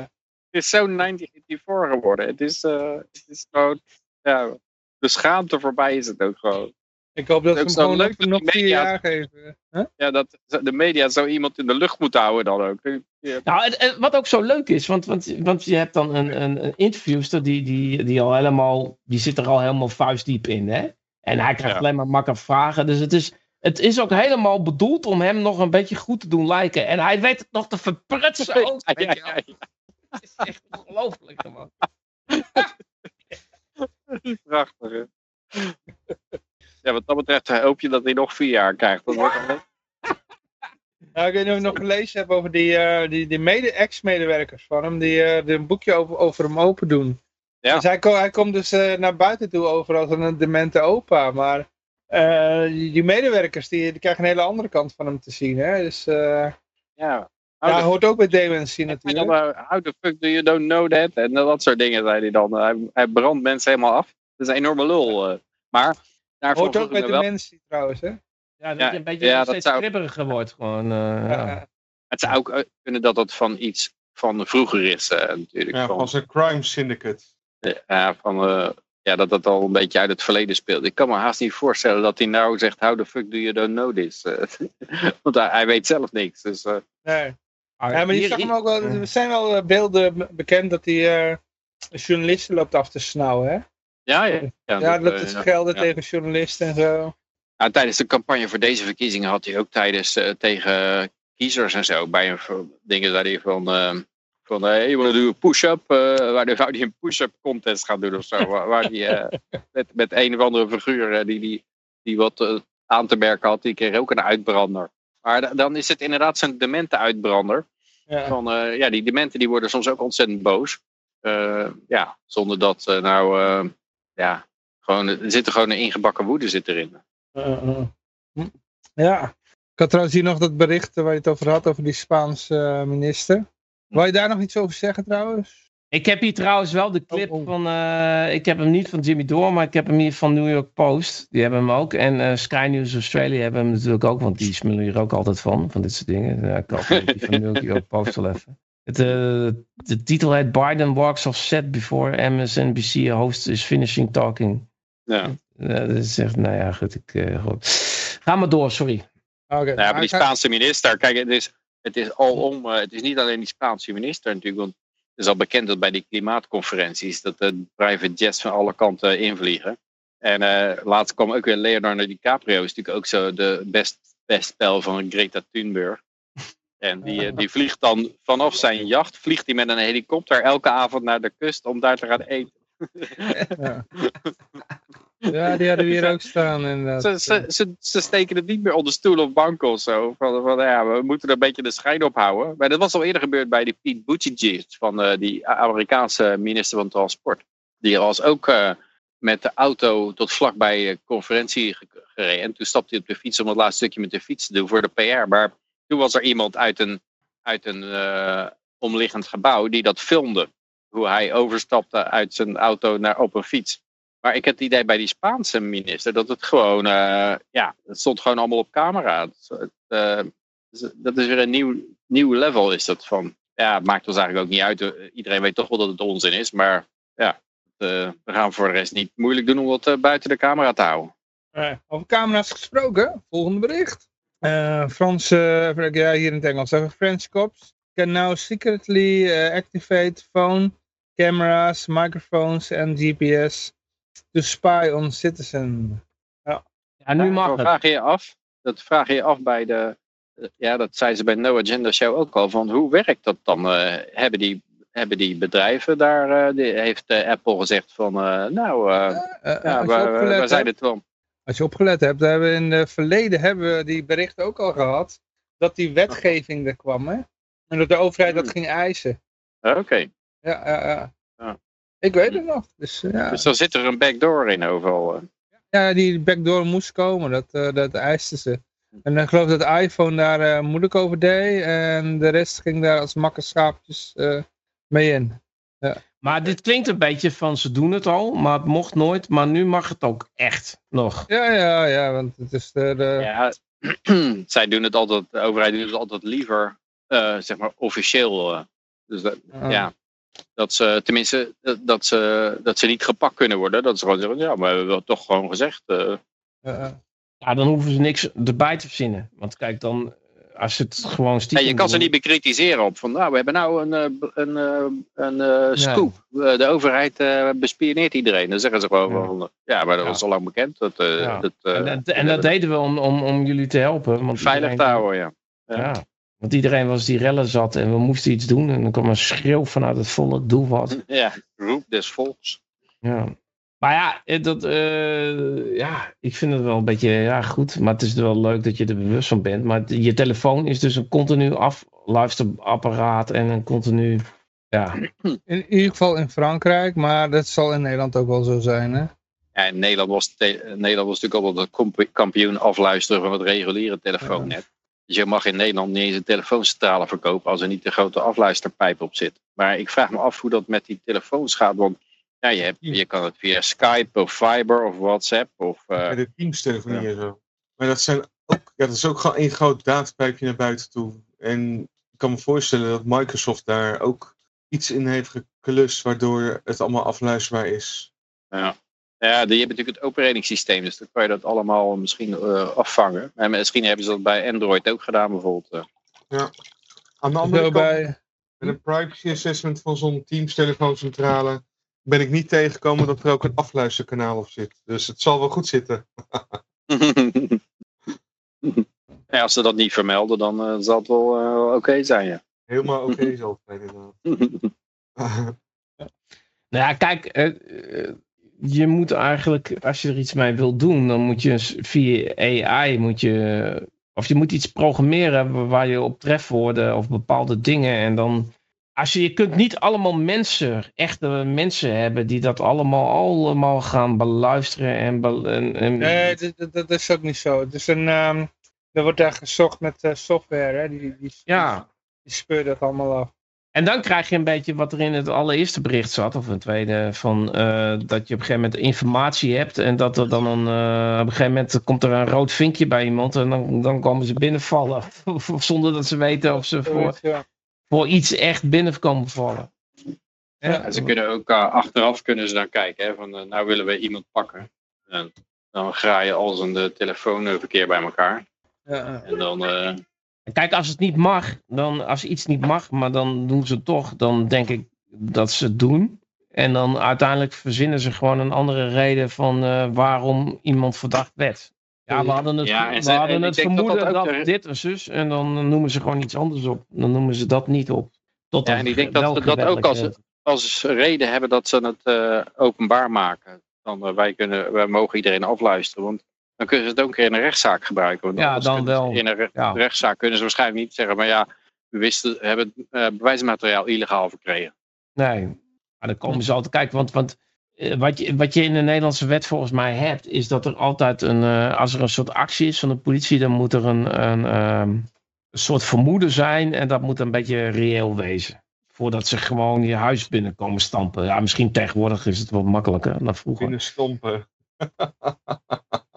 Het is zo 1984 geworden. Het is, eh, het is gewoon. Ja, de schaamte voorbij is het ook gewoon. ik hoop dat ze zo hem gewoon leuk nog, vier media- jaar geven. Huh? Ja, dat de media zo iemand in de lucht moeten houden dan ook. Ja. Nou, en, en wat ook zo leuk is, want, want, want je hebt dan een, een, een interviewster die, die, die al helemaal, die zit er al helemaal vuistdiep in, hè? En hij krijgt Ja. alleen maar makkelijk vragen. Dus het is, het is ook helemaal bedoeld om hem nog een beetje goed te doen lijken. En hij weet het nog te verprutsen ook. Ja, weet ja, je wel. ja, ja. Het is echt ongelooflijk gewoon. Prachtig, hè? Ja, wat dat betreft eh, hoop je dat hij nog vier jaar krijgt. Dat wordt. Nou, ik weet niet of je nog gelezen hebt over die, eh, die, die mede ex-medewerkers van hem, die, eh, die een boekje over, over hem open doen. Ja. Dus hij, ko- hij komt dus naar buiten toe over als een demente opa, maar die, die medewerkers die, die krijgen een hele andere kant van hem te zien. Hè? Dus Ja. Ja, hij the, hoort ook bij dementie en natuurlijk. dan, eh, how the fuck do you don't know that? En dat soort dingen zei hij dan. Hij, hij brandt mensen helemaal af. Dat is een enorme lul. eh. Maar daarvoor Hoort ook bij wel. dementie trouwens. Hè? Ja, dat Ja, je een beetje ja, dat steeds zou- kribberiger wordt gewoon. eh, Ja, ja. Het zou ook eh, kunnen dat dat van iets van vroeger is natuurlijk. Ja, van, van zijn crime syndicate. ja, van, eh, ja, dat dat al een beetje uit het verleden speelt. Ik kan me haast niet voorstellen dat hij nou zegt, how the fuck do you don't know this? Want hij, hij weet zelf niks. Dus, eh, Nee. Ah, Ja, maar die zag hem ook wel, er zijn wel eh, beelden be- bekend dat hij eh, journalisten loopt af te snauwen. Hè? ja, ja. Ja, Ja, dat eh, is gelden ja. tegen journalisten en zo. Nou, tijdens de campagne voor deze verkiezingen had hij ook tijdens tegen kiezers en zo bij een voor- dingen hij van eh, van hey, you wanna do a push-up eh, waar wou hij een push-up contest gaan doen of zo waar, eh, met, met een of andere figuur die, die, die wat aan te merken had die kreeg ook een uitbrander maar da- dan is het inderdaad zo'n demente uitbrander Ja. van eh, ja die dementen die worden soms ook ontzettend boos Eh, ja zonder dat eh, nou eh, ja gewoon er zit er gewoon een ingebakken woede zit erin Uh, uh. Hm. Ja. Ik had trouwens hier nog dat bericht waar je het over had, over die Spaanse minister. Wil je daar nog iets over zeggen trouwens? Ik heb hier trouwens wel de clip Oh, oh. van. eh, ik heb hem niet van Jimmy Dore, maar ik heb hem hier van New York Post. Die hebben hem ook. En eh, Sky News Australia hebben hem natuurlijk ook, want die smullen hier ook altijd van, van dit soort dingen. Ja, ik had die van New York Post wel even. Het, eh, de titel heet Biden walks off set before MSNBC host is finishing talking. ja. Ja, dat is echt, nou ja, goed. Ik, eh, goed. Ga maar door, sorry. Oké. Nou ja, maar die Spaanse minister, kijk, het is, het is alom, eh, het is niet alleen die Spaanse minister natuurlijk, want is al bekend dat bij die klimaatconferenties dat de private jets van alle kanten invliegen. En eh, laatst kwam ook weer Leonardo DiCaprio, is natuurlijk ook zo de best, best spel van Greta Thunberg. En die, eh, die vliegt dan vanaf zijn jacht, vliegt hij met een helikopter elke avond naar de kust om daar te gaan eten. Ja. ja, die hadden we hier ook staan. Inderdaad. Ze, ze, ze, ze steken het niet meer onder stoel of bank of zo. Van, van, ja, we moeten er een beetje de schijn op houden. Maar dat was al eerder gebeurd bij die Pete Buttigieg, van eh, die Amerikaanse minister van Transport. Die was ook eh, met de auto tot vlak bij de conferentie ge- gereden. En toen stapte hij op de fiets om het laatste stukje met de fiets te doen voor de PR. Maar toen was er iemand uit een, uit een eh, omliggend gebouw die dat filmde. Hoe hij overstapte uit zijn auto naar, op een fiets. Maar ik heb het idee bij die Spaanse minister dat het gewoon, eh, ja, het stond gewoon allemaal op camera. Het, eh, dus dat is weer een nieuw, nieuw level is dat van, ja, het maakt ons eigenlijk ook niet uit. Eh, Iedereen weet toch wel dat het onzin is, maar ja, eh, we gaan voor de rest niet moeilijk doen om eh, buiten de camera te houden. Eh, over camera's gesproken, volgende bericht. Eh Frans, eh, even kijken, ja, hier in het Engels. French cops can now secretly eh, activate phone, cameras, microphones en GPS to spy on citizen. Ja, nu mag het. vraag je je af, dat vraag je je af bij de, eh, ja, dat zei ze bij No Agenda Show ook al, van hoe werkt dat dan? Eh, hebben, die, hebben die bedrijven daar, eh, die, heeft Apple gezegd van, eh, nou, ja, als, je we, we, opgelet we zijn hebt, het wel. als je opgelet hebt, hebben we in het verleden hebben we die berichten ook al gehad. Dat die wetgeving er kwam, hè? En dat de overheid dat Hmm. ging eisen. Oké, Ja, ja, ja. Ja. Ik weet het nog. Dus, eh, ja. dus dan zit er een backdoor in overal. eh. Ja, die backdoor moest komen, dat, eh, dat eisten ze. En ik geloof dat de iPhone daar eh, moeilijk over deed en de rest ging daar als makkenschaapjes eh mee in. Maar dit klinkt een beetje van ze doen het al, maar het mocht nooit. Maar nu mag het ook echt nog. Ja, ja, ja, want het is de... de Ja, zij doen het altijd, de overheid doet het altijd liever, eh, zeg maar, officieel. eh. dus dat, Ah. ja, dat ze, tenminste, dat- ze, dat ze niet gepakt kunnen worden. Dat ze gewoon zeggen, ja, maar we hebben het toch gewoon gezegd. eh. eh, eh, Ja, dan hoeven ze niks erbij te verzinnen. Want kijk, dan, als ze het gewoon En stiekem je kan ze niet bekritiseren op van, nou, we hebben nou een, eh, een, eh, een eh, scoop. Eh, de overheid eh, bespioneert iedereen. Dan zeggen ze gewoon Ja. van, ja, maar dat Ja. was al lang bekend. Dat, eh, Ja. dat, eh, En dat, en dat deden we om, om, om jullie te helpen. Want veilig te houden, ja. Ja. Want iedereen was die rellen zat en we moesten iets doen. En dan kwam een schreeuw vanuit het volle, doe wat. Ja, roep des volks. Ja. Maar ja, eh, dat, eh, ja, ik vind het wel een beetje ja, goed. Maar het is wel leuk dat je er bewust van bent. Maar je telefoon is dus een continu afluisterapparaat en een continu... Ja, In ieder geval in Frankrijk, maar dat zal in Nederland ook wel zo zijn, hè? Ja, in Nederland was, Nederland was natuurlijk altijd de komp- kampioen afluisteren van het reguliere telefoonnet. Dus je mag in Nederland niet eens een telefooncentrale verkopen als er niet de grote afluisterpijp op zit. Maar ik vraag me af hoe dat met die telefoons gaat. Want ja, je, hebt, je kan het via Skype of Viber of WhatsApp of... eh, de teamstelefonie en zo. Maar dat, zijn ook, ja, dat is ook gewoon één groot datapijpje naar buiten toe. En ik kan me voorstellen dat Microsoft daar ook iets in heeft geklust waardoor het allemaal afluisterbaar is. Ja. Ja, die hebben natuurlijk het operating dus dan kan je dat allemaal misschien eh, afvangen. En misschien hebben ze dat bij Android ook gedaan bijvoorbeeld. eh. Aan de andere kant, bij, met een privacy assessment van zo'n Teams telefooncentrale ben ik niet tegengekomen dat er ook een afluisterkanaal op zit. Dus het zal wel goed zitten. ja, als ze dat niet vermelden, dan eh, zal het wel eh, oké zijn. Ja. Helemaal oké zal het zijn inderdaad. Nou ja, kijk, je moet eigenlijk, als je er iets mee wil doen, dan moet je via AI, moet je, of je moet iets programmeren wa- waar je op trefwoorden of bepaalde dingen en dan, als je, je kunt niet allemaal mensen, echte mensen hebben die dat allemaal, allemaal gaan beluisteren en, en, en nee, dat, dat- dat is ook niet zo. Het is een, ehm, er wordt daar gezocht met eh, software, hè? Die, die, ja. die speurt dat allemaal af. En dan krijg je een beetje wat er in het allereerste bericht zat, of een tweede, van eh, dat je op een gegeven moment informatie hebt en dat er dan een, eh, op een gegeven moment komt er een rood vinkje bij iemand en dan, dan komen ze binnenvallen, zonder dat ze weten of ze voor, ja. voor iets echt binnen komen vallen. Ja, ze kunnen ook eh, achteraf kunnen ze dan kijken, hè, van nou willen we iemand pakken. En dan graaien al zijn de telefoonverkeer bij elkaar. Ja, ja. En dan, eh, Kijk, als het niet mag, dan, als iets niet mag, maar dan doen ze het toch, dan denk ik dat ze het doen. En dan uiteindelijk verzinnen ze gewoon een andere reden van eh, waarom iemand verdacht werd. Ja, we hadden het, Ja, en we ze- hadden en het dat vermoeden dat, dat ook de- dit en zus, en dan noemen ze gewoon iets anders op. Dan noemen ze dat niet op. Tot Ja, en ik denk dat we dat ook als- als reden hebben dat ze het eh, openbaar maken. Dan eh, wij, kunnen, wij mogen iedereen afluisteren. Want dan kunnen ze het ook een keer in een rechtszaak gebruiken. Want Ja, dan wel. In een re- Ja. rechtszaak kunnen ze waarschijnlijk niet zeggen. Maar ja, we wisten, hebben eh, bewijsmateriaal illegaal verkregen. Nee, maar dan komen ze altijd kijken. Want, want eh, wat, je, wat je in de Nederlandse wet volgens mij hebt, is dat er altijd een, eh, als er een soort actie is van de politie, dan moet er een, een, ehm, een soort vermoeden zijn en dat moet een beetje reëel wezen. Voordat ze gewoon je huis binnenkomen stampen. Ja, misschien tegenwoordig is het wat makkelijker dan vroeger. Binnen stompen.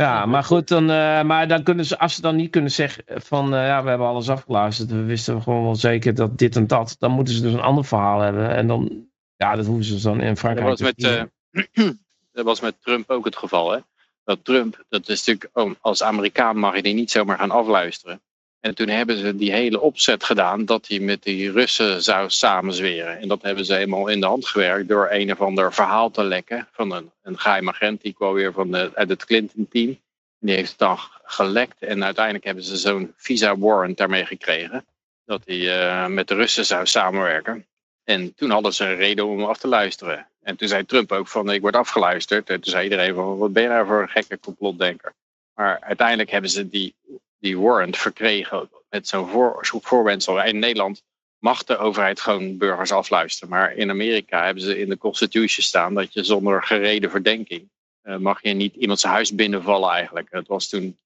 Ja, maar goed, dan, eh, maar dan kunnen ze, als ze dan niet kunnen zeggen van eh, ja, we hebben alles afgeluisterd, we wisten gewoon wel zeker dat dit en dat, dan moeten ze dus een ander verhaal hebben. En dan, ja, dat hoeven ze dan in Dat Frankrijk was, te met, vieren. eh, dat was met Trump ook het geval. Hè? Dat Trump, dat is natuurlijk, oh, als Amerikaan mag je die niet zomaar gaan afluisteren. En toen hebben ze die hele opzet gedaan dat hij met die Russen zou samenzweren. En dat hebben ze helemaal in de hand gewerkt door een of ander verhaal te lekken van een, een geheim agent. Die kwam weer van de, uit het Clinton-team. Die heeft het dan gelekt en uiteindelijk hebben ze zo'n visa warrant daarmee gekregen. Dat hij eh, met de Russen zou samenwerken. En toen hadden ze een reden om af te luisteren. En toen zei Trump ook van ik word afgeluisterd. En toen zei iedereen van wat ben je nou voor een gekke complotdenker. Maar uiteindelijk hebben ze die, die warrant verkregen met zo'n voor, zo'n voorwendsel. In Nederland mag de overheid gewoon burgers afluisteren. Maar in Amerika hebben ze in de constitution staan dat je zonder gereden verdenking eh, mag je niet iemand zijn huis binnenvallen eigenlijk. Het was toen,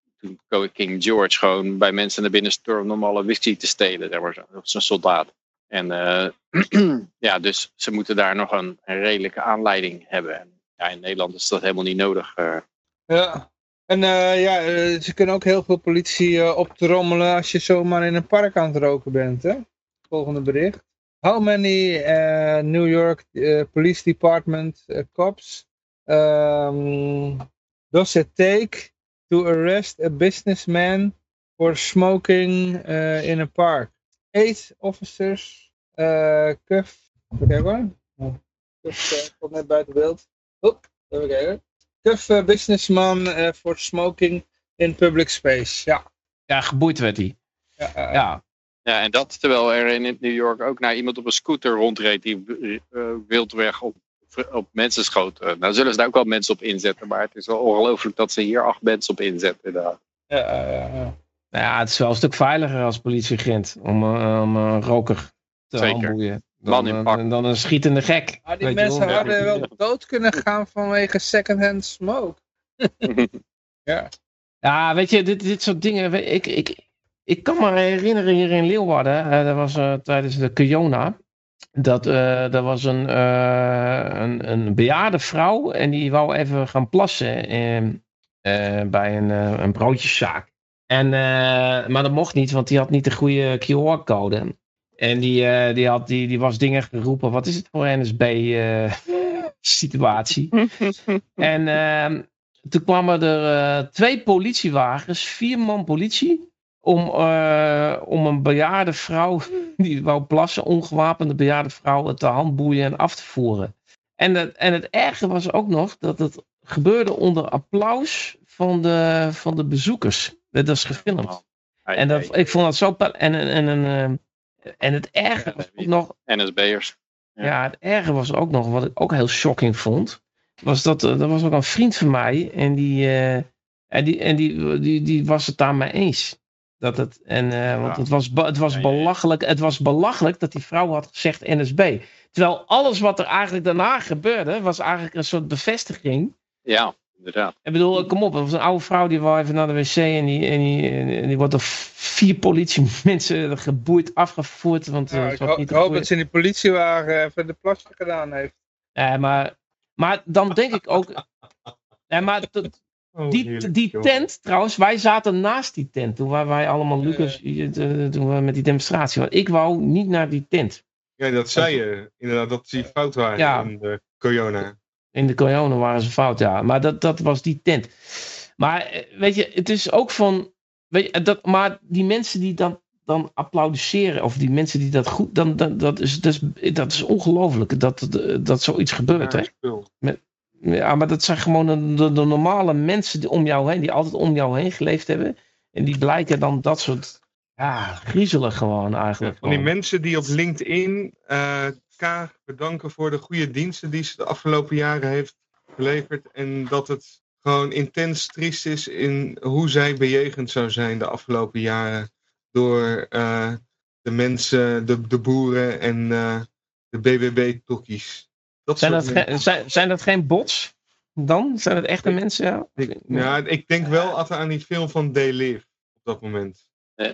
toen King George gewoon bij mensen naar binnen stormde om alle whisky te stelen. Daar was zo'n soldaat. En eh, ja, dus ze moeten daar nog een, een redelijke aanleiding hebben. En ja, in Nederland is dat helemaal niet nodig. eh. Ja. En eh, ja, eh, ze kunnen ook heel veel politie eh, optrommelen als je zomaar in een park aan het roken bent. Hè? Volgende bericht. How many New York Police Department cops um, does it take to arrest a businessman for smoking in a park? Eight officers uh, cuff. Kijken hoor. Cuff eh, komt net buiten beeld. Oep, even kijken. Cuff uh, businessman uh, for smoking in public space. Ja. Ja, geboeid werd hij. Ja, uh, Ja. Ja, en dat terwijl er in New York ook naar iemand op een scooter rondreed die eh, wildweg op, op mensen schoot. Eh, nou zullen ze daar ook wel mensen op inzetten, maar het is wel ongelooflijk dat ze hier acht mensen op inzetten. inderdaad. Ja, ja, ja. Nou ja, het is wel een stuk veiliger als politieagent om, eh, om een roker te Zeker. handboeien. Man Dan, in eh, pak. dan een schietende gek. Maar die mensen hadden wel dood kunnen gaan vanwege secondhand smoke. ja. Ja, weet je, dit, dit soort dingen. Ik, ik, ik kan me herinneren hier in Leeuwarden. eh, dat was eh, tijdens de Kiona. Dat eh, er was een, eh, een, een bejaarde vrouw. En die wou even gaan plassen bij een, een broodjeszaak. En, eh, maar dat mocht niet, want die had niet de goede QR-code. En die, eh, die, had, die, die was dingen geroepen. Wat is het voor NSB-situatie? en ehm, toen kwamen er eh, twee politiewagens, vier man politie, om, eh, om een bejaarde vrouw, die wou plassen, ongewapende bejaarde vrouw, te handboeien en af te voeren. En het, en het erge was ook nog dat het gebeurde onder applaus van de, van de bezoekers. Dat is gefilmd. En dat, ik vond dat zo... En, en, en, en, eh, het erge was ook nog... NSB'ers. Ja. Ja, het erge was ook nog, wat ik ook heel shocking vond, was dat er er was ook een vriend van mij en die, eh, en die, en die, die, die was het daarmee eens. Dat het, en, eh, want het was, het, was belachelijk, het was belachelijk dat die vrouw had gezegd NSB. Terwijl alles wat er eigenlijk daarna gebeurde, was eigenlijk een soort bevestiging. Ja, inderdaad. Ik bedoel, kom op, er was een oude vrouw die wou even naar de wc en die, en die, en die wordt door vier politiemensen geboeid afgevoerd. Want eh, Nou, het ik, was ho- niet ik de hoop dat ze in die politiewagen even de plasje gedaan heeft. Ja, maar, maar dan denk ik ook. Ja, maar Oh, die, die joh. tent, trouwens, wij zaten naast die tent. Toen waren wij allemaal, Lucas, eh, toen we met die demonstratie. Want ik wou niet naar die tent. Ja, dat zei je. Inderdaad, dat die fout waren Ja. in de Koyona. In de Koyonen waren ze fout, ja. Maar dat, dat was die tent. Maar eh, weet je, het is ook van. Weet je, dat, maar die mensen die dan, dan applaudisseren, of die mensen die dat goed. Dan, dan, dat, is, dat, is, dat is ongelooflijk dat, dat, dat zoiets gebeurt, hè? Raar spul. Ja, maar dat zijn gewoon de, de, de normale mensen die om jou heen, die altijd om jou heen geleefd hebben. En die blijken dan dat soort. Ja, griezelig gewoon eigenlijk. Van die mensen die op LinkedIn eh Kaag bedanken voor de goede diensten die ze de afgelopen jaren heeft geleverd. En dat het gewoon intens triest is in hoe zij bejegend zou zijn de afgelopen jaren. Door eh, de mensen, de, de boeren en eh, de BBB-tokkies. Zijn, dat zijn, zijn dat geen bots? Dan? Zijn dat echte mensen? Ja? Ik, ja, ik denk wel altijd aan die film van Day Live op dat moment.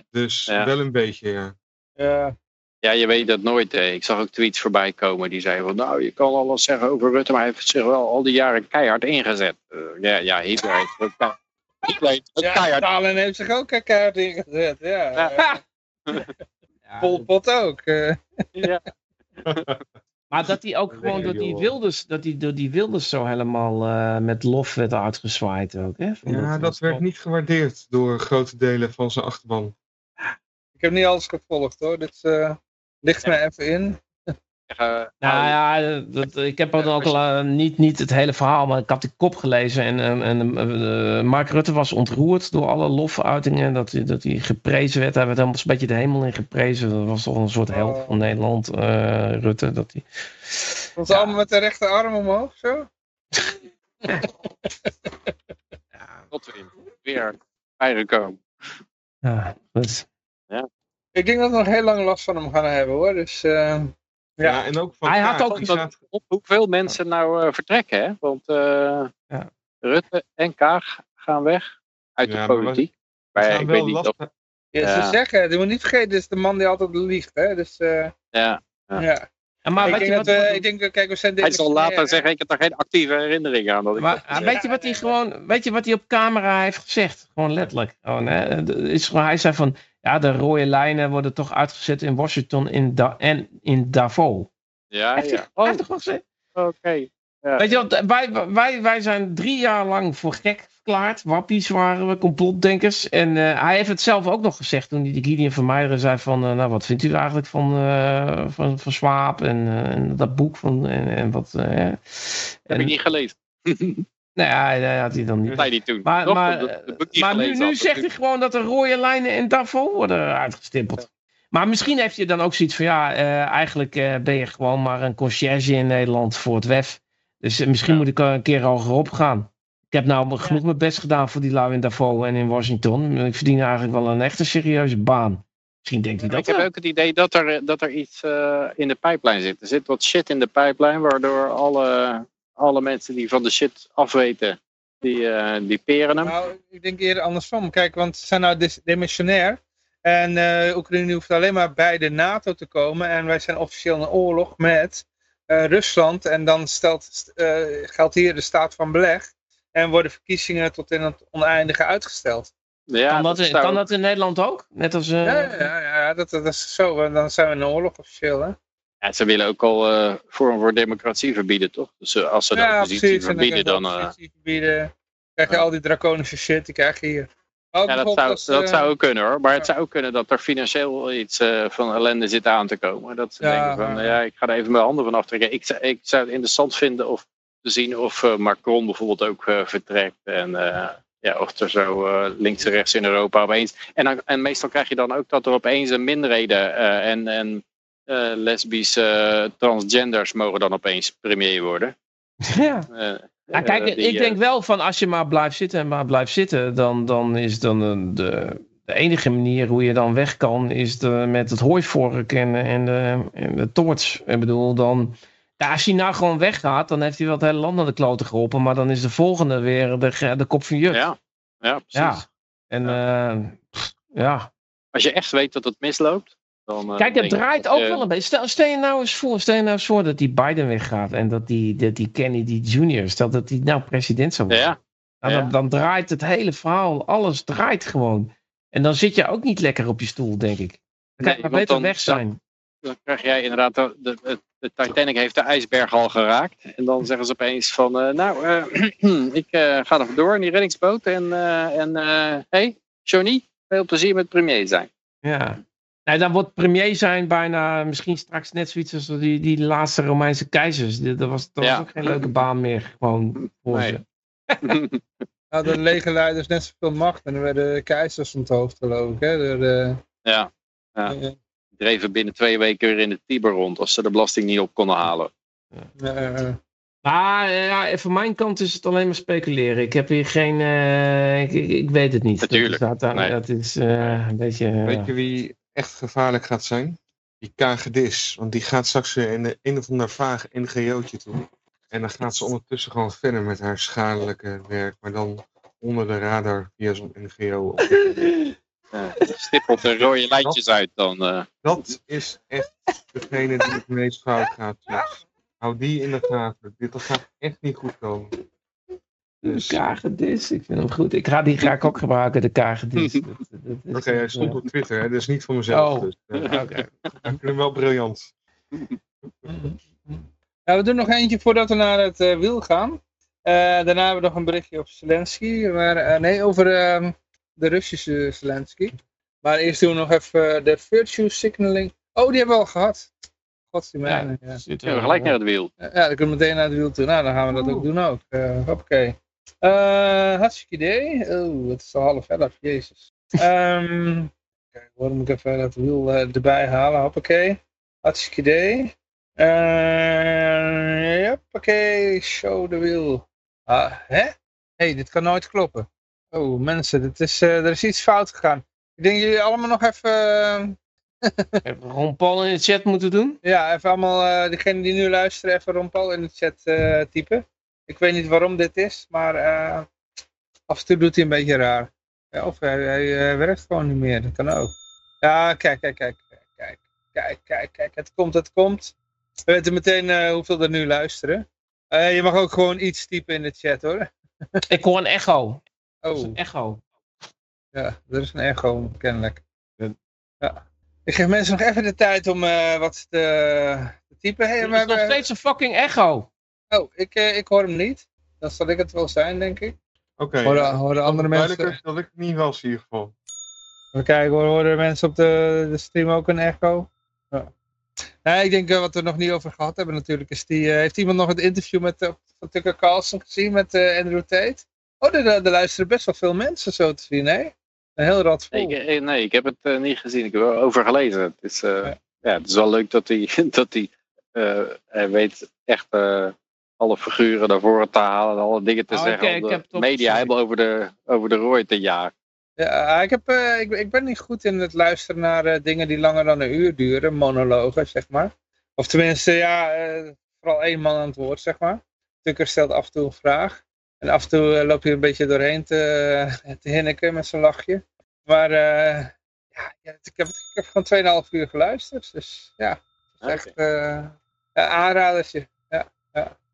Dus Ja. wel een beetje, ja. Ja. Ja, je weet dat nooit. eh. Ik zag ook tweets voorbij komen die zeiden van nou, je kan alles zeggen over Rutte, maar hij heeft zich wel al die jaren keihard ingezet. Eh, ja, ja, Hitler heeft ook, ke- Hitler heeft ook Ja, keihard. Stalin heeft zich ook keihard ingezet. Ja. Ja. Ja, Pol Pot ook. eh. Ja. Maar dat hij ook gewoon door die. Wilders, dat hij door die Wilders zo helemaal eh, met lof werd uitgezwaaid ook. Hè? Van Ja, dat werd niet gewaardeerd door grote delen van zijn achterban. Ik heb niet alles gevolgd hoor. Dit eh, ligt me even in. Eh, Nou nou, ja, dat, ik heb ook, ook al, eh, niet, niet het hele verhaal, maar ik had die kop gelezen. En, en, en eh, Mark Rutte was ontroerd door alle lofuitingen. Dat, hij- dat hij geprezen werd. Hij werd helemaal een beetje de hemel in geprezen. Dat was toch een soort held Oh. van Nederland, eh, Rutte. Dat hij... Ja. allemaal met de rechterarm omhoog zo? tot weer, weer bijgekomen. Ja, dat, Ik denk dat we nog heel lang last van hem gaan hebben hoor. Dus eh, Ja, Ja. en ook van Hij had ook dat- hoeveel mensen nou eh, vertrekken, hè? Want eh, Ja. Rutte en Kaag gaan weg uit Ja, de politiek. Maar ik wel weet niet of... ja, Ja. ze zeggen, je moet niet vergeten, dit is de man die altijd liegt. Hè? Dus eh, Ja, ja. Maar ik, weet denk je dat, wat, we- ik denk, kijk, we zijn hij zal later zeggen, ik heb daar geen actieve herinnering aan. Dat ik Maar dat gezegd weet je wat hij gewoon, weet je wat hij op camera heeft gezegd? Gewoon letterlijk. Gewoon, hè? Is gewoon, hij zei van, ja, de rode lijnen worden toch uitgezet in Washington in da en in Davos. Ja, Heeft hij, ja. gezegd? Oké. Ja. Weet je wat, wij, wij, wij zijn drie jaar lang voor gek verklaard. Wappies waren we, complotdenkers. En eh, hij heeft het zelf ook nog gezegd toen hij de Gideon Vermeijeren zei van... eh, nou, wat vindt u eigenlijk van, eh van, van Swaap en, eh, en dat boek van... En, en wat, eh, heb en- ik niet gelezen. Nou ja, hij had hij dan niet. zei die toen. Maar, Toch? maar, Dat- dat nu, nu zegt hij gewoon dat er rode lijnen in Davos worden uitgestippeld. Maar misschien heeft hij dan ook zoiets van, ja, eh, eigenlijk eh, ben je gewoon maar een conciërge in Nederland voor het WEF. Dus eh, misschien Ja. moet ik er een keer hogerop gaan. Ik heb nou genoeg mijn best gedaan voor die lui in Davos en in Washington. Ik verdien eigenlijk wel een echte serieuze baan. Misschien denkt hij dat ik heb ook het idee dat er, dat er iets eh, in de pijplijn zit. Er zit wat shit in de pijplijn, waardoor alle, alle mensen die van de shit afweten, die, eh, die peren hem. Nou, ik denk eerder andersom. Kijk, want ze zijn nou demissionair. En eh Oekraïne hoeft alleen maar bij de NATO te komen. En wij zijn officieel in oorlog met eh, Rusland. En dan stelt, eh, geldt hier de staat van beleg. En worden verkiezingen tot in het oneindige uitgesteld. Ja, kan, dat, zou- kan dat in Nederland ook? Net als... eh, Ja, ja, ja, ja dat, dat is zo. En Dan zijn we in oorlog officieel. Hè? Ze willen ook al eh Forum voor Democratie verbieden, toch? Dus eh, als ze de ja, oppositie En dan verbieden, dan... eh, oppositie verbieden. krijg je al die draconische shit, die krijg je hier. Ook ja, dat zou, dat eh, zou ook kunnen hoor. Maar het zou ook kunnen dat er financieel iets eh, van ellende zit aan te komen. Dat ze Ja, denken van, ja. ja, ik ga er even mijn handen van aftrekken. Ik, zou- ik zou het interessant vinden of te zien of eh, Macron bijvoorbeeld ook eh, vertrekt. En eh, ja, of er zo eh, links en rechts in Europa opeens... En, dan, en meestal krijg je dan ook dat er opeens een minderheden eh, en, en eh, lesbische eh, transgenders mogen dan opeens premier worden. ja. Eh, Ja, kijk, die, ik denk wel van als je maar blijft zitten en maar blijft zitten, dan, dan is dan de, de enige manier hoe je dan weg kan, is de, met het hooivork en, en, de, en de toorts. Ik bedoel, dan, ja, als hij nou gewoon weggaat, dan heeft hij wel het hele land naar de kloten geholpen, maar dan is de volgende weer de, de kop van Jut. Ja, ja precies. Ja. En ja. ja. Als je echt weet dat het misloopt, dan... eh, Kijk, ik draait dat ook je- wel een beetje. Stel, stel je nou eens voor, stel je nou eens voor dat die Biden weggaat en dat die, dat die Kennedy Jr., stel dat die nou president zou worden. Ja, Nou, dan, dan draait het hele verhaal, alles draait gewoon. En dan zit je ook niet lekker op je stoel, denk ik. Dan kan je beter dan- weg zijn. dan krijg jij inderdaad, de, de, de Titanic heeft de ijsberg al geraakt. En dan zeggen ze opeens van, eh, nou, eh, ik eh, ga er door in die reddingsboot. En, eh en eh hey, Johnny, veel plezier met premier zijn. Ja. Nou, dan wordt premier zijn bijna misschien straks net zoiets als die, die laatste Romeinse keizers. Dat dat was, dat Ja. was ook geen leuke baan meer. Gewoon voor Nee. ze. hadden de legerleiders net zoveel macht. En dan werden de keizers onthoofd, geloof ik. Hè? Door de, ja, Ja. eh, dreven binnen twee weken weer in de Tiber rond als ze de belasting niet op konden halen. eh, eh, Maar eh, ja, van mijn kant is het alleen maar speculeren. Ik heb hier geen. eh, ik, ik, weet het niet. Natuurlijk. Dat is, Nee. dat is eh, een beetje. eh, Weet je wie echt gevaarlijk gaat zijn? Die Kagedis. Want die gaat straks weer in de een of ander vaag NGO'tje toe. En dan gaat ze ondertussen gewoon verder met haar schadelijke werk. Maar dan onder de radar via zo'n NGO. Eh, stippelt de rode lijntjes uit dan. eh. Dat is echt degene die het meest fout gaat. Dus hou die in de gaten. Dit gaat echt niet goed komen. Dus, De kagedis, ik vind hem goed. Ik ga die ga ik ook gebruiken, de kagedis. Oké, hij stond eh, op Twitter. Hè? Dat is niet voor mezelf. Oh. Dus, eh, Oké. ik vind hem wel briljant. Ja, we doen nog eentje voordat we naar het eh, wiel gaan. Eh, daarna hebben we nog een berichtje over Zelensky. Maar, eh, nee, over ehm, de Russische Zelensky. Maar eerst doen we nog even de virtue signaling. Oh, die hebben we al gehad. God, die Ja. Ja. Zit Ja, we gelijk naar het wiel. Ja, dan kunnen we meteen naar het wiel toe. Nou, dan gaan we dat ook doen ook. Uh, hoppakee. Eh hartstikke idee. Oh, het is al half elf. Jezus. Ehm kijk, hoor, moet ik even dat wiel eh, erbij halen. Hoppakee. Hartstikke idee. Uh, hoppakee. Show de wiel. Ah, hè? hey, dit kan nooit kloppen. Oh, mensen, dit is, er is iets fout gegaan. Ik denk jullie allemaal nog even... Hebben we Ron Paul in de chat moeten doen? ja, even allemaal, degenen die nu luisteren, even Ron Paul in de chat typen. Ik weet niet waarom dit is, maar eh, af en toe doet hij een beetje raar. Ja, of hij, hij eh, werkt gewoon niet meer, dat kan ook. Ja, kijk, kijk, kijk, kijk, kijk, kijk, kijk, het komt, het komt. We weten meteen eh, hoeveel er nu luisteren. Eh, je mag ook gewoon iets typen in de chat hoor. Ik hoor een echo. Dat is Oh, een echo. ja, er is een echo, kennelijk. Ja. Ja. Ik geef mensen nog even de tijd om eh, wat te, te typen. Hey, Er we is nog steeds een fucking echo. Oh, ik, eh, ik hoor hem niet. Dan zal ik het wel zijn, denk ik. Oké. Horen, horen andere mensen... is dat ik het niet was in ieder geval. Even kijken, horen, horen mensen op de, de stream ook een echo? Ja. Nee, ik denk eh, wat we nog niet over gehad hebben natuurlijk, is die... eh, heeft iemand nog het interview met, van Tucker Carlson gezien met eh, Andrew Tate? Oh, er, er luisteren best wel veel mensen zo te zien, hè? Een heel rad vol. Nee, ik, nee, ik heb het eh, niet gezien. Ik heb er over gelezen. Het is, eh, Ja. ja. het is wel leuk dat hij, dat hij, eh, hij weet echt eh, alle figuren naar voren te halen. en Alle dingen te ik- zeggen. ik om de heb media hebben over de, over de rooi te jagen. Ja, ik, heb, eh, ik, ik ben niet goed in het luisteren naar eh, dingen die langer dan een uur duren, monologen, zeg maar. Of tenminste, ja, eh, vooral één man aan het woord, zeg maar. Tukker stelt af en toe een vraag. En af en toe eh, loop je een beetje doorheen te, te hinniken met zijn lachje. Maar eh, ja, ja, ik, heb, ik heb gewoon 2,5 uur geluisterd. Dus ja, het is echt eh een aanradertje. Ja,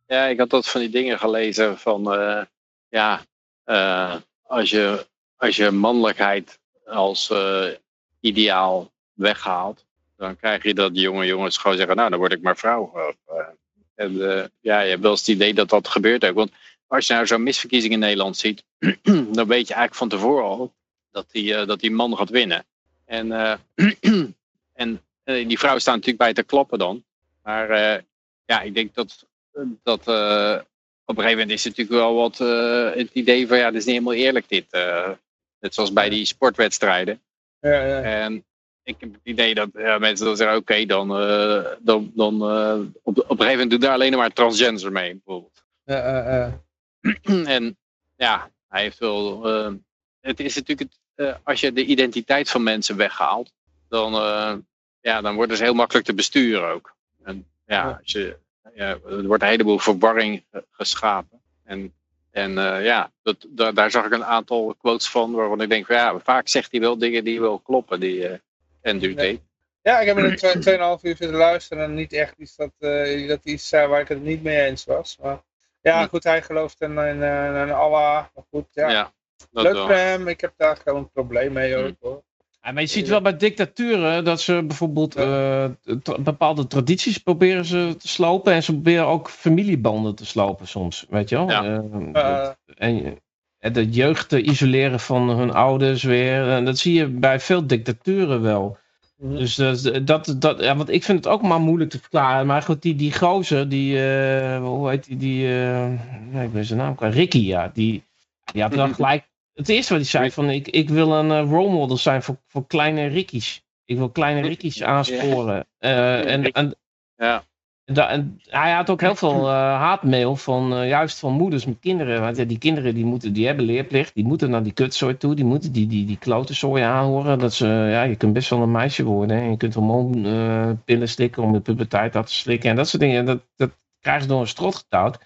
ik had dat van die dingen gelezen van, eh, ja, eh, als, je, als je mannelijkheid als eh, ideaal weghaalt, dan krijg je dat jonge jongens gewoon zeggen, nou, dan word ik maar vrouw. En ja, je hebt wel eens het idee dat dat gebeurt ook. Want als je nou zo'n misverkiezing in Nederland ziet, dan weet je eigenlijk van tevoren al dat die, dat die man gaat winnen. En, en die vrouwen staan natuurlijk bij te klappen dan. Maar ja, ik denk dat dat eh, op een gegeven moment is het natuurlijk wel wat eh, het idee van ja, dit is niet helemaal eerlijk dit. eh. net zoals bij die sportwedstrijden. Ja, ja. En ik heb het idee dat ja, mensen dan zeggen, oké, dan, dan, dan op, op een gegeven moment doet daar alleen maar transgender mee, bijvoorbeeld. En ja, hij heeft wel. het is natuurlijk, het, als je de identiteit van mensen weghaalt, dan, ja, dan worden ze heel makkelijk te besturen ook. En Ja. als je, ja, er wordt een heleboel verwarring ge- geschapen. En, en eh, ja, dat, da- daar zag ik een aantal quotes van waarvan ik denk, van, ja, vaak zegt hij wel dingen die wel kloppen, die eh Andrew. Tate. Ja, ik heb er twee- 2,5 uur zitten luisteren en niet echt iets dat, eh, dat iets zei waar ik het niet mee eens was. Maar ja, Hm. goed, hij gelooft in, in, Allah. Maar goed, ja. Ja, Leuk voor hem, ik heb daar geen probleem mee Hm. ook hoor. Ja, maar je ziet wel bij dictaturen dat ze bijvoorbeeld eh, bepaalde tradities proberen ze te slopen. En ze proberen ook familiebanden te slopen soms, weet je wel. Ja. Eh, Eh, en, de jeugd te isoleren van hun ouders weer. En dat zie je bij veel dictaturen wel. mhm. Dus dat, dat, dat ja, want ik vind het ook maar moeilijk te verklaren. Maar goed, die, die gozer, die, hoe heet die, die ja, ik ben zijn naam kwijt, Ricky, ja, die, die had wel gelijk. Het eerste wat hij zei, van ik, ik wil een eh, role model zijn voor, voor kleine Rickies. Ik wil kleine Rickies aansporen. Eh, en, en, Ja. en da- en hij had ook heel veel eh, haatmail van juist van moeders met kinderen. Want ja, die kinderen die moeten, die hebben leerplicht, die moeten naar die kutzooi toe, die moeten die, die, die klotenzooi aanhoren. Dat ze, ja, je kunt best wel een meisje worden. En je kunt hormoonpillen pillen slikken om de puberteit af te slikken. En dat soort dingen, dat, dat krijgen ze door een strot getouwd.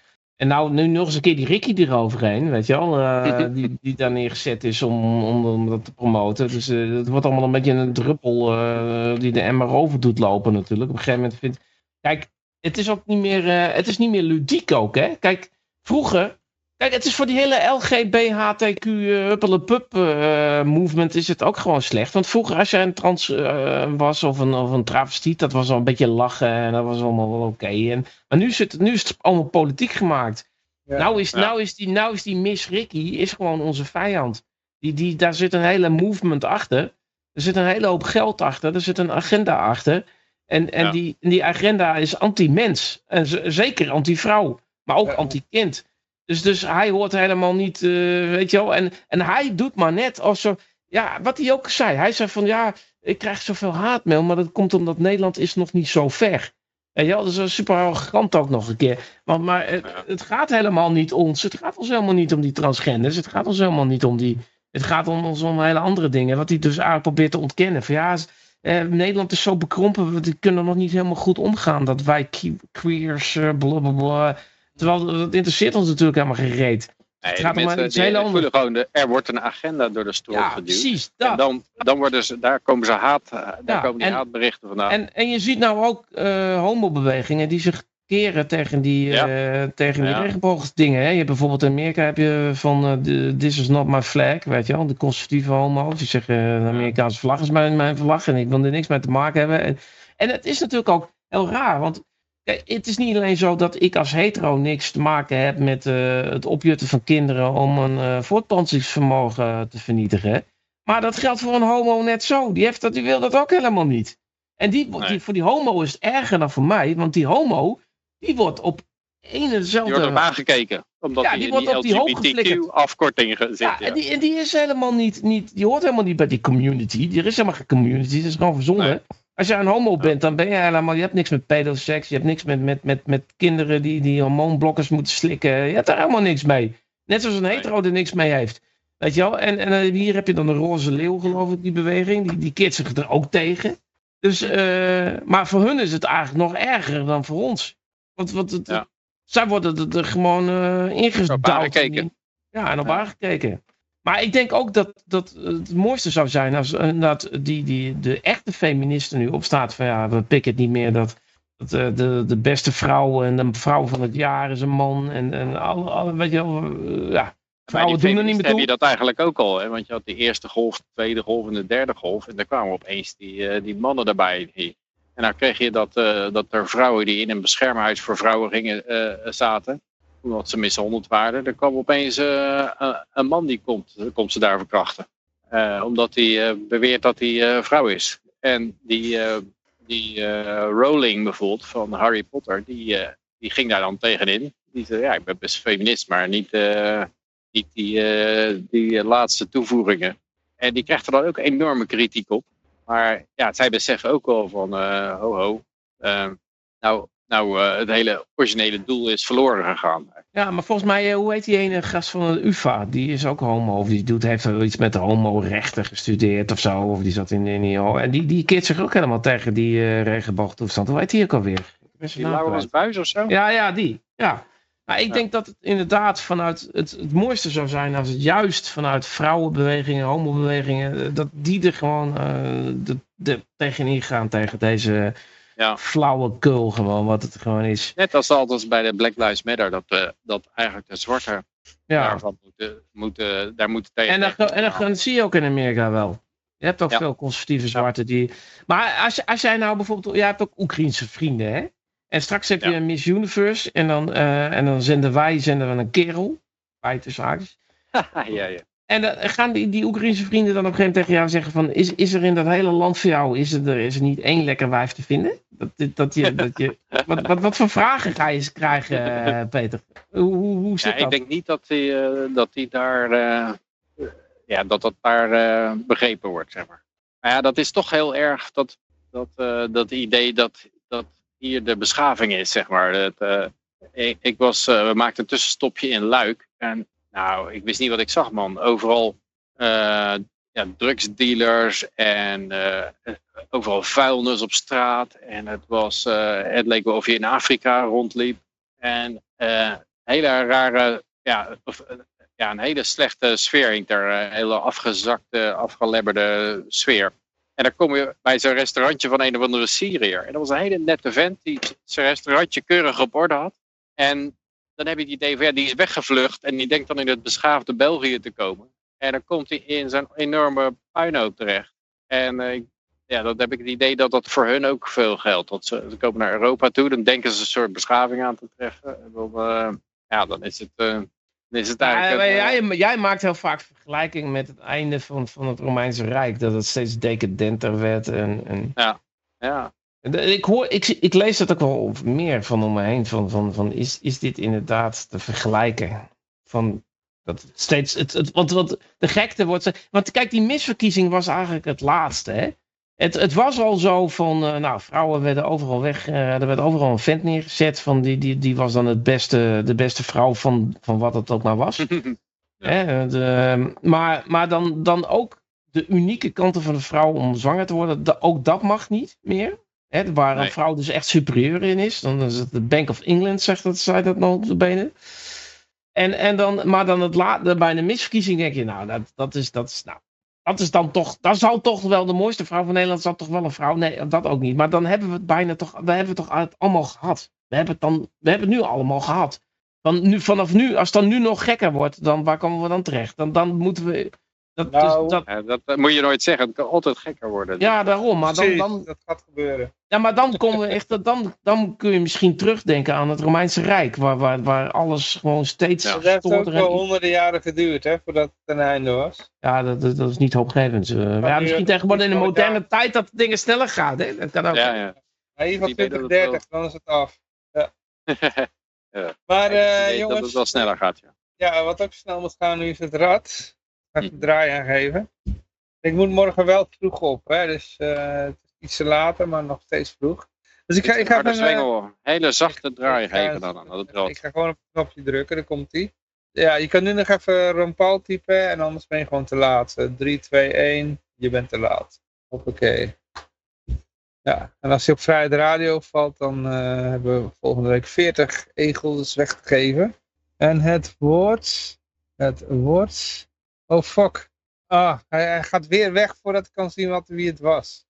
En nou, nu nog eens een keer die Ricky eroverheen, weet je wel, eh, die, die daar neergezet is om, om, om dat te promoten. Dus eh, het wordt allemaal een beetje een druppel eh, die de emmer over doet lopen natuurlijk. Op een gegeven moment vindt... Kijk, het is ook niet meer, het is niet meer ludiek ook, hè. Kijk, vroeger... Kijk, het is voor die hele LGBTQ uh, huppelepup eh, movement is het ook gewoon slecht. Want vroeger als jij een trans eh, was of een, of een travestiet, dat was al een beetje lachen en dat was allemaal wel oké. En Maar nu, zit, nu is het allemaal politiek gemaakt. Ja. Nou, is, Ja. nou, is die, nou is die Miss Ricky is gewoon onze vijand. Die, die, daar zit een hele movement achter. Er zit een hele hoop geld achter. Er zit een agenda achter. En, en, Ja. die, die agenda is anti-mens. En zeker anti-vrouw. Maar ook anti-kind. Dus, dus hij hoort helemaal niet, eh, weet je wel. En, en hij doet maar net als zo. Ja, wat hij ook zei. Hij zei van ja, ik krijg zoveel haatmail. Maar dat komt omdat Nederland is nog niet zo ver. Je wel, dat is wel super arrogant ook nog een keer. Maar, maar het, Ja. het gaat helemaal niet ons. Het gaat ons helemaal niet om die transgenders. Het gaat ons helemaal niet om die. Het gaat om ons om hele andere dingen. Wat hij dus eigenlijk probeert te ontkennen. Van ja, eh, Nederland is zo bekrompen. We kunnen nog niet helemaal goed omgaan. Dat wij que- queers, eh, blablabla. Terwijl dat interesseert ons natuurlijk helemaal geen reet. Nee, Het gaat om mensen iets die heel voelen anders. gewoon, de, er wordt een agenda door de strot Ja, geduwd. precies. En Dat. dan, dan worden ze, daar komen ze haat, eh, daar Ja, komen die en- haatberichten vandaan. En, en je ziet nou ook eh homobewegingen die zich keren tegen die, Ja. eh, tegen die Ja. regenboogsdingen. Hè? Je hebt bijvoorbeeld in Amerika heb je van eh, de This is not my flag, weet je wel. De conservatieve homo's. Die zeggen eh, de Amerikaanse vlag is mijn, mijn vlag en ik wil er niks mee te maken hebben. En, en het is natuurlijk ook heel raar, want het is niet alleen zo dat ik als hetero niks te maken heb met eh, het opjutten van kinderen om een eh, voortplantingsvermogen te vernietigen. Maar dat geldt voor een homo net zo. Die, heeft dat, die wil dat ook helemaal niet. En die, Nee. die, voor die homo is het erger dan voor mij. Want die homo, die wordt op één en Die dezelfde... wordt op aangekeken. Omdat Ja, die wordt die op die. LGBTQ-afkorting zit. Ja, Ja, en die, en die is helemaal niet, niet, die hoort helemaal niet bij die community. Er is helemaal geen community, dat is gewoon verzonnen. Nee. Als je een homo bent, dan ben je helemaal, je hebt niks met pedoseks, je hebt niks met, met, met, met kinderen die, die hormoonblokkers moeten slikken. Je hebt er helemaal niks mee. Net zoals een hetero er niks mee heeft. Weet je wel? En, en eh, hier heb je dan de roze leeuw, geloof ik, die beweging. Die, die keert zich er ook tegen. Dus, eh, maar voor hun is het eigenlijk nog erger dan voor ons. Want, want het, Ja. zij worden er, gewoon eh ingedouwd. aangekeken. Ja, en op aangekeken. Maar ik denk ook dat, dat het mooiste zou zijn als eh, dat die, die, de echte feministen nu opstaat van ja, we pikken het niet meer dat, dat eh, de, de beste vrouw en de vrouw van het jaar is een man en, en alle, alle, weet je wel, eh, ja, vrouwen doen er niet meer heb toe. je dat eigenlijk ook al. Hè? Want je had die eerste golf, de tweede golf en de derde golf. En daar kwamen opeens die, die mannen erbij. En dan kreeg je dat, dat er vrouwen die in een beschermhuis voor vrouwen gingen, zaten. Omdat ze mishandeld waren. Er kwam opeens eh, een, man die komt, komt ze daar verkrachten. Eh, omdat hij eh, beweert dat hij vrouw is. En die, die Rowling bijvoorbeeld van Harry Potter, die, die ging daar dan tegenin. Die zei, ja, ik ben best feminist, maar niet, die, die laatste toevoegingen. En die krijgt er dan ook enorme kritiek op. Maar ja, zij beseffen ook wel van, ho ho, nou, nou eh, het hele originele doel is verloren gegaan. Ja, maar volgens mij, eh, hoe heet die ene gast van de UvA? Die is ook homo. Of die doet, heeft wel iets met de homo-rechten gestudeerd of zo. Of die zat in, in die... En die, die keert zich ook helemaal tegen die eh regenboogtoestand. Hoe heet die ook alweer? Ik Die Laurens. Buis of zo? Ja, ja, die. Ja. Maar ik Ja. denk dat het inderdaad vanuit het, het mooiste zou zijn als het juist vanuit vrouwenbewegingen, homobewegingen, dat die er gewoon eh, de, de, tegenin gaan tegen deze Ja. flauwekul gewoon, wat het gewoon is. Net als altijd bij de Black Lives Matter, dat, eh, dat eigenlijk de zwarte Ja. daarvan moeten, moeten, daar moeten tegen. En dat, en dat, dat zie je ook in Amerika wel. Je hebt ook Ja. veel conservatieve zwarten die. Maar als, als jij nou bijvoorbeeld. Jij hebt ook Oekraïense vrienden, hè? En straks heb je een Miss Universe. En dan, eh, en dan zenden wij zenden we een kerel. Bij tussen haakjes. ja, ja. En dan gaan die, die Oekraïnse vrienden dan op een gegeven moment tegen jou zeggen van... Is, is er in dat hele land voor jou, is er, is er niet één lekker wijf te vinden? Dat, dat, je, dat je, wat, wat, wat voor vragen ga je eens krijgen, eh, Peter? Hoe, hoe, hoe zit Ja, dat? ik denk niet dat die, eh, dat die daar, eh, ja, dat dat daar eh, begrepen wordt, zeg maar. Maar ja, dat is toch heel erg dat, dat, eh, dat idee dat, dat hier de beschaving is, zeg maar. Eh, ik, ik was, eh, we maakten een tussenstopje in Luik en nou, ik wist niet wat ik zag, man. Overal eh, ja, drugsdealers en eh, overal vuilnis op straat. En het, was, eh, het leek wel of je in Afrika rondliep. En eh, hele rare, ja, of, ja, een hele slechte sfeer hing er. Een hele afgezakte, afgelebberde sfeer. En dan kom je bij zo'n restaurantje van een of andere Syriër. En dat was een hele nette vent die zijn restaurantje keurig op had. En dan heb je het idee van, ja, die is weggevlucht. En die denkt dan in het beschaafde België te komen. En dan komt hij in zo'n enorme puinhoop terecht. En eh, ja, dan heb ik het idee dat dat voor hun ook veel geldt. Want ze, ze komen naar Europa toe, dan denken ze een soort beschaving aan te treffen. En dan, eh, ja, dan is het, eh, dan is het Ja, eigenlijk... jij, jij maakt heel vaak vergelijking met het einde van, van het Romeinse Rijk. Dat het steeds decadenter werd. En, en... ja, En Ik, hoor, ik, ik lees dat ook wel meer van om me heen. Van, van, van is, is dit inderdaad te vergelijken? Van dat steeds. Het, het, want, want de gekte wordt. Want kijk, die misverkiezing was eigenlijk het laatste. Hè? Het, het was al zo van. eh, nou, vrouwen werden overal weg. eh, er werd overal een vent neergezet. Van die, die, die was dan het beste, de beste vrouw van, van wat het ook maar was. Ja. Hè, de, maar maar dan, dan ook de unieke kanten van de vrouw om zwanger te worden, ook dat mag niet meer. Hè, waar Nee. een vrouw dus echt superieur in is. Dan is het de Bank of England, zegt dat, zei dat nog op de benen. En, en dan, maar dan het bij de misverkiezing denk je, nou, dat, dat, is, dat, is, nou, dat is dan toch, dat zal toch wel de mooiste vrouw van Nederland, zal toch wel een vrouw? Nee, dat ook niet. Maar dan hebben we het bijna toch, we hebben het toch allemaal gehad. We hebben het dan, we hebben het nu allemaal gehad. Dan nu, vanaf nu, als het dan nu nog gekker wordt, dan waar komen we dan terecht? Dan, dan moeten we. Dat, Nou, dus, dat, Ja, dat, moet je nooit zeggen. Het kan altijd gekker worden. ja, daarom. Maar dan, dan, dat gaat gebeuren. ja, maar dan komen we echt. Dan, dan kun je misschien terugdenken aan het Romeinse Rijk, waar, waar, waar alles gewoon steeds Ja. Dat heeft ook wel honderden jaren geduurd, hè, voordat het ten einde was. Ja, dat, dat, dat is niet hoopgevend. Eh, maar ja, misschien tegenwoordig in de moderne tijd dat dingen sneller gaan. Hè? Dat kan ook. Ja, ja. Maar in ieder geval weten 20, dat 30, dan is het af. Maar Ik eh, dat jongens, het wel sneller gaat, ja. ja, wat ook snel moet gaan nu is het rad. Ga ik Hm. een draai aangeven. Ik moet morgen wel vroeg op, hè, dus eh, het is iets later, maar nog steeds vroeg. Dus ik ga, ik ga even, eh, hele zachte draai geven dan aan het Ik ga gewoon op het knopje drukken, dan komt die. Ja, je kan nu nog even Ron Paul typen en anders ben je gewoon te laat. Eh, 3, 2, 1, je bent te laat. Hoppakee. Ja, en als hij op Vrijheid Radio valt, dan eh, hebben we volgende week 40 egels weg te geven. En het woord, het woord, oh fuck. Ah, hij, hij gaat weer weg voordat ik kan zien wat, wie het was.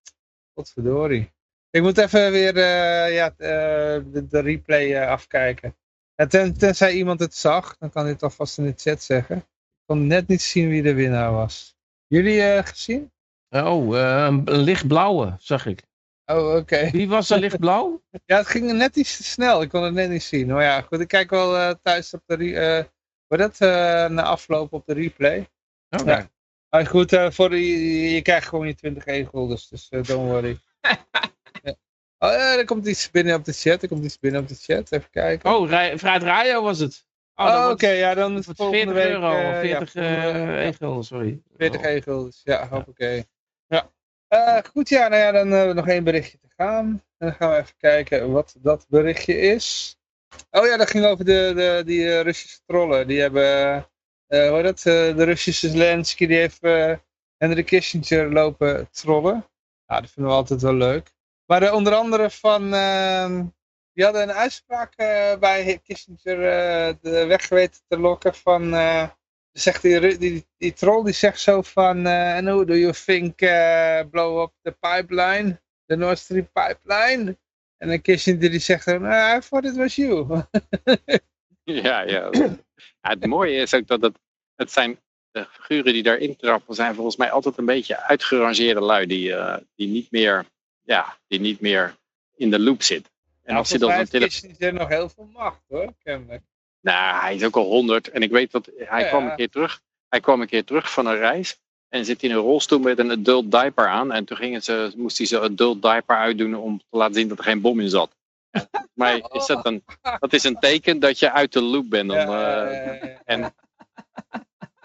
Godverdorie. Ik moet even weer eh, ja, eh, de, de replay eh, afkijken. En ten, tenzij iemand het zag, dan kan hij het alvast in de chat zeggen. Ik kon net niet zien wie de winnaar was. Jullie gezien? Oh, een lichtblauwe, zag ik. Oh, oké. Wie was er lichtblauw? Ja, het ging net iets te snel. Ik kon het net niet zien. Maar ja, goed. Ik kijk wel thuis op de... Hoe dat? na afloop op de replay. Oké. Ja. Maar goed, eh, voor de, je krijgt gewoon je 20 e-gulders. Dus eh, don't worry. ja. Oh, ja, er komt iets binnen op de chat. Er komt iets binnen op de chat. Even kijken. Oh, Vrijheid Radio was het. Oh, dan oké. ja, dan is volgende 40 week... euro, eh, of 40 ja, volgende- eh e-gulden, sorry. 40 Oh. e-gulders, ja, hoppakee. Ja. Eh, goed, ja, nou ja, dan hebben we nog één berichtje te gaan. En dan gaan we even kijken wat dat berichtje is. Oh ja, dat ging over de, de, die Russische trollen. Die hebben, heet dat, eh, de Russische Zelensky, die heeft eh Henry Kissinger lopen trollen. Ja, dat vinden we altijd wel leuk. Maar onder andere van, ehm, die hadden een uitspraak bij Kissinger de weg weten te lokken van... zegt die, die, die troll die zegt zo van, and who do you think blow up the pipeline? The Nord Stream pipeline? En dan Kissinger die zegt dan, I thought it was you. Ja, ja. ja. Het mooie is ook dat het, het zijn de figuren die daarin trappen, zijn volgens mij altijd een beetje uitgerangeerde lui die, eh, die, niet, meer, ja, die niet meer in de loop zit. En als hij dan Volgens mij zo'n heeft tele- Kissinger nog heel veel macht hoor, kennelijk. Nou, hij is ook al 100 en ik weet dat hij Ja. kwam een keer terug. Hij kwam een keer terug van een reis en zit in een rolstoel met een adult diaper aan. En toen gingen ze, moest hij zijn adult diaper uitdoen om te laten zien dat er geen bom in zat. Maar is dat, een, dat is een teken dat je uit de loop bent. Dan, Ja, eh, ja. en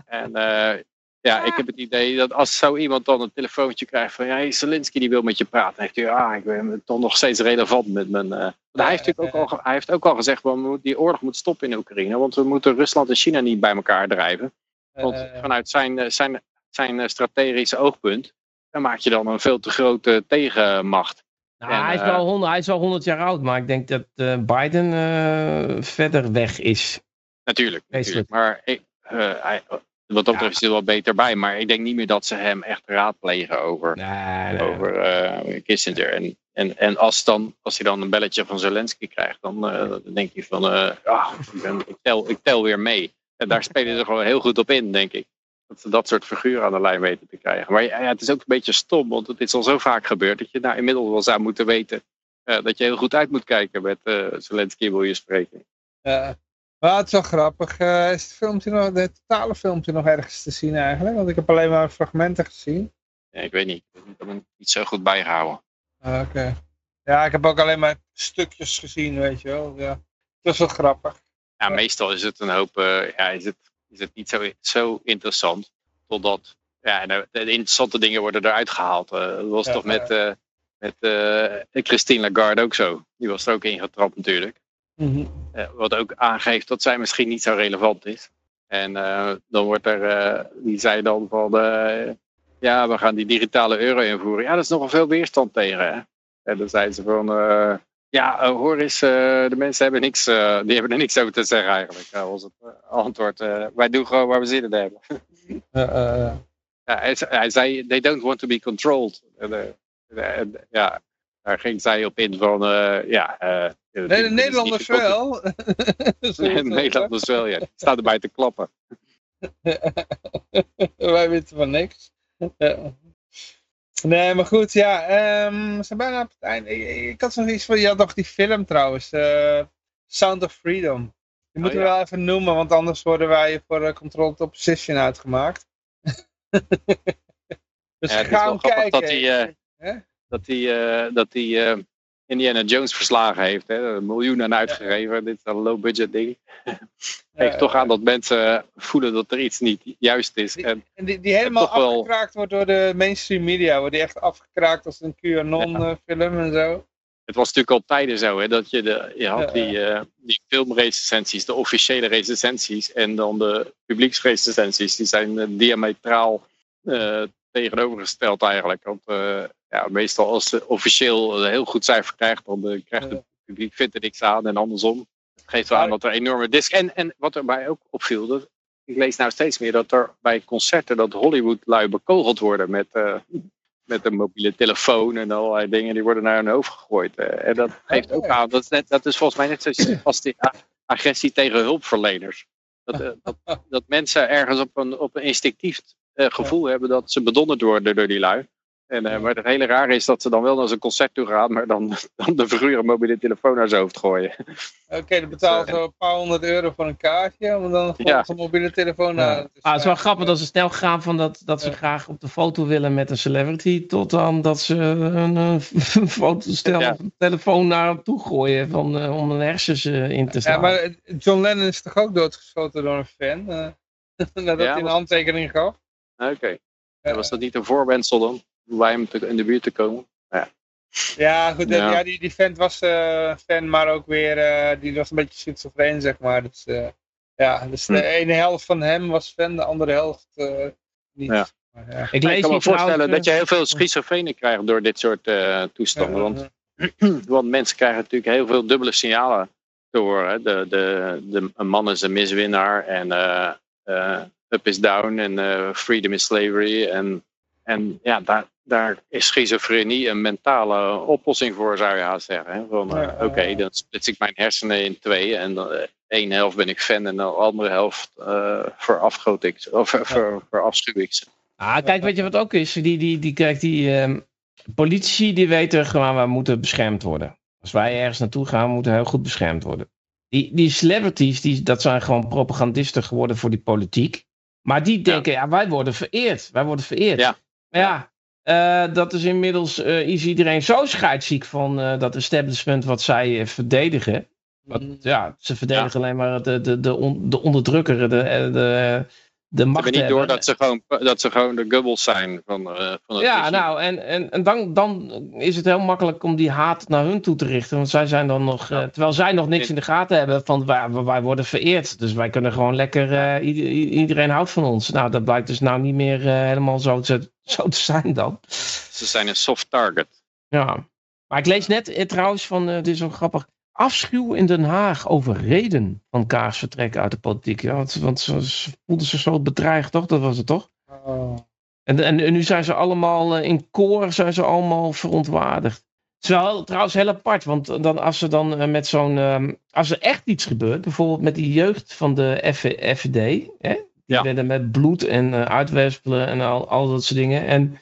en eh, ja, ik heb het idee dat als zo iemand dan een telefoontje krijgt van ja, hey, Zelensky die wil met je praten, dan heeft hij, ah, ik ben toch nog steeds relevant met mijn. want hij, heeft natuurlijk ook al, hij heeft ook al gezegd, we die oorlog moet stoppen in Oekraïne, want we moeten Rusland en China niet bij elkaar drijven. Want Eh, vanuit zijn, zijn, zijn strategische oogpunt, dan maak je dan een veel te grote tegenmacht. Nou, En, hij, is wel 100, hij is wel 100 jaar oud, maar ik denk dat Biden verder weg is. Natuurlijk, natuurlijk. Maar ik, hij, wat dat betreft is hij er wel beter bij, maar ik denk niet meer dat ze hem echt raadplegen over. Nee, nee. over eh, Kissinger. En, en, en als, dan, als hij dan een belletje van Zelensky krijgt, dan, eh, dan denk je van, ah, ik, ben, ik, tel, ik tel weer mee. En daar spelen ze gewoon heel goed op in, denk ik. Dat ze dat soort figuren aan de lijn weten te krijgen. Maar ja, het is ook een beetje stom, want het is al zo vaak gebeurd dat je nou inmiddels wel zou moeten weten dat je heel goed uit moet kijken met Zelensky wil je spreken. Ja. Maar het is wel grappig. Eh, is het filmpje nog, het totale filmpje nog ergens te zien eigenlijk? Want ik heb alleen maar fragmenten gezien. Ja, ik weet niet, ik heb het niet zo goed bijgehouden. Ah, Oké. Ja, ik heb ook alleen maar stukjes gezien, weet je wel. Ja. Het is wel grappig. Ja, meestal is het een hoop, eh, ja, is het, is het niet zo, zo interessant. Totdat, ja, de, de interessante dingen worden eruit gehaald. Eh, dat was Ja, toch met, eh, met eh, Christine Lagarde ook zo. Die was er ook ingetrapt natuurlijk. Mhm. Eh, wat ook aangeeft dat zij misschien niet zo relevant is. En eh, dan wordt er, eh, die zei dan van, ja, we gaan die digitale euro invoeren. Ja, dat is nogal veel weerstand tegen. Hè? En dan zei ze van, ja, hoor eens, de mensen hebben niks, die hebben er niks over te zeggen eigenlijk. Dat was het antwoord. Wij doen gewoon waar we zin in hebben. Ja, hij, ze- hij zei, they don't want to be controlled. Ja, daar ging zij op in van, eh, ja... eh, Nee, de Nederlanders wel. De Nederlanders wel, ja. Die staan erbij te klappen. Wij weten van niks. Nee, maar goed, ja. ehm, we zijn bijna op het einde. Ik, had nog iets van, je had nog die film trouwens. eh, Sound of Freedom. Die moeten Oh, ja. we wel even noemen, want anders worden wij voor uh, Controlled Opposition uitgemaakt. dus Ja, het is ga wel hem grappig kijken. dat? Dat die, eh, dat die eh, Indiana Jones verslagen heeft. Hè, een miljoen aan uitgegeven. Dit is een low budget ding. Geeft toch aan dat mensen voelen dat er iets niet juist is. Die, En die, die helemaal wel- afgekraakt wordt door de mainstream media. Wordt die echt afgekraakt als een QAnon eh, film en zo. het was natuurlijk al tijden zo, hè, dat je, de, je had Ja, die, eh die filmrecensies, de officiële recensies en dan de publieksrecensies. Die zijn diametraal tegenovergesteld eigenlijk. Want ja, meestal als ze officieel een heel goed cijfer krijgt, dan eh, krijgt het publiek vindt er niks aan en andersom. Geeft wel aan dat er enorme disc... En, en wat er mij ook opviel, dat, ik lees nou steeds meer dat er bij concerten dat Hollywood lui bekogeld worden met... eh, met een mobiele telefoon en allerlei dingen, die worden naar hun hoofd gegooid. eh. en dat geeft ook aan, dat is, net, dat is volgens mij net zoals als die agressie tegen hulpverleners. Dat, dat, dat mensen ergens op een, op een instinctief gevoel hebben dat ze bedonderd worden door die lui. En, eh, maar het hele rare is dat ze dan wel naar zo'n concert toe gaan, maar dan, dan de figuur een mobiele telefoon naar zijn hoofd gooien. Oké, dan betaal Dus, je een paar honderd euro voor een kaartje. Om dan Ja. een mobiele telefoon Ja. naar te Ah, het is wel grappig dat ze snel gaan van dat, dat ze Ja. graag op de foto willen met een celebrity. Tot dan dat ze een, eh, Ja. de telefoon naar hem toe gooien van, eh, om een hersens eh, in te slaan. Ja, maar eh, John Lennon is toch ook doodgeschoten door een fan? eh, nadat Ja, hij een was- handtekening gaf. Oké, Eh, was dat niet een voorwendsel dan? Om Bij hem te, in de buurt te komen? Ja, goed, eh, Ja. ja. die, die vent was eh, fan, maar ook weer, eh, die was een beetje schizofreen, zeg maar. Dus, eh, ja, dus de Hm. ene helft van hem was fan, de andere helft eh, niet. Ja. Maar, ja. ik ik kan me voorstellen trouwens, dat je heel veel schizofrenen krijgt door dit soort eh, toestanden. Want Want mensen krijgen natuurlijk heel veel dubbele signalen te horen. hè. De, de, de, een man is een miswinnaar en eh, eh, up is down en eh, freedom is slavery. En, en ja, daar, daar is schizofrenie een mentale oplossing voor, zou je haast zeggen. Hè? Van, eh, Ja, ja, Oké, ja. dan splits ik mijn hersenen in twee en dan, eh, één helft ben ik fan en de andere helft eh verafgoot ik of ver, ver, verafschuw ik ze. Ah, kijk, weet je wat ook is? Die, die, die, kijk, die ehm, politici die weten gewoon, we moeten beschermd worden. Als wij ergens naartoe gaan, we moeten heel goed beschermd worden. Die, die celebrities, die, dat zijn gewoon propagandisten geworden voor die politiek. Maar die denken, ja, wij worden vereerd. Wij worden vereerd. Ja. Maar ja, eh, dat is inmiddels, eh, is iedereen zo scheidsziek van eh, dat establishment wat zij verdedigen. Want, ja, ze verdedigen alleen maar de, de, de, on- de onderdrukker, de, de, de hebben machthebber. niet door dat ze gewoon, dat ze gewoon de gubbels zijn van, eh van het Ja, regime. nou, en, en, en dan, dan is het heel makkelijk om die haat naar hun toe te richten. Want zij zijn dan nog, eh, terwijl zij nog niks in de gaten hebben, van wij, wij worden vereerd. Dus wij kunnen gewoon lekker, eh, iedereen houdt van ons. Nou, dat blijkt dus nou niet meer helemaal zo te, zo te zijn dan. Ze zijn een soft target. Ja. Maar ik lees net trouwens van, dit is wel grappig, afschuw in Den Haag over reden van Kaars vertrek uit de politiek. Ja, want, want ze, ze voelden zich zo bedreigd, toch? Dat was het toch? Oh. En, en, en nu zijn ze allemaal eh, in koor zijn ze allemaal verontwaardigd. Het is wel trouwens heel apart, want dan, als er dan eh, met zo'n. ehm, als er echt iets gebeurt, bijvoorbeeld met die jeugd van de FVD. Hè, die werden met bloed en eh, uitwerpelen en al, al dat soort dingen. En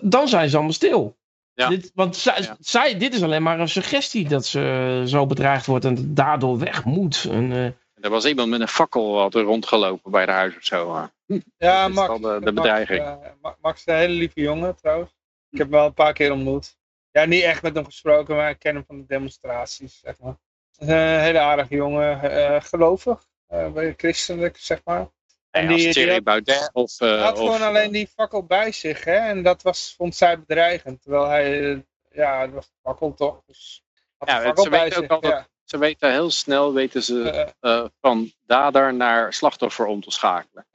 dan zijn ze allemaal stil. Ja. Dit, want zij, Ja. zij, dit is alleen maar een suggestie dat ze zo bedreigd wordt en daardoor weg moet. En, eh, Er was iemand met een fakkel wat er rondgelopen bij de huis of zo. eh. Ja, Dat is Max. de- de bedreiging. eh, Ma- Max is een hele lieve jongen trouwens. Ik heb hem wel een paar keer ontmoet. Ja, niet echt met hem gesproken, maar ik ken hem van de demonstraties, zeg maar. Een hele aardige jongen, eh, gelovig, eh, christelijk, zeg maar. En die- als die Thierry had- Baudet of... eh, Hij had of, gewoon alleen die fakkel bij zich, hè. En dat was, vond zij bedreigend. Terwijl hij, eh, ja, het was de fakkel toch. Dus Ja, fakkel ze weten ook altijd- ja. Ze weten heel snel weten ze, Eh, van dader naar slachtoffer om te schakelen.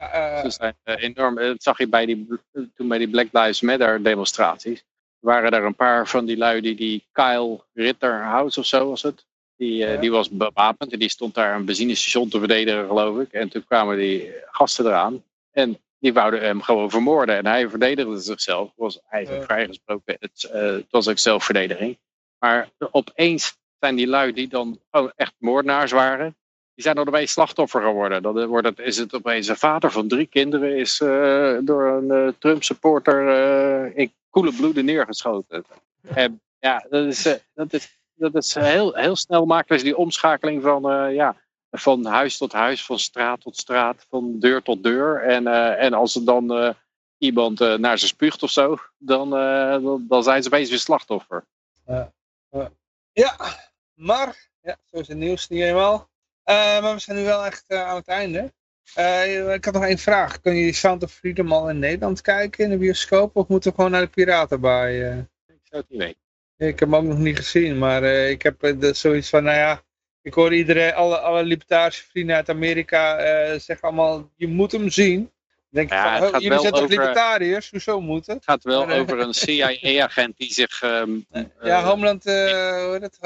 Ze zijn enorm, dat zag je bij die, toen bij die Black Lives Matter demonstraties. Waren er een paar van die lui die, die Kyle Ritterhouse of zo was het. Die, eh, Ja. die was bewapend en die stond daar een benzinestation te verdedigen geloof ik. En toen kwamen die gasten eraan. En die wouden hem gewoon vermoorden. En hij verdedigde zichzelf. Was, ook Ja. vrijgesproken. Het, eh, het was ook zelfverdediging. Maar opeens zijn die lui die dan gewoon echt moordenaars waren. Die zijn dan opeens slachtoffer geworden. Dan wordt het, is het opeens een vader van drie kinderen is eh, door een Trump supporter in koele bloeden neergeschoten. En ja, dat is, dat is, dat is heel, heel snel maken ze die omschakeling van, eh, ja, van huis tot huis, van straat tot straat, van deur tot deur. En, eh, en als er dan eh, iemand naar ze spuugt of zo, dan, dan, zijn ze opeens weer slachtoffer. Ja, maar, ja, zo is het nieuws niet helemaal. Maar we zijn nu wel echt aan het einde. Ik had nog één vraag. Kun je Sound of Freedom al in Nederland kijken in de bioscoop? Of moeten we gewoon naar de Piratenbaai? Ik zou het niet weten. Ik heb hem ook nog niet gezien, maar eh, ik heb de- zoiets van, nou ja, ik hoor iedereen, alle, alle libertarische vrienden uit Amerika eh, zeggen allemaal, je moet hem zien. Dan denk ik Ja, van, het oh, jullie zijn toch libertariërs? Hoezo moet het? Het gaat wel Maar, over een CIA-agent die zich... ja, Homeland, hoe heet het?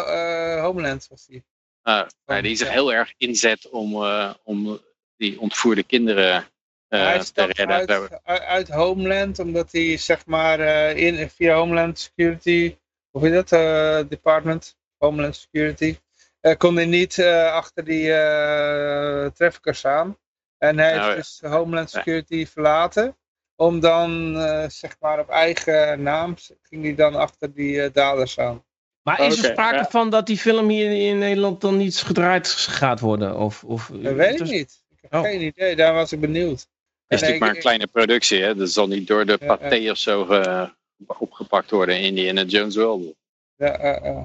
Homeland was die. nou, die zich Ja. heel erg inzet om, om die ontvoerde kinderen hij te stapt uit, uit, uit Homeland, omdat hij zeg maar in, via Homeland Security, of weet dat, eh, Department, Homeland Security, eh, kon hij niet eh, achter die eh traffickers aan. En hij Nou, heeft dus Homeland ja. Security verlaten, om dan eh, zeg maar op eigen naam, ging hij dan achter die daders aan. Maar is er sprake ja. van dat die film hier in Nederland dan niet gedraaid gaat worden? Of, of, Dat weet ik niet. Ik heb Oh. geen idee, daar was ik benieuwd. Het is En natuurlijk ik- maar een kleine productie, hè? Dat zal niet door de Ja, paté of zo eh, opgepakt worden in Indiana Jones wel. Ja, eh, eh.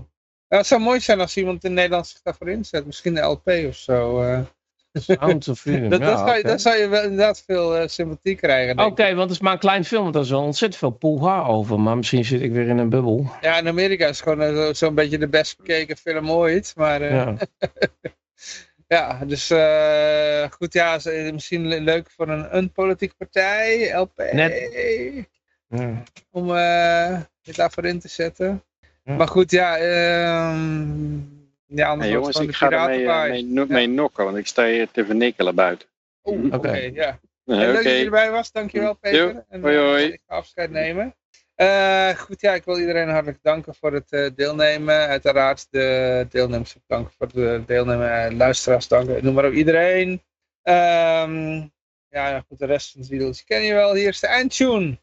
Ja, het zou mooi zijn als iemand in Nederland zich daarvoor inzet. Misschien de LP of zo. eh. Of Freedom, dat, ja, dat, zou je, oké. dat zou je wel inderdaad veel eh, sympathie krijgen. Oké, want het is maar een klein film, want er is wel ontzettend veel poeha over. Maar misschien zit ik weer in een bubbel. Ja, in Amerika is het gewoon eh, zo- zo'n beetje de best bekeken film ooit. Maar eh, ja. Ja. dus eh, goed, ja, is, misschien le- leuk voor een, een politieke partij, LP. Ja. Om eh dit daarvoor in te zetten. Ja. Maar goed, ja. ehm ja, anders Hey, wordt jongens, het ik ga de er mee, eh, mee, mee nokken, want ik sta hier te vernikkelen buiten. Oeh, Oké, ja. Eh, Hey, Oké, leuk dat je erbij was, dankjewel Peter. Jo, En, hoi, eh, hoi. ik ga afscheid nemen. Eh, goed, ja, ik wil iedereen hartelijk danken voor het eh, deelnemen. Uiteraard de deelnemers danken voor het deelnemen. eh, luisteraars danken, noem maar op iedereen. Ehm, ja, goed, de rest van het video ken je wel. Hier is de eindtune.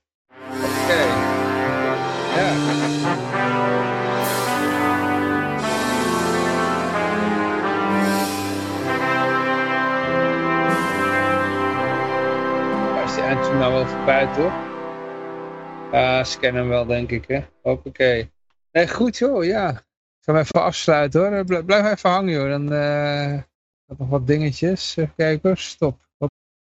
Daar is die eindtune nou wel voorbij, toch? Ja, scan hem wel, denk ik, hè. Hoppakee. Nee, goed, joh, ja. Ik ga hem even afsluiten, hoor. Bl- Blijf even hangen, joh. Dan eh nog wat dingetjes. Even kijken. Stop.